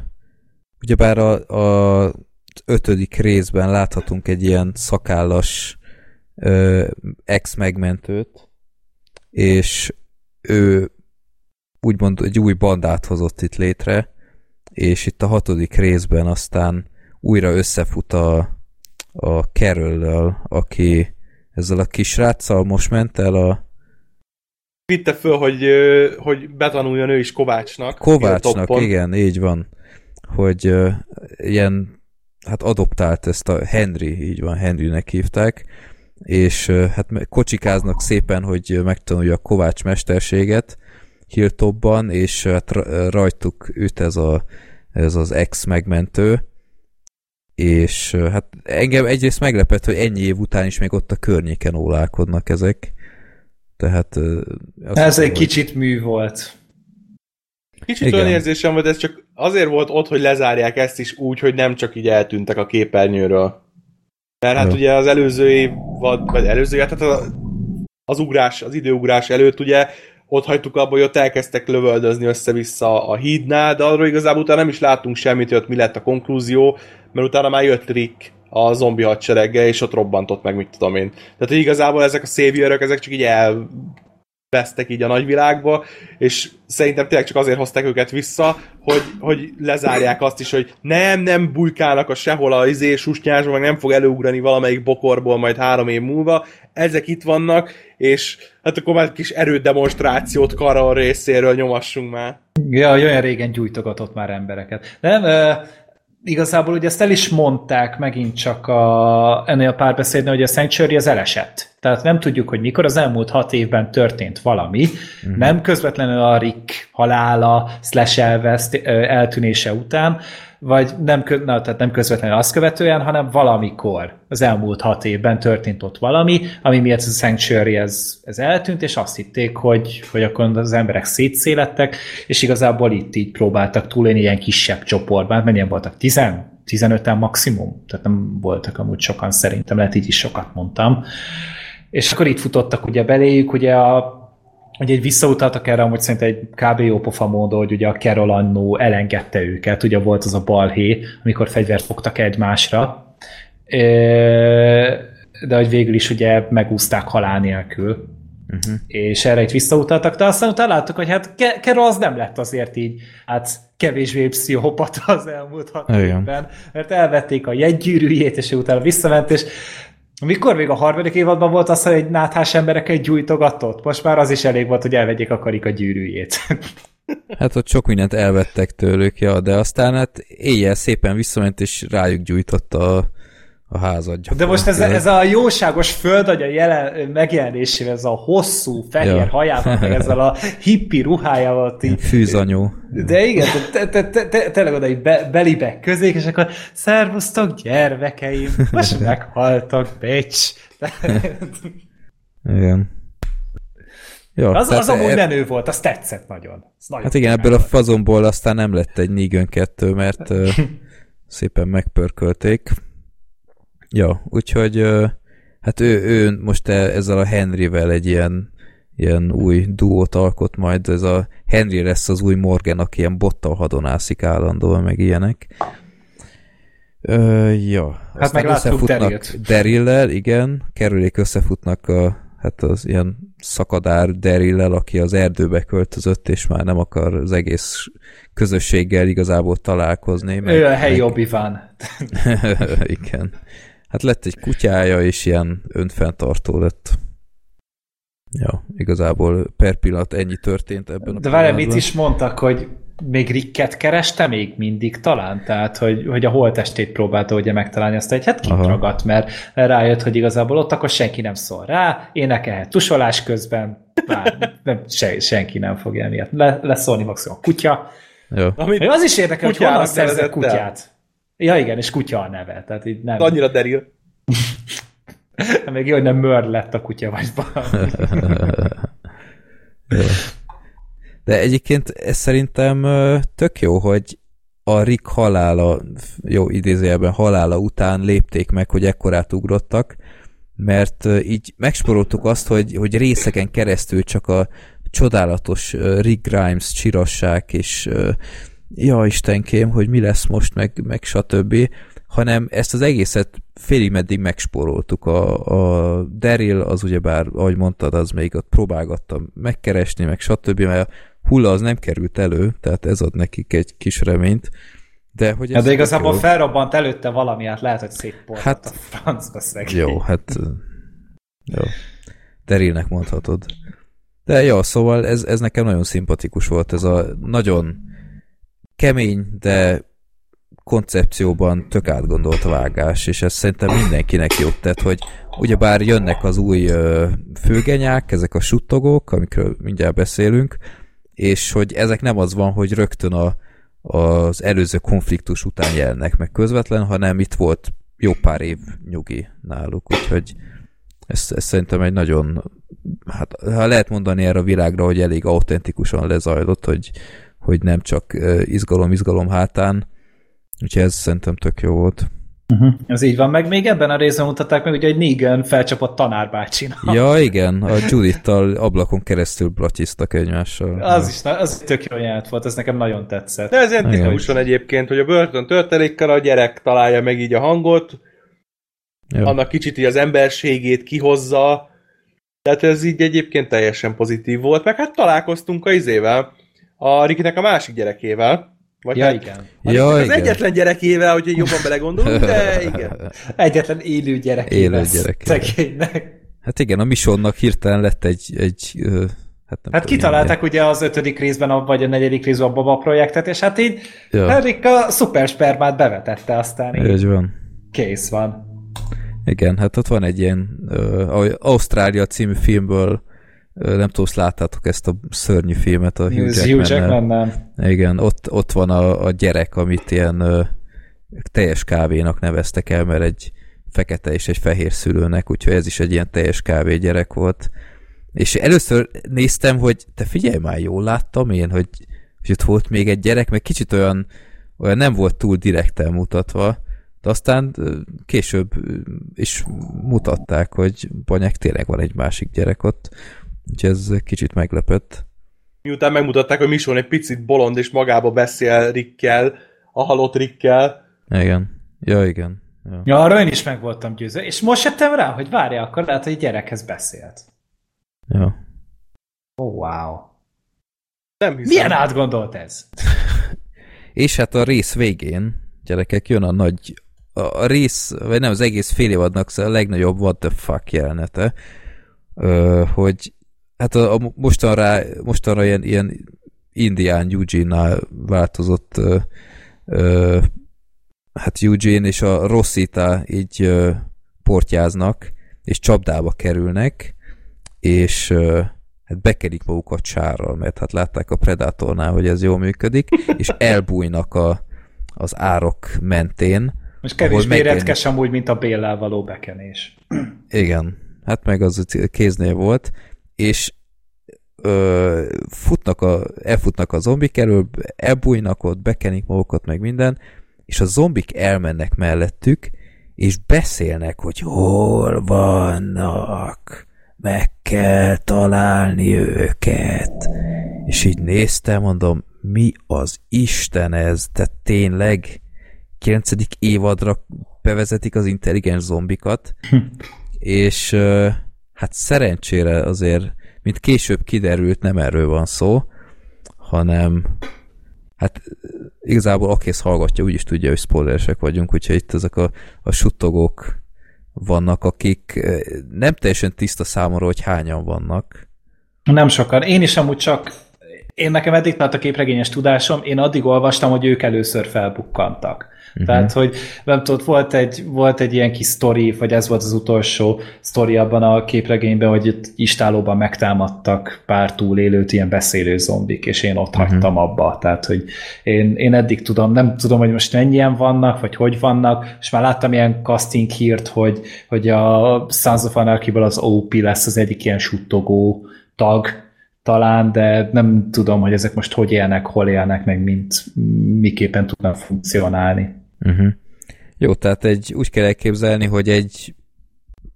ugyebár a, a ötödik részben láthatunk egy ilyen szakállas ex-megmentőt, és ő úgymond egy új bandát hozott itt létre, és itt a hatodik részben aztán újra összefut a, a carol aki ezzel a kisráccal most ment el a vitte föl, hogy, hogy betanuljon ő is Kovácsnak. Kovácsnak, igen, így van. Hogy uh, ilyen, hát adoptált ezt a Henry, így van, Henrynek hívták, és uh, hát kocsikáznak szépen, hogy megtanulja a Kovács mesterséget, Hilltopban, és hát rajtuk üt ez, a, ez az ex megmentő, és hát engem egyrészt meglepett, hogy ennyi év után is még ott a környéken ólálkodnak ezek. Tehát... Ez egy hogy... kicsit mű volt. Kicsit Igen. olyan érzésem volt, ez csak azért volt ott, hogy lezárják ezt is úgy, hogy nem csak így eltűntek a képernyőről. Mert hát Jó. ugye az előző év, vagy előző év, tehát az, az ugrás, az időugrás előtt ugye ott hagytuk abba, hogy ott elkezdtek lövöldözni össze-vissza a hídnál, de arról igazából utána nem is láttunk semmit, hogy ott mi lett a konklúzió, mert utána már jött Rick a zombi hadsereggel, és ott robbantott meg, mit tudom én. Tehát, hogy igazából ezek a szévjörök, ezek csak így el vesztek így a nagyvilágba, és szerintem tényleg csak azért hozták őket vissza, hogy, hogy lezárják azt is, hogy nem, nem bujkálnak a sehol a izé susnyásban, meg nem fog előugrani valamelyik bokorból majd három év múlva. Ezek itt vannak, és hát akkor már kis erődemonstrációt Karol részéről nyomassunk már. Ja, olyan régen gyújtogatott már embereket. Nem, uh, igazából ugye ezt el is mondták megint csak a, ennél a párbeszédnél, hogy a Sanctuary az elesett Tehát nem tudjuk, hogy mikor az elmúlt hat évben történt valami, uh-huh. nem közvetlenül a Rick halála, slash elveszt, eltűnése után, vagy nem, na, tehát nem közvetlenül azt követően, hanem valamikor az elmúlt hat évben történt ott valami, ami miatt a Sanctuary ez, ez eltűnt, és azt hitték, hogy, hogy akkor az emberek szétszélettek, és igazából itt így próbáltak túlélni ilyen kisebb csoportban, mennyien voltak? 10 15-en maximum? Tehát nem voltak amúgy sokan szerintem, lehet így is sokat mondtam. És akkor itt futottak ugye beléjük, ugye a Ugye egy visszautaltak erre, hogy szerintem egy kb. jó pofa módon, hogy ugye a Carol annó elengedte őket, ugye volt az a balhé, amikor fegyvert fogtak egymásra, de hogy végül is ugye megúzták halál nélkül. Uh-huh. És erre itt visszautaltak, de aztán utána láttuk, hogy hát Carol az nem lett azért így, hát kevésbé pszichopata az elmúlt hat évben, mert elvették a jegygyűrűjét, és utána visszament, és mikor még a harmadik évadban volt az, hogy egy náthás embereket gyújtogatott? Most már az is elég volt, hogy elvegyék a karika gyűrűjét. Hát ott sok mindent elvettek tőlük, ja, de aztán hát éjjel szépen visszament, és rájuk gyújtotta a a házad. De most ez, ez a jóságos földagya jelen, megjelenésével, ez a hosszú fehér ja. hajával, meg ezzel a hippi ruhájával. Így, Fűzanyó. De igen, te, te, te, te, tényleg oda így be, belibek közék, és akkor szervusztok gyermekeim, most meghaltak, becs. igen. Jó, az, az amúgy e... menő volt, az tetszett nagyon. nagyon hát igen, ebből volt. a fazomból aztán nem lett egy Negan 2, mert uh, szépen megpörkölték. Ja, úgyhogy hát ő, ő most e, ezzel a Henryvel egy ilyen, ilyen új duót alkot majd, ez a Henry lesz az új Morgan, aki ilyen bottal hadonászik állandóan, meg ilyenek. Ö, ja. Hát meg összefutnak Daryl-lel, igen, kerülék összefutnak a, hát az ilyen szakadár Daryl-lel, aki az erdőbe költözött, és már nem akar az egész közösséggel igazából találkozni. Meg, ő a helyi meg... igen. Hát lett egy kutyája, és ilyen önfenntartó lett. Ja, igazából per pillanat ennyi történt ebben a De várj, mit is mondtak, hogy még Ricket kereste még mindig talán? Tehát, hogy, hogy a holtestét próbálta ugye megtalálni, azt egy hát kitragadt, mert rájött, hogy igazából ott akkor senki nem szól rá, énekelhet tusolás közben, bár, nem, se, senki nem fogja emiatt le, leszólni maximum a kutya. Jó. Amit az is érdekel, hogy honnan szerzett kutyát. Ja, igen, és kutya a neve. Tehát így nem... Annyira deril. Még jó, hogy nem mör lett a kutya, vagy De egyébként ez szerintem tök jó, hogy a Rick halála, jó idézőjelben halála után lépték meg, hogy ekkorát ugrottak, mert így megsporoltuk azt, hogy, hogy részeken keresztül csak a csodálatos Rick Grimes csirassák, és ja Istenkém, hogy mi lesz most, meg, meg stb., hanem ezt az egészet félig meddig megspóroltuk. A, a Daryl az ugyebár, ahogy mondtad, az még ott próbálgatta megkeresni, meg stb., mert a hulla az nem került elő, tehát ez ad nekik egy kis reményt. De, hogy ez ja, de igazából felrobbant előtte valami, hát lehet, hogy szétporzott hát, a francba szegény. Jó, hát jó. Darylnek mondhatod. De jó, szóval ez, ez nekem nagyon szimpatikus volt, ez a nagyon kemény, de koncepcióban tök átgondolt vágás, és ez szerintem mindenkinek jót tett, hogy ugyebár jönnek az új főgenyák, ezek a suttogók, amikről mindjárt beszélünk, és hogy ezek nem az van, hogy rögtön a, az előző konfliktus után jelnek meg közvetlen, hanem itt volt jó pár év nyugi náluk, úgyhogy ez, ez szerintem egy nagyon, hát ha lehet mondani erre a világra, hogy elég autentikusan lezajlott, hogy, hogy nem csak izgalom-izgalom hátán, úgyhogy ez szerintem tök jó volt. Uh-huh. Ez így van, meg még ebben a részben mutatták meg, ugye, hogy Negan felcsapott tanárbácsinak. Ja, igen, a Judittal ablakon keresztül blatyisztak egymással. Az is, az tök jó jelent volt, ez nekem nagyon tetszett. De ez ilyen tipikusan egyébként, hogy a börtön törtelékkel a gyerek találja meg így a hangot, jó. annak kicsit így az emberségét kihozza, tehát ez így egyébként teljesen pozitív volt, meg hát találkoztunk a izével, a Rikinek a másik gyerekével. Vagy ja, hát, igen. Ja, az igen. egyetlen gyerekével, hogy jobban belegondolunk, de igen. Egyetlen élő gyerekével. Élő gyerekével. Hát igen, a Misonnak hirtelen lett egy, egy Hát, nem hát kitalálták ugye az ötödik részben, vagy a negyedik részben a Baba projektet, és hát így ja. Henrik a szuperspermát bevetette aztán. Így van. Kész van. Igen, hát ott van egy ilyen uh, Ausztrália című filmből nem tudom, láttátok ezt a szörnyű filmet a Hugh Jackman, Jackman nem. Igen, ott, ott van a, a gyerek, amit ilyen uh, teljes kávénak neveztek el, mert egy fekete és egy fehér szülőnek, úgyhogy ez is egy ilyen teljes kávé gyerek volt. És először néztem, hogy te figyelj már, jól láttam én, hogy, hogy ott volt még egy gyerek, meg kicsit olyan, olyan nem volt túl direkten mutatva, de aztán később is mutatták, hogy Banyák tényleg van egy másik gyerek ott, úgyhogy ez kicsit meglepett. Miután megmutatták, hogy Mission egy picit bolond és magába beszél Rickkel, a halott Rickkel. Igen. Ja, igen. Ja. ja, arra én is meg voltam győző. És most jöttem rá, hogy várja, akkor lehet, hogy gyerekhez beszélt. Ja. Oh, wow. Nem hiszem. Milyen átgondolt ez? és hát a rész végén, gyerekek, jön a nagy a rész, vagy nem, az egész fél évadnak a legnagyobb what the fuck jelenete, hogy hát a, a mostanra, mostanra ilyen, ilyen indián Eugene-nál változott ö, ö, hát Eugene és a Rossita így ö, portyáznak, és csapdába kerülnek, és ö, hát bekedik magukat sárral, mert hát látták a Predatornál, hogy ez jól működik, és elbújnak a, az árok mentén. Most kevésbé retkes amúgy, mint a béllel való bekenés. Igen, hát meg az kéznél volt, és ö, futnak a, elfutnak a zombik elől, elbújnak ott, bekenik magukat, meg minden, és a zombik elmennek mellettük, és beszélnek, hogy hol vannak, meg kell találni őket. És így néztem, mondom, mi az Isten ez? De tényleg 9. évadra bevezetik az intelligens zombikat, és hát szerencsére azért, mint később kiderült, nem erről van szó, hanem hát igazából aki ezt hallgatja, úgyis tudja, hogy spoileresek vagyunk, úgyhogy itt ezek a, a suttogók vannak, akik nem teljesen tiszta számomra, hogy hányan vannak. Nem sokan. Én is amúgy csak én nekem eddig tart a képregényes tudásom, én addig olvastam, hogy ők először felbukkantak. Uh-huh. Tehát, hogy nem tudod, volt egy, volt egy ilyen kis sztori, vagy ez volt az utolsó sztori abban a képregényben, hogy itt istálóban megtámadtak pár túlélőt ilyen beszélő zombik, és én ott uh-huh. hagytam abba. Tehát, hogy én, én eddig tudom, nem tudom, hogy most mennyien vannak, vagy hogy vannak, és már láttam ilyen casting hírt, hogy, hogy a Sons of anarchy az OP lesz az egyik ilyen suttogó tag, talán, de nem tudom, hogy ezek most hogy élnek, hol élnek, meg mint miképpen tudnak funkcionálni. Uh-huh. Jó, tehát egy, úgy kell elképzelni, hogy egy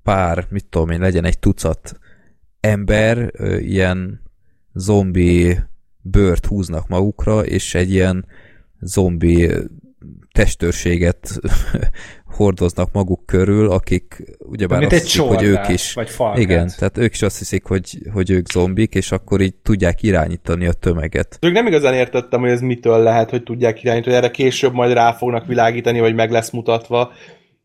pár, mit tudom én, legyen egy tucat ember, ilyen zombi bőrt húznak magukra, és egy ilyen zombi testőrséget hordoznak maguk körül, akik ugyebár azt hiszik, hogy ők is. Vagy Igen, tehát ők is azt hiszik, hogy, hogy ők zombik, és akkor így tudják irányítani a tömeget. Ők nem igazán értettem, hogy ez mitől lehet, hogy tudják irányítani, hogy erre később majd rá fognak világítani, vagy meg lesz mutatva.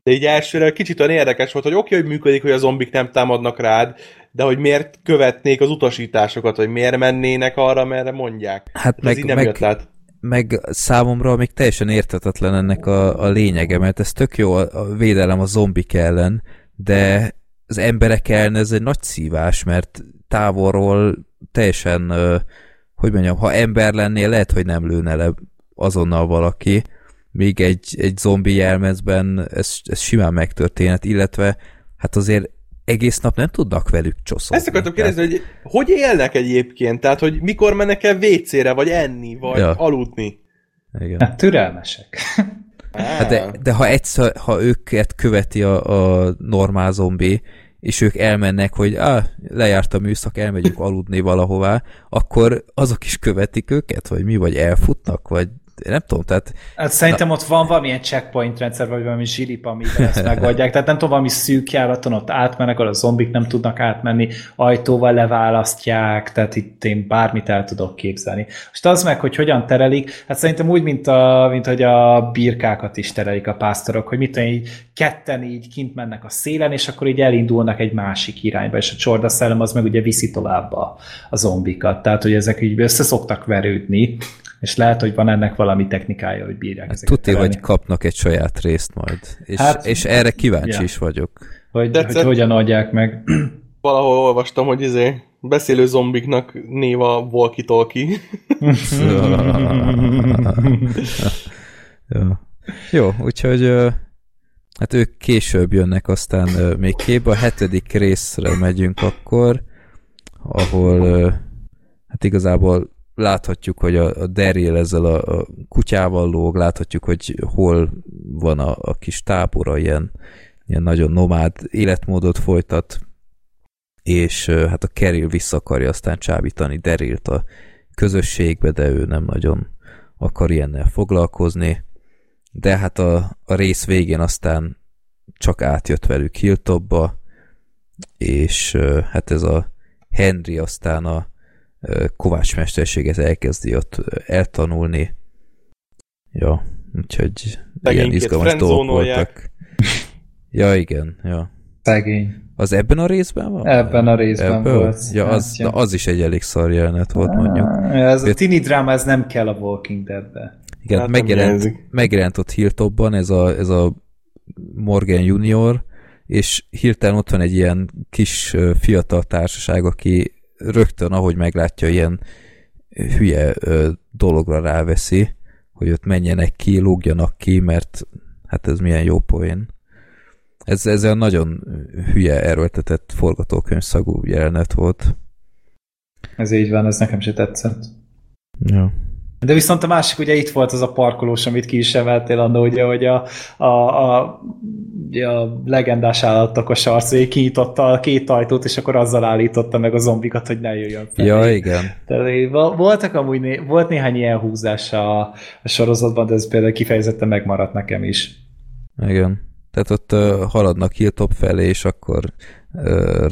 De így elsőre kicsit olyan érdekes volt, hogy oké, okay, hogy működik, hogy a zombik nem támadnak rád, de hogy miért követnék az utasításokat, vagy miért mennének arra, merre mondják. Hát meg, nem meg, jött lát meg számomra még teljesen értetetlen ennek a, a lényege, mert ez tök jó a védelem a zombik ellen, de az emberek ellen ez egy nagy szívás, mert távolról teljesen, hogy mondjam, ha ember lennél, lehet, hogy nem lőne le azonnal valaki, még egy, egy zombi jelmezben ez, ez simán megtörténhet, illetve hát azért egész nap nem tudnak velük csoszolni. Ezt akartam kérdezni, hogy hogy élnek egyébként? Tehát, hogy mikor mennek el WC-re, vagy enni, vagy ja. aludni? Igen. Hát türelmesek. Hát de, de ha egyszer, ha őket követi a, a normál zombi, és ők elmennek, hogy ah, lejárt a műszak, elmegyünk aludni valahová, akkor azok is követik őket, vagy mi, vagy elfutnak, vagy nem tudom, tehát... Hát szerintem na... ott van valamilyen checkpoint rendszer, vagy valami zsilip, amiben ezt megoldják. Tehát nem tudom, valami szűk járaton ott átmennek, ahol a zombik nem tudnak átmenni, ajtóval leválasztják, tehát itt én bármit el tudok képzelni. Most az meg, hogy hogyan terelik, hát szerintem úgy, mint, a, mint hogy a birkákat is terelik a pásztorok, hogy mit így ketten így kint mennek a szélen, és akkor így elindulnak egy másik irányba, és a csordaszellem az meg ugye viszi tovább a, a zombikat. Tehát, hogy ezek így össze szoktak verődni, És lehet, hogy van ennek valami technikája, hogy bírják hát ezeket Tudni, hogy kapnak egy saját részt majd. És, hát, és erre kíváncsi ja. is vagyok. Hogy, hogy hogyan adják meg. Valahol olvastam, hogy izé, beszélő zombiknak néva walkie-talkie. ja. Jó, úgyhogy hát ők később jönnek, aztán még képbe a hetedik részre megyünk akkor, ahol hát igazából láthatjuk, hogy a, a Daryl ezzel a, a kutyával lóg, láthatjuk, hogy hol van a, a kis tábora, ilyen, ilyen nagyon nomád életmódot folytat, és hát a Keril vissza akarja aztán csábítani Derilt a közösségbe, de ő nem nagyon akar ilyennel foglalkozni, de hát a, a rész végén aztán csak átjött velük Hilltopba, és hát ez a Henry aztán a kovácsmesterséget elkezdi ott eltanulni. Ja, úgyhogy ilyen izgalmas dolgok voltak. Ja, igen, ja. Szegény. Az ebben a részben van? Ebben a részben Ebből? volt. Ja, az, na, az is egy elég szar jelenet volt, mondjuk. Ez a tini dráma, ez nem kell a Walking Dead-be. Igen, hát megjelent, megjelent ott Hilltopban ez a, ez a Morgan Junior, és hirtelen ott van egy ilyen kis fiatal társaság, aki rögtön, ahogy meglátja, ilyen hülye dologra ráveszi, hogy ott menjenek ki, lógjanak ki, mert hát ez milyen jó poén. Ez, ez egy nagyon hülye erőltetett forgatókönyv szagú jelenet volt. Ez így van, ez nekem se tetszett. Ja. De viszont a másik, ugye itt volt az a parkolós, amit ki is emeltél annó, ugye, hogy a, a, a, a legendás állatokos arc, kinyitotta a két ajtót, és akkor azzal állította meg a zombikat, hogy ne jöjjön fel. Ja, igen. Tehát, voltak amúgy, né, volt néhány ilyen húzás a, a sorozatban, de ez például kifejezetten megmaradt nekem is. Igen. Tehát ott uh, haladnak Hilltop felé, és akkor uh,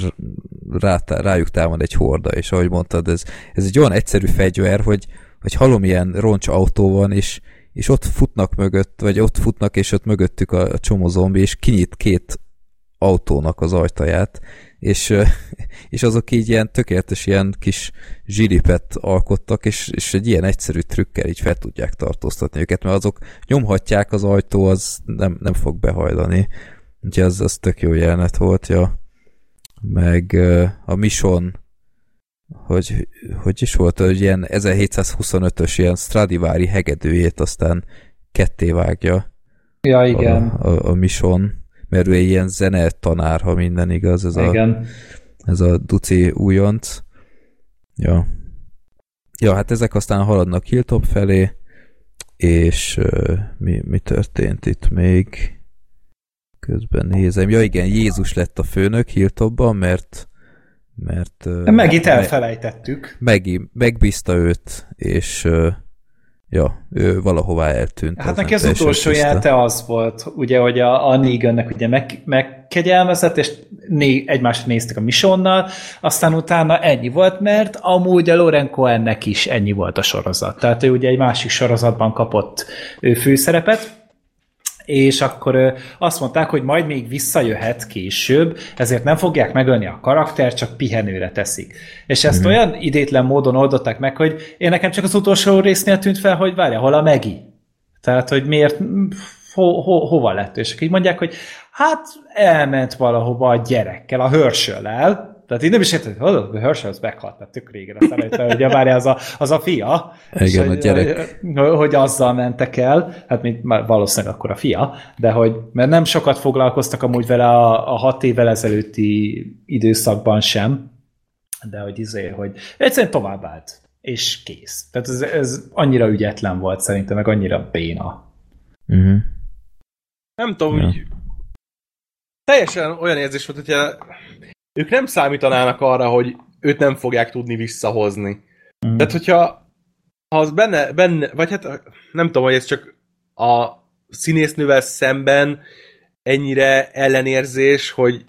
rá, rájuk támad egy horda, és ahogy mondtad, ez, ez egy olyan egyszerű fegyver, hogy hogy hallom ilyen roncs autó van, és, és ott futnak mögött, vagy ott futnak, és ott mögöttük a, a csomó zombi, és kinyit két autónak az ajtaját, és, és azok így ilyen tökéletes ilyen kis zsilipet alkottak, és, és egy ilyen egyszerű trükkel így fel tudják tartóztatni őket, mert azok nyomhatják az ajtó, az nem, nem fog behajlani. Úgyhogy az, az tök jó jelenet volt, ja. Meg a Mission hogy, hogy is volt, hogy ilyen 1725-ös ilyen Stradivari hegedűjét aztán ketté vágja. Ja, igen. A, a, a Mission, mert ő egy ilyen zene tanár, ha minden igaz, ez igen. a, ez a Duci újonc. Ja. Ja, hát ezek aztán haladnak Hilltop felé, és uh, mi, mi történt itt még? Közben nézem. Ja igen, Jézus lett a főnök Hilltopban, mert mert... Megint elfelejtettük. Megi, megbízta őt, és ja, ő valahová eltűnt. Hát neki az utolsó jelente az volt, ugye, hogy a, a Negannek ugye meg, megkegyelmezett, és né, egymást néztek a Misonnal, aztán utána ennyi volt, mert amúgy a Loren Cohennek is ennyi volt a sorozat. Tehát ő ugye egy másik sorozatban kapott ő főszerepet, és akkor azt mondták, hogy majd még visszajöhet később, ezért nem fogják megölni a karakter, csak pihenőre teszik. És ezt mm. olyan idétlen módon oldották meg, hogy én nekem csak az utolsó résznél tűnt fel, hogy várja, hol a Megi? Tehát, hogy miért, ho, ho, hova lett? És így mondják, hogy hát elment valahova a gyerekkel, a Herschel-el, tehát így nem is érted, hogy Herschel az meghalt, mert tök régen azt előtte, hogy várja, az a, az a fia. Igen, a gyerek. Hogy, hogy azzal mentek el, hát mint már valószínűleg akkor a fia, de hogy, mert nem sokat foglalkoztak amúgy vele a, a hat évvel ezelőtti időszakban sem, de hogy izé, hogy egyszerűen tovább állt, és kész. Tehát ez, ez annyira ügyetlen volt szerintem, meg annyira béna. Uh-huh. Nem tudom, ja. hogy teljesen olyan érzés volt, hogyha ők nem számítanának arra, hogy őt nem fogják tudni visszahozni. Mm. Tehát, hogyha ha az benne, benne, vagy hát nem tudom, hogy ez csak a színésznővel szemben ennyire ellenérzés, hogy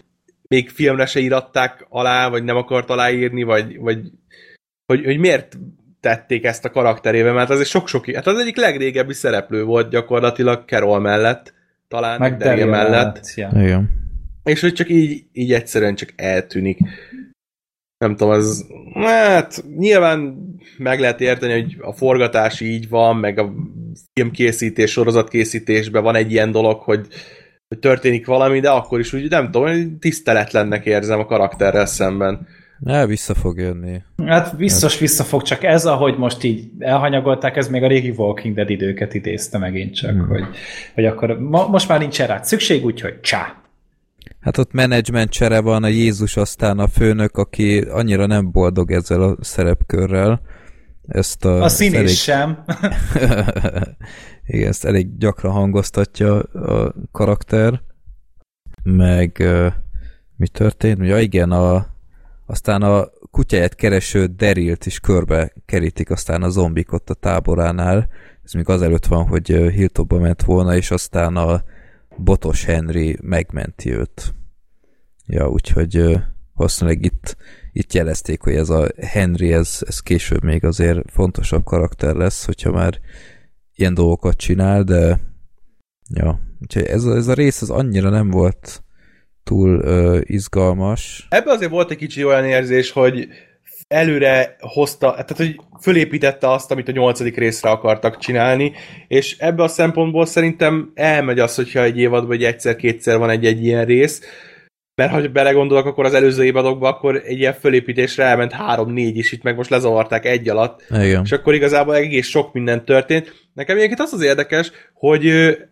még filmre se íratták alá, vagy nem akart aláírni, vagy, vagy hogy, hogy miért tették ezt a karakterébe, mert az egy sok-sok, hát az egyik legrégebbi szereplő volt gyakorlatilag Carol mellett, talán Meg Daria mellett. Ja. Igen és hogy csak így, így egyszerűen csak eltűnik. nem tudom, az, hát nyilván meg lehet érteni, hogy a forgatás így van, meg a filmkészítés, sorozatkészítésben van egy ilyen dolog, hogy, hogy történik valami, de akkor is úgy nem tudom, tiszteletlennek érzem a karakterrel szemben. Ja, vissza fog jönni. Hát biztos hát. vissza fog, csak ez, ahogy most így elhanyagolták, ez még a régi Walking Dead időket idézte megint csak, hmm. hogy, hogy akkor ma, most már nincs rá szükség, úgyhogy csá. Hát ott menedzsment csere van, a Jézus aztán a főnök, aki annyira nem boldog ezzel a szerepkörrel. Ezt a, a színés elég... sem. Igen, ezt elég gyakran hangoztatja a karakter. Meg mi történt? Ja igen, a, aztán a kutyáját kereső Derilt is körbe kerítik aztán a zombik ott a táboránál. Ez még azelőtt van, hogy Hilltopba ment volna, és aztán a Botos Henry megmenti őt. Ja, úgyhogy valószínűleg itt, itt jelezték, hogy ez a Henry, ez, ez később még azért fontosabb karakter lesz, hogyha már ilyen dolgokat csinál, de ja, úgyhogy ez a, ez a rész az annyira nem volt túl uh, izgalmas. Ebben azért volt egy kicsi olyan érzés, hogy előre hozta, tehát hogy fölépítette azt, amit a nyolcadik részre akartak csinálni, és ebbe a szempontból szerintem elmegy az, hogyha egy évadban egy egyszer-kétszer van egy-egy ilyen rész, mert ha belegondolok, akkor az előző évadokban akkor egy ilyen fölépítésre elment három-négy is, itt meg most lezavarták egy alatt, Igen. és akkor igazából egész sok minden történt. Nekem egyébként az az érdekes, hogy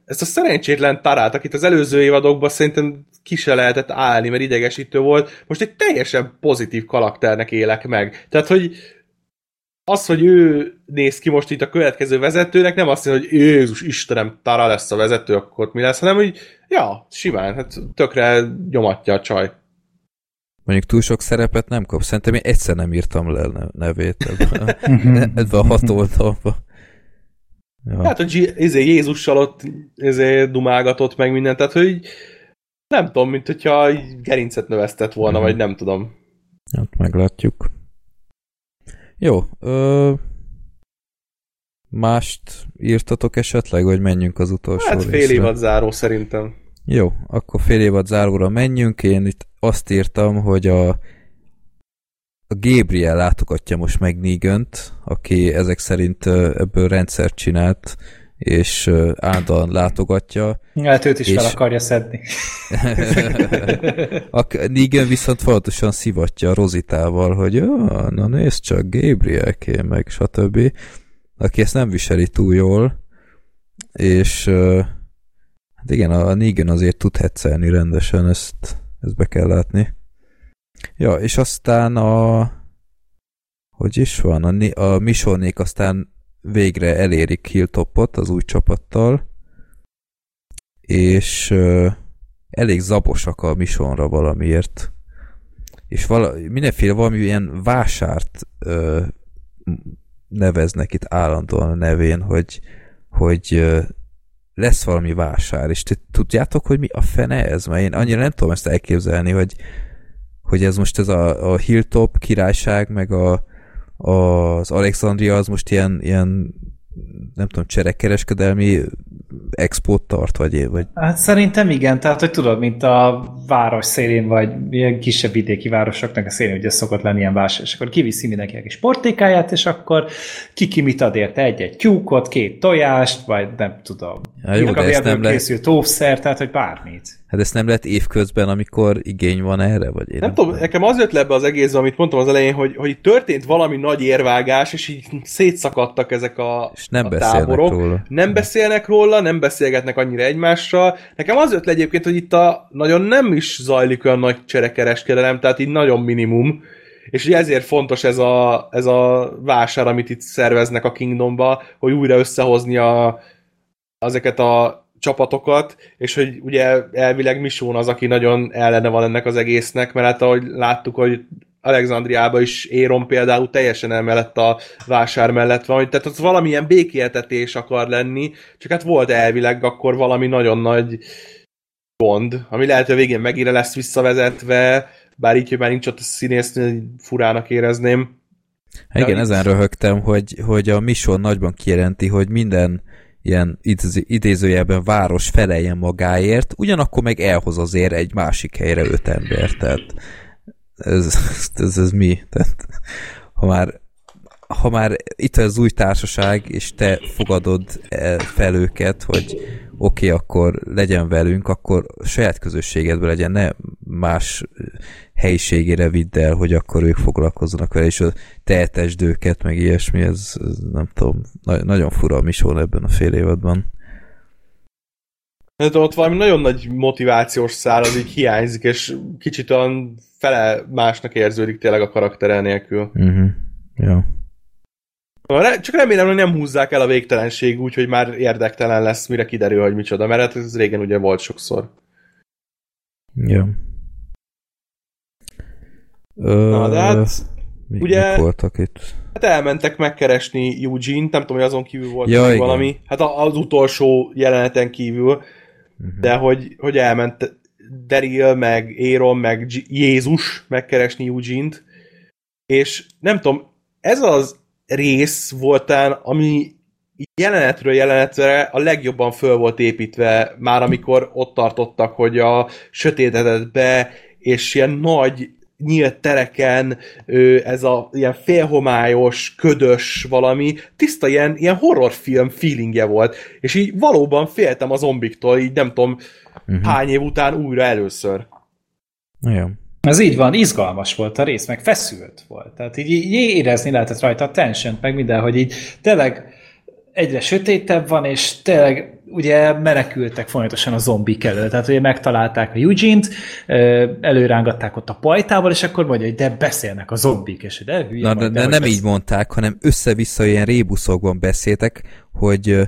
ezt a szerencsétlen tarát, akit az előző évadokban szerintem ki se lehetett állni, mert idegesítő volt, most egy teljesen pozitív karakternek élek meg. Tehát, hogy az, hogy ő néz ki most itt a következő vezetőnek, nem azt mondja, hogy Jézus Istenem, Tara lesz a vezető, akkor mi lesz, hanem hogy ja, simán, hát tökre nyomatja a csaj. Mondjuk túl sok szerepet nem kap. Szerintem én egyszer nem írtam le a nevét ebben ebbe a hat oldalba. Ja. Hát, hogy izé, Jézussal ott izé, dumálgatott meg mindent, tehát, hogy nem tudom, mint hogyha gerincet növesztett volna, mm. vagy nem tudom. Hát meglátjuk. Jó, ö, mást írtatok esetleg, vagy menjünk az utolsó Hát fél évad záró szerintem. Jó, akkor fél évad záróra menjünk. Én itt azt írtam, hogy a, a Gabriel látogatja most meg Negant, aki ezek szerint ebből rendszert csinált, és állandóan látogatja. Hát őt is és... fel akarja szedni. a Negan viszont folyamatosan szivatja a Rozitával, hogy na nézd csak, Gabriel meg stb. Aki ezt nem viseli túl jól, és hát igen, a Negan azért tud hetszelni rendesen, ezt, ezt be kell látni. Ja, és aztán a hogy is van, a, a Misonnék aztán végre elérik Hilltopot az új csapattal, és uh, elég zabosak a misonra valamiért. És vala, mindenféle valami ilyen vásárt uh, neveznek itt állandóan a nevén, hogy, hogy uh, lesz valami vásár, és tudjátok, hogy mi a fene ez? Mert én annyira nem tudom ezt elképzelni, hogy, hogy ez most ez a, a Hilltop királyság, meg a, az Alexandria az most ilyen, ilyen nem tudom, cserekereskedelmi expót tart, vagy, vagy... Hát szerintem igen, tehát hogy tudod, mint a város szélén, vagy ilyen kisebb vidéki városoknak a szélén ugye szokott lenni ilyen vásár, és akkor kiviszi mindenkinek egy sportékáját, és akkor ki ki mit ad érte, egy-egy tyúkot, két tojást, vagy nem tudom. Ja, jó, de ezt nem készült le... tófszer, tehát hogy bármit. Hát ezt nem lehet évközben, amikor igény van erre? Vagy én nem, nem tudom, nekem az jött le ebbe az egész, amit mondtam az elején, hogy, hogy történt valami nagy érvágás, és így szétszakadtak ezek a, és nem a táborok. Róla. Nem beszélnek róla, nem beszélgetnek annyira egymással. Nekem az jött le egyébként, hogy itt a nagyon nem is zajlik olyan nagy cserekereskedelem, tehát így nagyon minimum. És ugye ezért fontos ez a, ez a vásár, amit itt szerveznek a Kingdomba, hogy újra összehozni a, ezeket a csapatokat, és hogy ugye elvileg Misón az, aki nagyon ellene van ennek az egésznek, mert hát ahogy láttuk, hogy Alexandriában is Éron például teljesen emellett a vásár mellett van, hogy tehát az valamilyen békéltetés akar lenni, csak hát volt elvileg akkor valami nagyon nagy gond, ami lehet, hogy a végén megire lesz visszavezetve, bár így, hogy már nincs ott a színésznő, furának érezném. Igen, ezen röhögtem, hogy, hogy a Mission nagyban kijelenti, hogy minden ilyen idézőjelben város feleljen magáért, ugyanakkor meg elhoz azért egy másik helyre öt ember, tehát ez, ez, ez mi? Tehát, ha már ha már itt az új társaság, és te fogadod fel őket, hogy oké, okay, akkor legyen velünk, akkor saját közösségedben legyen, ne más helyiségére vidd el, hogy akkor ők foglalkozzanak vele, és tehetesd őket, meg ilyesmi, ez, ez nem tudom, na, nagyon fura a misón ebben a fél évadban. Hát ott valami nagyon nagy motivációs szál az így hiányzik, és kicsit olyan fele másnak érződik tényleg a karaktere nélkül. Uh-huh. Ja. Csak remélem, hogy nem húzzák el a végtelenség úgy, hogy már érdektelen lesz, mire kiderül, hogy micsoda, mert hát ez régen ugye volt sokszor. Ja. Ö, Na, de hát, mi, ugye, mik voltak itt? Hát elmentek megkeresni Eugene, nem tudom, hogy azon kívül volt ja, igen. valami. Hát az utolsó jeleneten kívül, uh-huh. de hogy, hogy elment Daryl, meg Aaron, meg Jézus megkeresni Eugene-t, és nem tudom, ez az rész voltán, ami jelenetről jelenetre a legjobban föl volt építve, már amikor ott tartottak, hogy a sötétedett be, és ilyen nagy nyílt tereken ez a ilyen félhomályos, ködös valami, tiszta ilyen, ilyen horrorfilm feelingje volt, és így valóban féltem a zombiktól, így nem tudom uh-huh. hány év után újra először. Igen. Ez így van, izgalmas volt a rész, meg feszült volt. Tehát így, így érezni lehetett rajta a tension meg minden, hogy így tényleg egyre sötétebb van, és tényleg ugye menekültek folyamatosan a zombik elől. Tehát ugye megtalálták a Eugene-t, előrángatták ott a pajtával, és akkor mondja, hogy de beszélnek a zombik, és de hülye Na, de, de nem így mondták, hanem össze-vissza ilyen rébuszokban beszéltek, hogy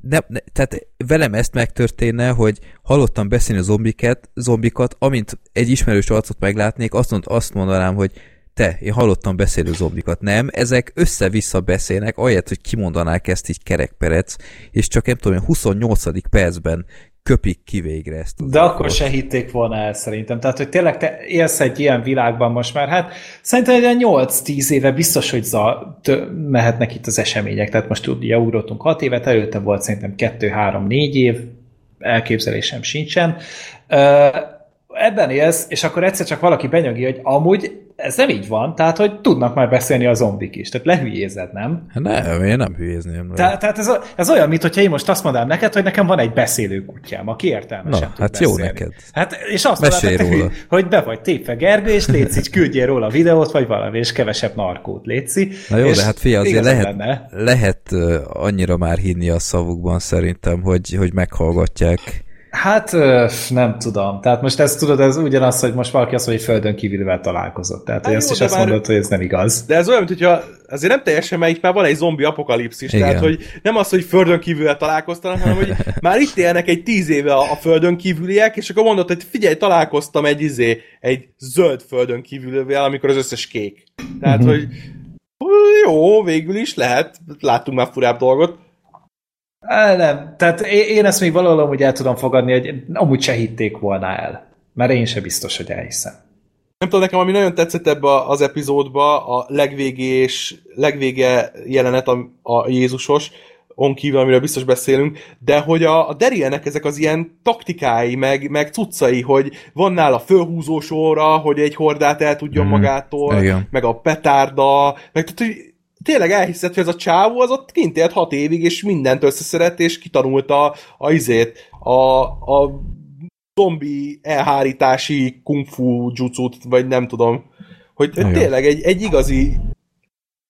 ne, ne, tehát velem ezt megtörténne, hogy hallottam beszélni a zombiket, zombikat, amint egy ismerős arcot meglátnék, azt, mond, azt mondanám, hogy te, én hallottam beszélő zombikat. Nem, ezek össze-vissza beszélnek, ahelyett, hogy kimondanák ezt így kerekperec, és csak nem tudom, 28. percben köpik ki végre ezt. De akkor se hitték volna el szerintem. Tehát, hogy tényleg te élsz egy ilyen világban most már, hát szerintem egy 8-10 éve biztos, hogy za, tö, mehetnek itt az események. Tehát most ugye ugrottunk 6 évet, előtte volt szerintem 2-3-4 év, elképzelésem sincsen. Ebben élsz, és akkor egyszer csak valaki benyögi, hogy amúgy ez nem így van, tehát hogy tudnak már beszélni a zombik is. Tehát lehülyézed, nem? Hát nem, én nem hülyézném. Te, tehát ez, ez olyan, mintha én most azt mondanám neked, hogy nekem van egy beszélő kutyám, aki értelmesen Na, tud hát beszélni. jó neked. Hát, és azt Mesélj róla. Hogy, hogy be vagy tépve Gergő, és létszik, így küldjél róla videót, vagy valami, és kevesebb narkót létszi. Na jó, de hát fia, azért lehet, lenne. lehet annyira már hinni a szavukban szerintem, hogy, hogy meghallgatják Hát nem tudom. Tehát most ezt tudod, ez ugyanaz, hogy most valaki azt mondja, hogy földön kívülvel találkozott. Tehát hát ezt jó, is azt már... mondod, hogy ez nem igaz. De ez olyan, mintha azért nem teljesen, mert itt már van egy zombi apokalipszis. Igen. Tehát, hogy nem az, hogy földön kívülvel találkoztanak, hanem hogy már itt élnek egy tíz éve a, a földön kívüliek, és akkor mondod, hogy figyelj, találkoztam egy izé, egy zöld földön kívülvel, amikor az összes kék. Tehát, uh-huh. hogy jó, végül is lehet, láttunk már furább dolgot, Nem, tehát én ezt még valahol hogy el tudom fogadni, hogy amúgy se hitték volna el. Mert én se biztos, hogy elhiszem. Nem tudom, nekem ami nagyon tetszett ebbe az epizódba, a legvégés, legvége jelenet a, a Jézusos, on kívül, amiről biztos beszélünk, de hogy a, a Derielnek ezek az ilyen taktikái, meg, meg cuccai, hogy van nála fölhúzós óra, hogy egy hordát el tudjon mm, magától, igen. meg a petárda, meg tehát, hogy tényleg elhiszed, hogy ez a csávó az ott kint élt hat évig, és mindent összeszedett, és kitanulta a izét, a, a zombi elhárítási kung fu jutsu vagy nem tudom. Hogy, hogy tényleg egy, egy igazi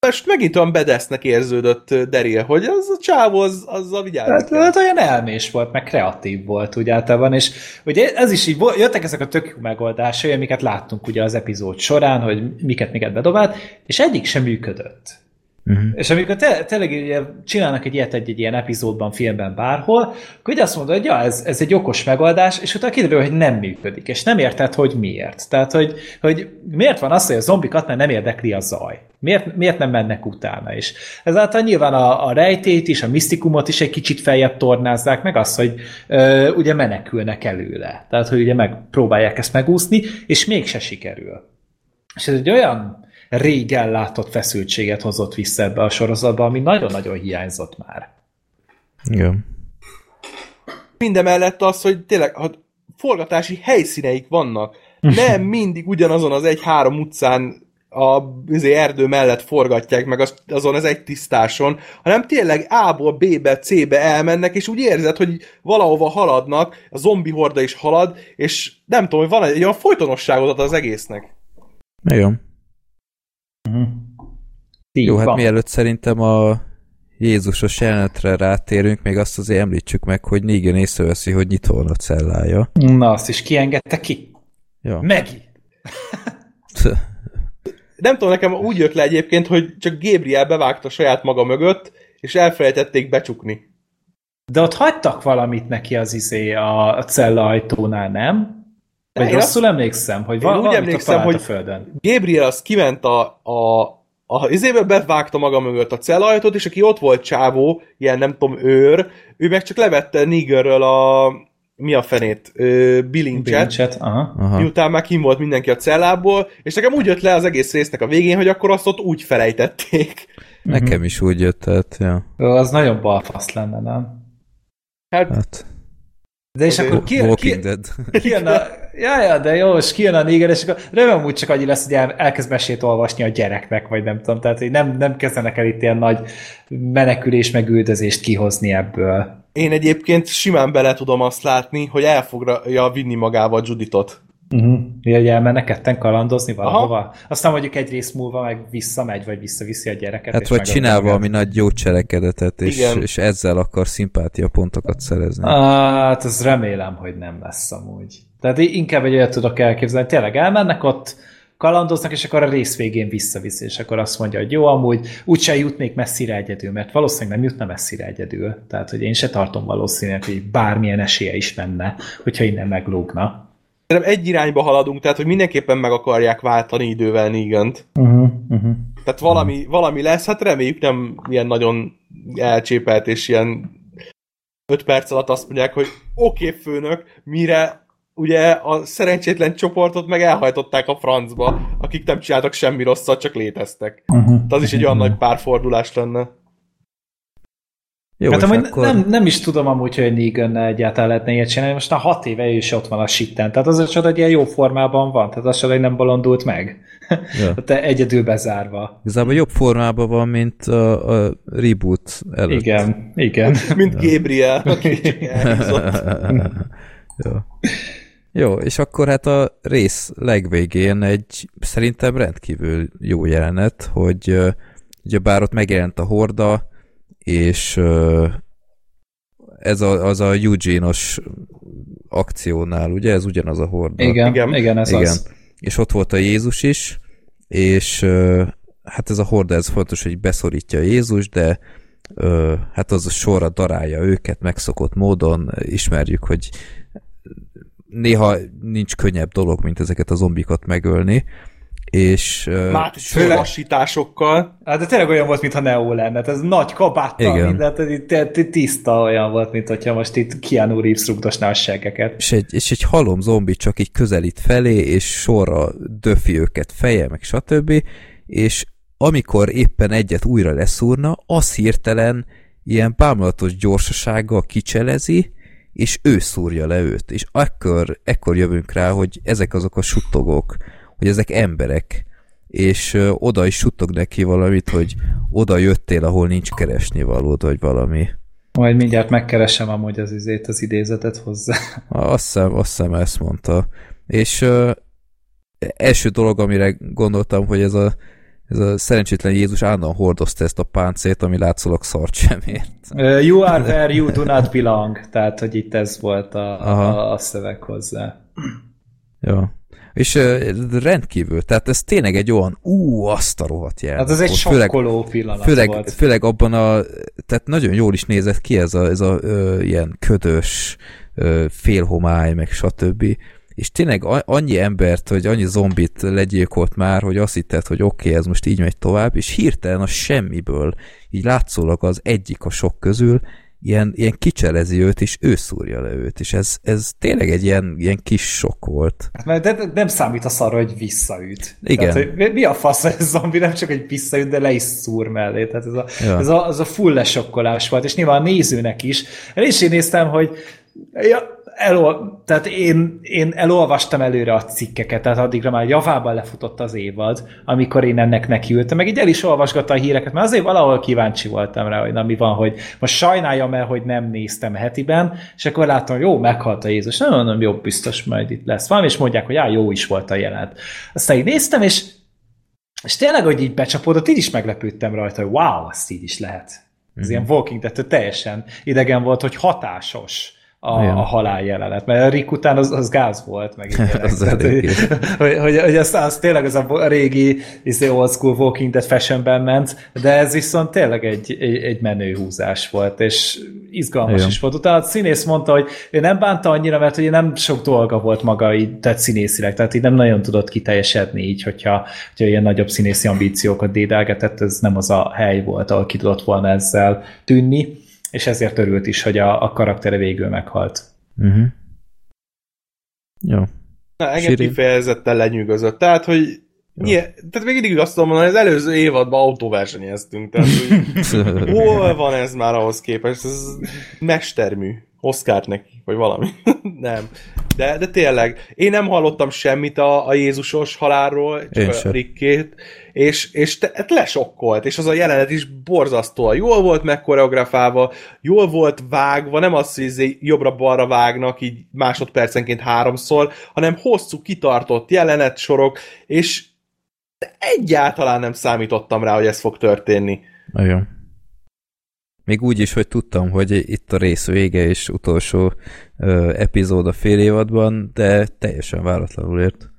most megint olyan bedesznek érződött Daryl, hogy az a csávó, az, az a vigyázni hát, hát, olyan elmés volt, meg kreatív volt úgy általában, és ugye ez is így, jöttek ezek a tök jó megoldásai, amiket láttunk ugye az epizód során, hogy miket miket bedobált, és egyik sem működött. Uh-huh. És amikor te, tényleg ugye, csinálnak egy ilyet egy, egy ilyen epizódban, filmben, bárhol, akkor ugye azt mondod, hogy ja, ez, ez egy okos megoldás, és utána kiderül, hogy nem működik, és nem érted, hogy miért. Tehát, hogy, hogy miért van az, hogy a zombikat nem érdekli a zaj. Miért, miért nem mennek utána is? Ezáltal nyilván a, a rejtét is, a misztikumot is egy kicsit feljebb tornázzák, meg az, hogy ö, ugye menekülnek előle. Tehát, hogy ugye megpróbálják ezt megúszni, és mégse sikerül. És ez egy olyan régen látott feszültséget hozott vissza ebbe a sorozatba, ami nagyon-nagyon hiányzott már. Igen. Mindemellett az, hogy tényleg, ha forgatási helyszíneik vannak. nem mindig ugyanazon az egy-három utcán a izé, erdő mellett forgatják meg az, azon az egy tisztáson, hanem tényleg A-ból B-be, C-be elmennek, és úgy érzed, hogy valahova haladnak, a zombi horda is halad, és nem tudom, hogy van egy olyan folytonosságot az egésznek. Igen. Uh-huh. Jó, hát mielőtt szerintem a Jézusos jelenetre rátérünk, még azt azért említsük meg, hogy Negan észreveszi, hogy nyitva van a cellája. Na, azt is kiengedte ki. Ja. Megi! Nem tudom, nekem úgy jött le egyébként, hogy csak Gabriel bevágta saját maga mögött, és elfelejtették becsukni. De ott hagytak valamit neki az izé a, a cella ajtónál, nem? Vagy rosszul azt... emlékszem, hogy val- úgy emlékszem, hogy a földön. Gabriel az kiment a, a, a izébe bevágta maga mögött a cellajtót, és aki ott volt csávó, ilyen nem tudom, őr, ő meg csak levette Nigerről a mi a fenét, bilincset, aha. miután már kim volt mindenki a cellából, és nekem úgy jött le az egész résznek a végén, hogy akkor azt ott úgy felejtették. Nekem is úgy jött, tehát, ja. Az nagyon balfasz lenne, nem? Hát, hát de és akkor ki, Walking Dead. Ki jön a, ja, ja, de jó, és kijön a néger, és akkor remélem úgy csak annyi lesz, hogy el, elkezd mesét olvasni a gyereknek, vagy nem tudom, tehát hogy nem, nem kezdenek el itt ilyen nagy menekülés meg üldözést kihozni ebből. Én egyébként simán bele tudom azt látni, hogy el fogja vinni magával Juditot. Uh-huh. Hogy elmennek ketten kalandozni valahova? Aha. Aztán mondjuk egy rész múlva meg visszamegy, vagy visszaviszi a gyereket. Hát vagy csinál valami nagy jó cselekedetet, és, és ezzel akar szimpátia pontokat szerezni. Hát, ez remélem, hogy nem lesz amúgy. Tehát inkább egy olyat tudok elképzelni, tényleg elmennek ott, kalandoznak, és akkor a rész végén visszavisz, és akkor azt mondja, hogy jó, amúgy úgyse jutnék messzire egyedül, mert valószínűleg nem jutna messzire egyedül. Tehát, hogy én se tartom valószínűleg, hogy bármilyen esélye is lenne, hogyha innen meglógna. Szerintem egy irányba haladunk, tehát hogy mindenképpen meg akarják váltani idővel Negan-t. Uh-huh, uh-huh. Tehát valami, valami lesz, hát reméljük nem ilyen nagyon elcsépelt, és ilyen öt perc alatt azt mondják, hogy oké, okay, főnök, mire ugye a szerencsétlen csoportot meg elhajtották a francba, akik nem csináltak semmi rosszat, csak léteztek. Uh-huh. Tehát az is egy olyan nagy párfordulás lenne. Jó, hát amúgy akkor... nem, nem is tudom amúgy, hogy negan egyáltalán lehetne ilyet csinálni, most már hat éve is ott van a sitten, tehát az a csoda egy ilyen jó formában van, tehát az hogy nem bolondult meg. Ja. Te egyedül bezárva. Igazából jobb formában van, mint a, a reboot előtt. Igen, igen. mint Gabriel, aki csak Jó. Jó, és akkor hát a rész legvégén egy szerintem rendkívül jó jelenet, hogy ugye bár ott megjelent a horda, és ez a, az a Eugene-os akciónál, ugye? Ez ugyanaz a horda. Igen, igen, igen ez igen. az. És ott volt a Jézus is, és hát ez a horda, ez fontos, hogy beszorítja Jézus, de hát az a sorra darálja őket megszokott módon, ismerjük, hogy néha nincs könnyebb dolog, mint ezeket a zombikat megölni, és... Mátrix főleg... lassításokkal. Hát de tényleg olyan volt, mintha Neo lenne. Ez nagy kabáttal, mindent, tiszta olyan volt, mint hogyha most itt Keanu Reeves rugdosná a seggeket. És egy, és egy halom zombi csak így közelít felé, és sorra döfi őket feje, meg stb. És amikor éppen egyet újra leszúrna, az hirtelen ilyen bámulatos gyorsasággal kicselezi, és ő szúrja le őt. És akkor, ekkor jövünk rá, hogy ezek azok a suttogók, hogy ezek emberek, és oda is suttog neki valamit, hogy oda jöttél, ahol nincs keresni valód, vagy valami. Majd mindjárt megkeresem amúgy az izét, az idézetet hozzá. Azt hiszem, azt hiszem ezt mondta. És ö, első dolog, amire gondoltam, hogy ez a, ez a szerencsétlen Jézus állandóan hordozta ezt a páncét, ami látszólag szart sem ért. You are where you do not belong. Tehát, hogy itt ez volt a, a, a szöveg hozzá. Jó. És rendkívül, tehát ez tényleg egy olyan, ú, azt a rohadt jel. Hát ez egy sokkoló pillanat főleg, volt. Főleg abban a, tehát nagyon jól is nézett ki ez a, ez a ö, ilyen ködös, ö, félhomály, meg stb. És tényleg annyi embert, vagy annyi zombit legyilkolt már, hogy azt hitted, hogy oké, okay, ez most így megy tovább, és hirtelen a semmiből, így látszólag az egyik a sok közül, ilyen, ilyen kicselezi őt, és ő szúrja le őt, és ez, ez tényleg egy ilyen, ilyen kis sok volt. Hát, mert de, nem számít a szarra, hogy visszaüt. Igen. Tehát, hogy mi a fasz ez zombi, nem csak egy visszaüt, de le is szúr mellé. Tehát ez a, ja. ez a, ez a full lesokkolás volt, és nyilván a nézőnek is. Én is én néztem, hogy ja, elol, tehát én, én elolvastam előre a cikkeket, tehát addigra már javában lefutott az évad, amikor én ennek nekiültem, meg így el is olvasgatta a híreket, mert azért valahol kíváncsi voltam rá, hogy na mi van, hogy most sajnáljam el, hogy nem néztem hetiben, és akkor láttam, hogy jó, meghalt a Jézus, nem mondom, jó, biztos majd itt lesz valami, és mondják, hogy á, jó is volt a jelent. Aztán így néztem, és, és tényleg, hogy így becsapódott, így is meglepődtem rajta, hogy wow, azt így is lehet. Ez mm-hmm. ilyen Walking Dead teljesen idegen volt, hogy hatásos a, a halál jelenet, mert a Rick után az, az gáz volt, meg az Tehát, hogy, hogy, hogy, hogy az, az tényleg az a régi izé, old school Walking Dead fashionben ment, de ez viszont tényleg egy, egy, egy menő húzás volt, és izgalmas Igen. is volt. Utána a színész mondta, hogy ő nem bánta annyira, mert ugye nem sok dolga volt maga így, tehát színészileg, tehát így nem nagyon tudott kiteljesedni így, hogyha, hogyha ilyen nagyobb színészi ambíciókat dédelgetett, ez nem az a hely volt, ahol ki tudott volna ezzel tűnni és ezért örült is, hogy a, a karaktere végül meghalt. Uh-huh. Jó. Na, engem Sirin. kifejezetten lenyűgözött. Tehát, hogy Nye, tehát még mindig azt tudom mondani, hogy az előző évadban autóversenyeztünk, tehát hogy hol van ez már ahhoz képest, ez mestermű, Oszkárt neki, vagy valami. nem. De, de tényleg, én nem hallottam semmit a, a Jézusos halálról, csak a Rikkét, és, és te, hát lesokkolt, és az a jelenet is borzasztóan jól volt megkoreografálva, jól volt vágva, nem az, hogy izé jobbra-balra vágnak így másodpercenként háromszor, hanem hosszú, kitartott jelenet sorok, és egyáltalán nem számítottam rá, hogy ez fog történni. Nagyon. Még úgy is, hogy tudtam, hogy itt a rész vége és utolsó ö, epizód a fél évadban, de teljesen váratlanul ért.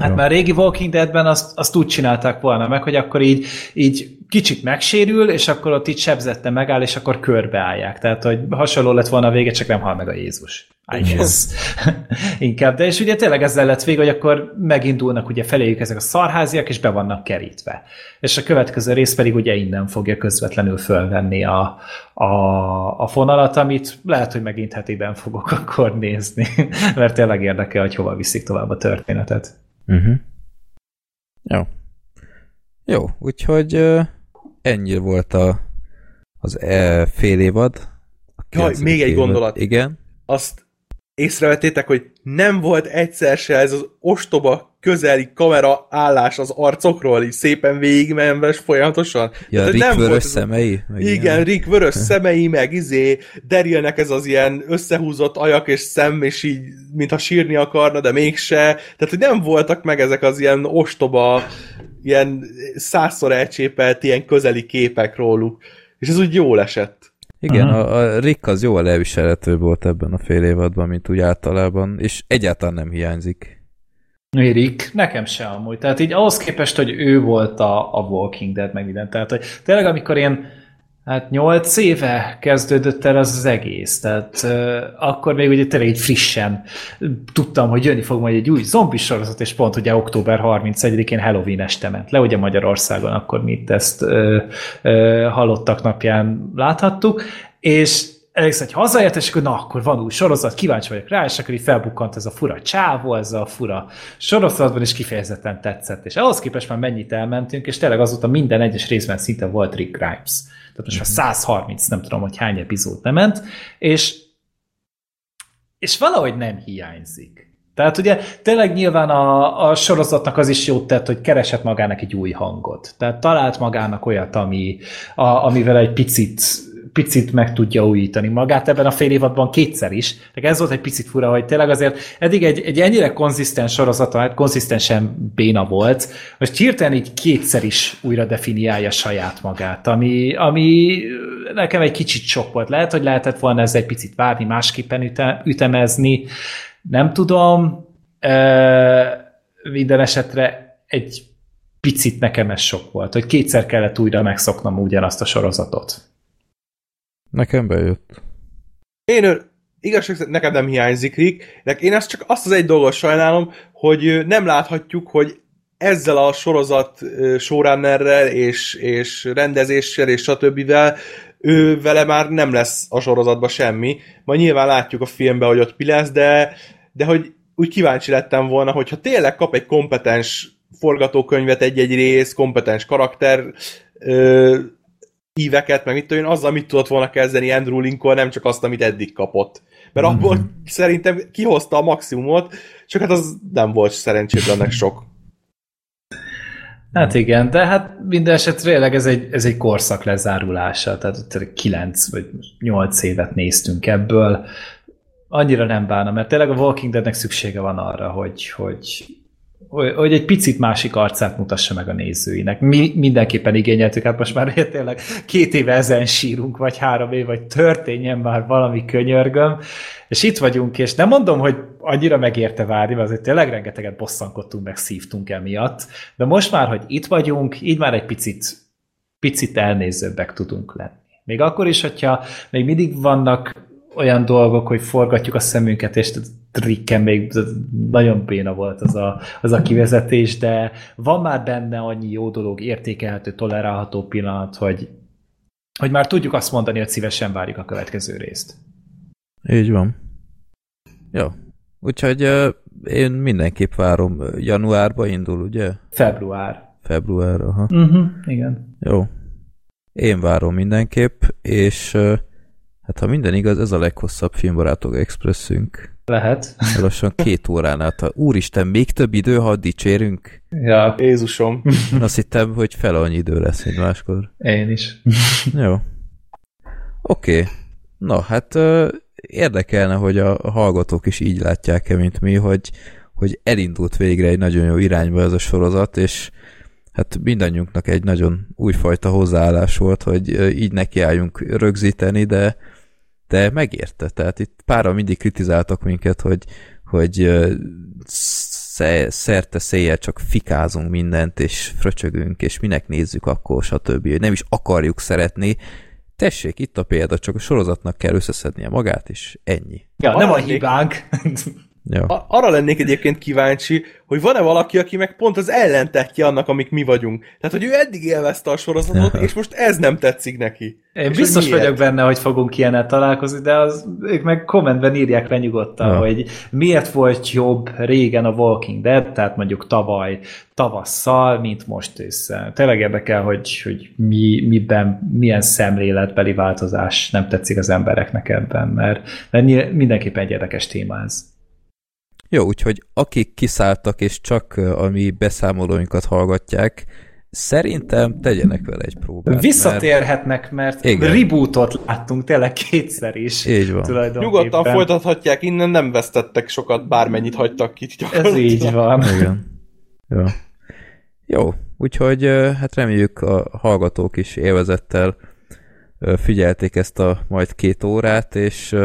Hát ja. már régi Walking Deadben azt, azt úgy csinálták volna meg, hogy akkor így, így kicsit megsérül, és akkor ott így sebzette megáll, és akkor körbeállják. Tehát, hogy hasonló lett volna a vége, csak nem hal meg a Jézus. Guess. Inkább. De és ugye tényleg ezzel lett vége, hogy akkor megindulnak ugye feléjük ezek a szarháziak, és be vannak kerítve. És a következő rész pedig ugye innen fogja közvetlenül fölvenni a, a, a fonalat, amit lehet, hogy megint hetiben fogok akkor nézni, mert tényleg érdekel, hogy hova viszik tovább a történetet. Uh-huh. Jó. Jó, úgyhogy uh, ennyi volt a, az e, fél évad. Jaj, még egy évad. gondolat. Igen. Azt észrevettétek, hogy nem volt egyszer se ez az ostoba közeli kamera állás az arcokról, így szépen végigmenve folyamatosan. Ja, Tehát, Rick nem vörös volt szemei? Meg igen, ilyen. Rick vörös szemei, meg izé, Darylnek ez az ilyen összehúzott ajak és szem, és így, mintha sírni akarna, de mégse. Tehát, hogy nem voltak meg ezek az ilyen ostoba, ilyen százszor elcsépelt, ilyen közeli képek róluk. És ez úgy jól esett. Igen, a, a Rick az jól elviselhető volt ebben a fél évadban, mint úgy általában, és egyáltalán nem hiányzik. Rick? Nekem se amúgy. Tehát így ahhoz képest, hogy ő volt a, a Walking Dead, meg minden. Tehát, hogy tényleg amikor én Hát nyolc éve kezdődött el az az egész, tehát uh, akkor még ugye tényleg egy frissen tudtam, hogy jönni fog majd egy új zombi sorozat, és pont ugye október 31-én Halloween este ment le, ugye Magyarországon akkor mi ezt uh, uh, hallottak napján láthattuk, és elég hogy hazaért, és akkor na, akkor van új sorozat, kíváncsi vagyok rá, és akkor így felbukkant ez a fura csávó, ez a fura sorozatban, és kifejezetten tetszett. És ahhoz képest már mennyit elmentünk, és tényleg azóta minden egyes részben szinte volt Rick Grimes tehát most már 130, nem tudom, hogy hány epizód ment, és, és valahogy nem hiányzik. Tehát ugye tényleg nyilván a, a sorozatnak az is jót tett, hogy keresett magának egy új hangot. Tehát talált magának olyat, ami, a, amivel egy picit picit meg tudja újítani magát ebben a fél évadban kétszer is. Tehát ez volt egy picit fura, hogy tényleg azért eddig egy, egy ennyire konzisztens sorozata, hát konzisztensen béna volt, most hirtelen így kétszer is újra definiálja saját magát, ami, ami nekem egy kicsit sok volt. Lehet, hogy lehetett volna ez egy picit várni, másképpen üte, ütemezni, nem tudom, e, minden esetre egy picit nekem ez sok volt, hogy kétszer kellett újra megszoknom ugyanazt a sorozatot. Nekem bejött. Én ő, igazság nekem nem hiányzik Rick, de én ezt csak azt az egy dolgot sajnálom, hogy nem láthatjuk, hogy ezzel a sorozat showrunnerrel és, és rendezéssel és stb. ő vele már nem lesz a sorozatban semmi. Majd nyilván látjuk a filmben, hogy ott mi lesz, de, de hogy úgy kíváncsi lettem volna, hogyha tényleg kap egy kompetens forgatókönyvet egy-egy rész, kompetens karakter íveket, meg mit tudom én, azzal mit tudott volna kezdeni Andrew Lincoln, nem csak azt, amit eddig kapott. mert mm-hmm. abból szerintem kihozta a maximumot, csak hát az nem volt szerencsétlennek sok. Hát igen, de hát minden esetre tényleg ez egy, ez egy korszak lezárulása, tehát 9 vagy 8 évet néztünk ebből. Annyira nem bánom, mert tényleg a Walking Deadnek szüksége van arra, hogy, hogy hogy egy picit másik arcát mutassa meg a nézőinek. Mi mindenképpen igényeltük, hát most már tényleg két éve ezen sírunk, vagy három év, vagy történjen már valami könyörgöm, és itt vagyunk, és nem mondom, hogy annyira megérte várni, mert azért tényleg rengeteget bosszankodtunk, meg szívtunk emiatt, de most már, hogy itt vagyunk, így már egy picit, picit elnézőbbek tudunk lenni. Még akkor is, hogyha még mindig vannak olyan dolgok, hogy forgatjuk a szemünket, és trikken még nagyon béna volt az a, az a kivezetés, de van már benne annyi jó dolog, értékelhető, tolerálható pillanat, hogy, hogy már tudjuk azt mondani, hogy szívesen várjuk a következő részt. Így van. Jó. Úgyhogy uh, én mindenképp várom. Januárba indul, ugye? Február. Február, aha. Uh-huh, igen. Jó. Én várom mindenképp, és uh, hát ha minden igaz, ez a leghosszabb filmbarátok expresszünk. Lehet. Lassan két órán át. Úristen, még több idő, ha dicsérünk? Ja. Jézusom. Azt hittem, hogy fel annyi idő lesz, mint máskor. Én is. Jó. Oké. Okay. Na, hát érdekelne, hogy a hallgatók is így látják-e, mint mi, hogy, hogy elindult végre egy nagyon jó irányba ez a sorozat, és hát mindannyiunknak egy nagyon újfajta hozzáállás volt, hogy így nekiálljunk rögzíteni, de de megérte. Tehát itt pára mindig kritizáltak minket, hogy, hogy szerte széjjel csak fikázunk mindent, és fröcsögünk, és minek nézzük akkor, stb. Hogy nem is akarjuk szeretni. Tessék, itt a példa, csak a sorozatnak kell összeszednie magát, és ennyi. Ja, nem a hibánk. Ja. Arra lennék egyébként kíváncsi, hogy van-e valaki, aki meg pont az ellentetje annak, amik mi vagyunk. Tehát, hogy ő eddig élvezte a sorozatot, és most ez nem tetszik neki. Én és biztos vagyok benne, hogy fogunk ilyennel találkozni, de az, ők meg kommentben írják le nyugodtan, ja. hogy miért volt jobb régen a Walking Dead, tehát mondjuk tavaly tavasszal, mint most ősszel. Tényleg érdekel, hogy, hogy mi, miben, milyen szemléletbeli változás nem tetszik az embereknek ebben, mert, mert mindenképpen egy érdekes téma ez. Jó, úgyhogy akik kiszálltak és csak a mi beszámolóinkat hallgatják, szerintem tegyenek vele egy próbát. Visszatérhetnek, mert, mert rebootot láttunk tényleg kétszer is. Így van. Nyugodtan folytathatják, innen nem vesztettek sokat, bármennyit hagytak ki. Ez így van. Igen. Jó. Jó, úgyhogy hát reméljük a hallgatók is élvezettel figyelték ezt a majd két órát, és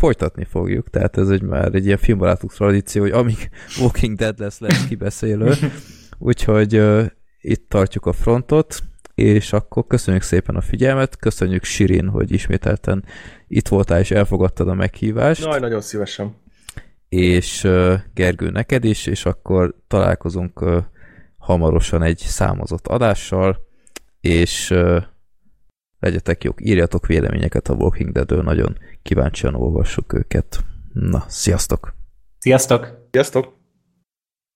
folytatni fogjuk, tehát ez egy már egy ilyen filmbarátok tradíció, hogy amíg Walking Dead lesz, lesz kibeszélő. Úgyhogy uh, itt tartjuk a frontot, és akkor köszönjük szépen a figyelmet, köszönjük Sirin, hogy ismételten itt voltál és elfogadtad a meghívást. Naj, nagyon szívesen. És uh, Gergő neked is, és akkor találkozunk uh, hamarosan egy számozott adással, és uh, legyetek jók, írjatok véleményeket a Walking Dead-ről, nagyon kíváncsian olvassuk őket. Na, sziasztok! Sziasztok! Sziasztok!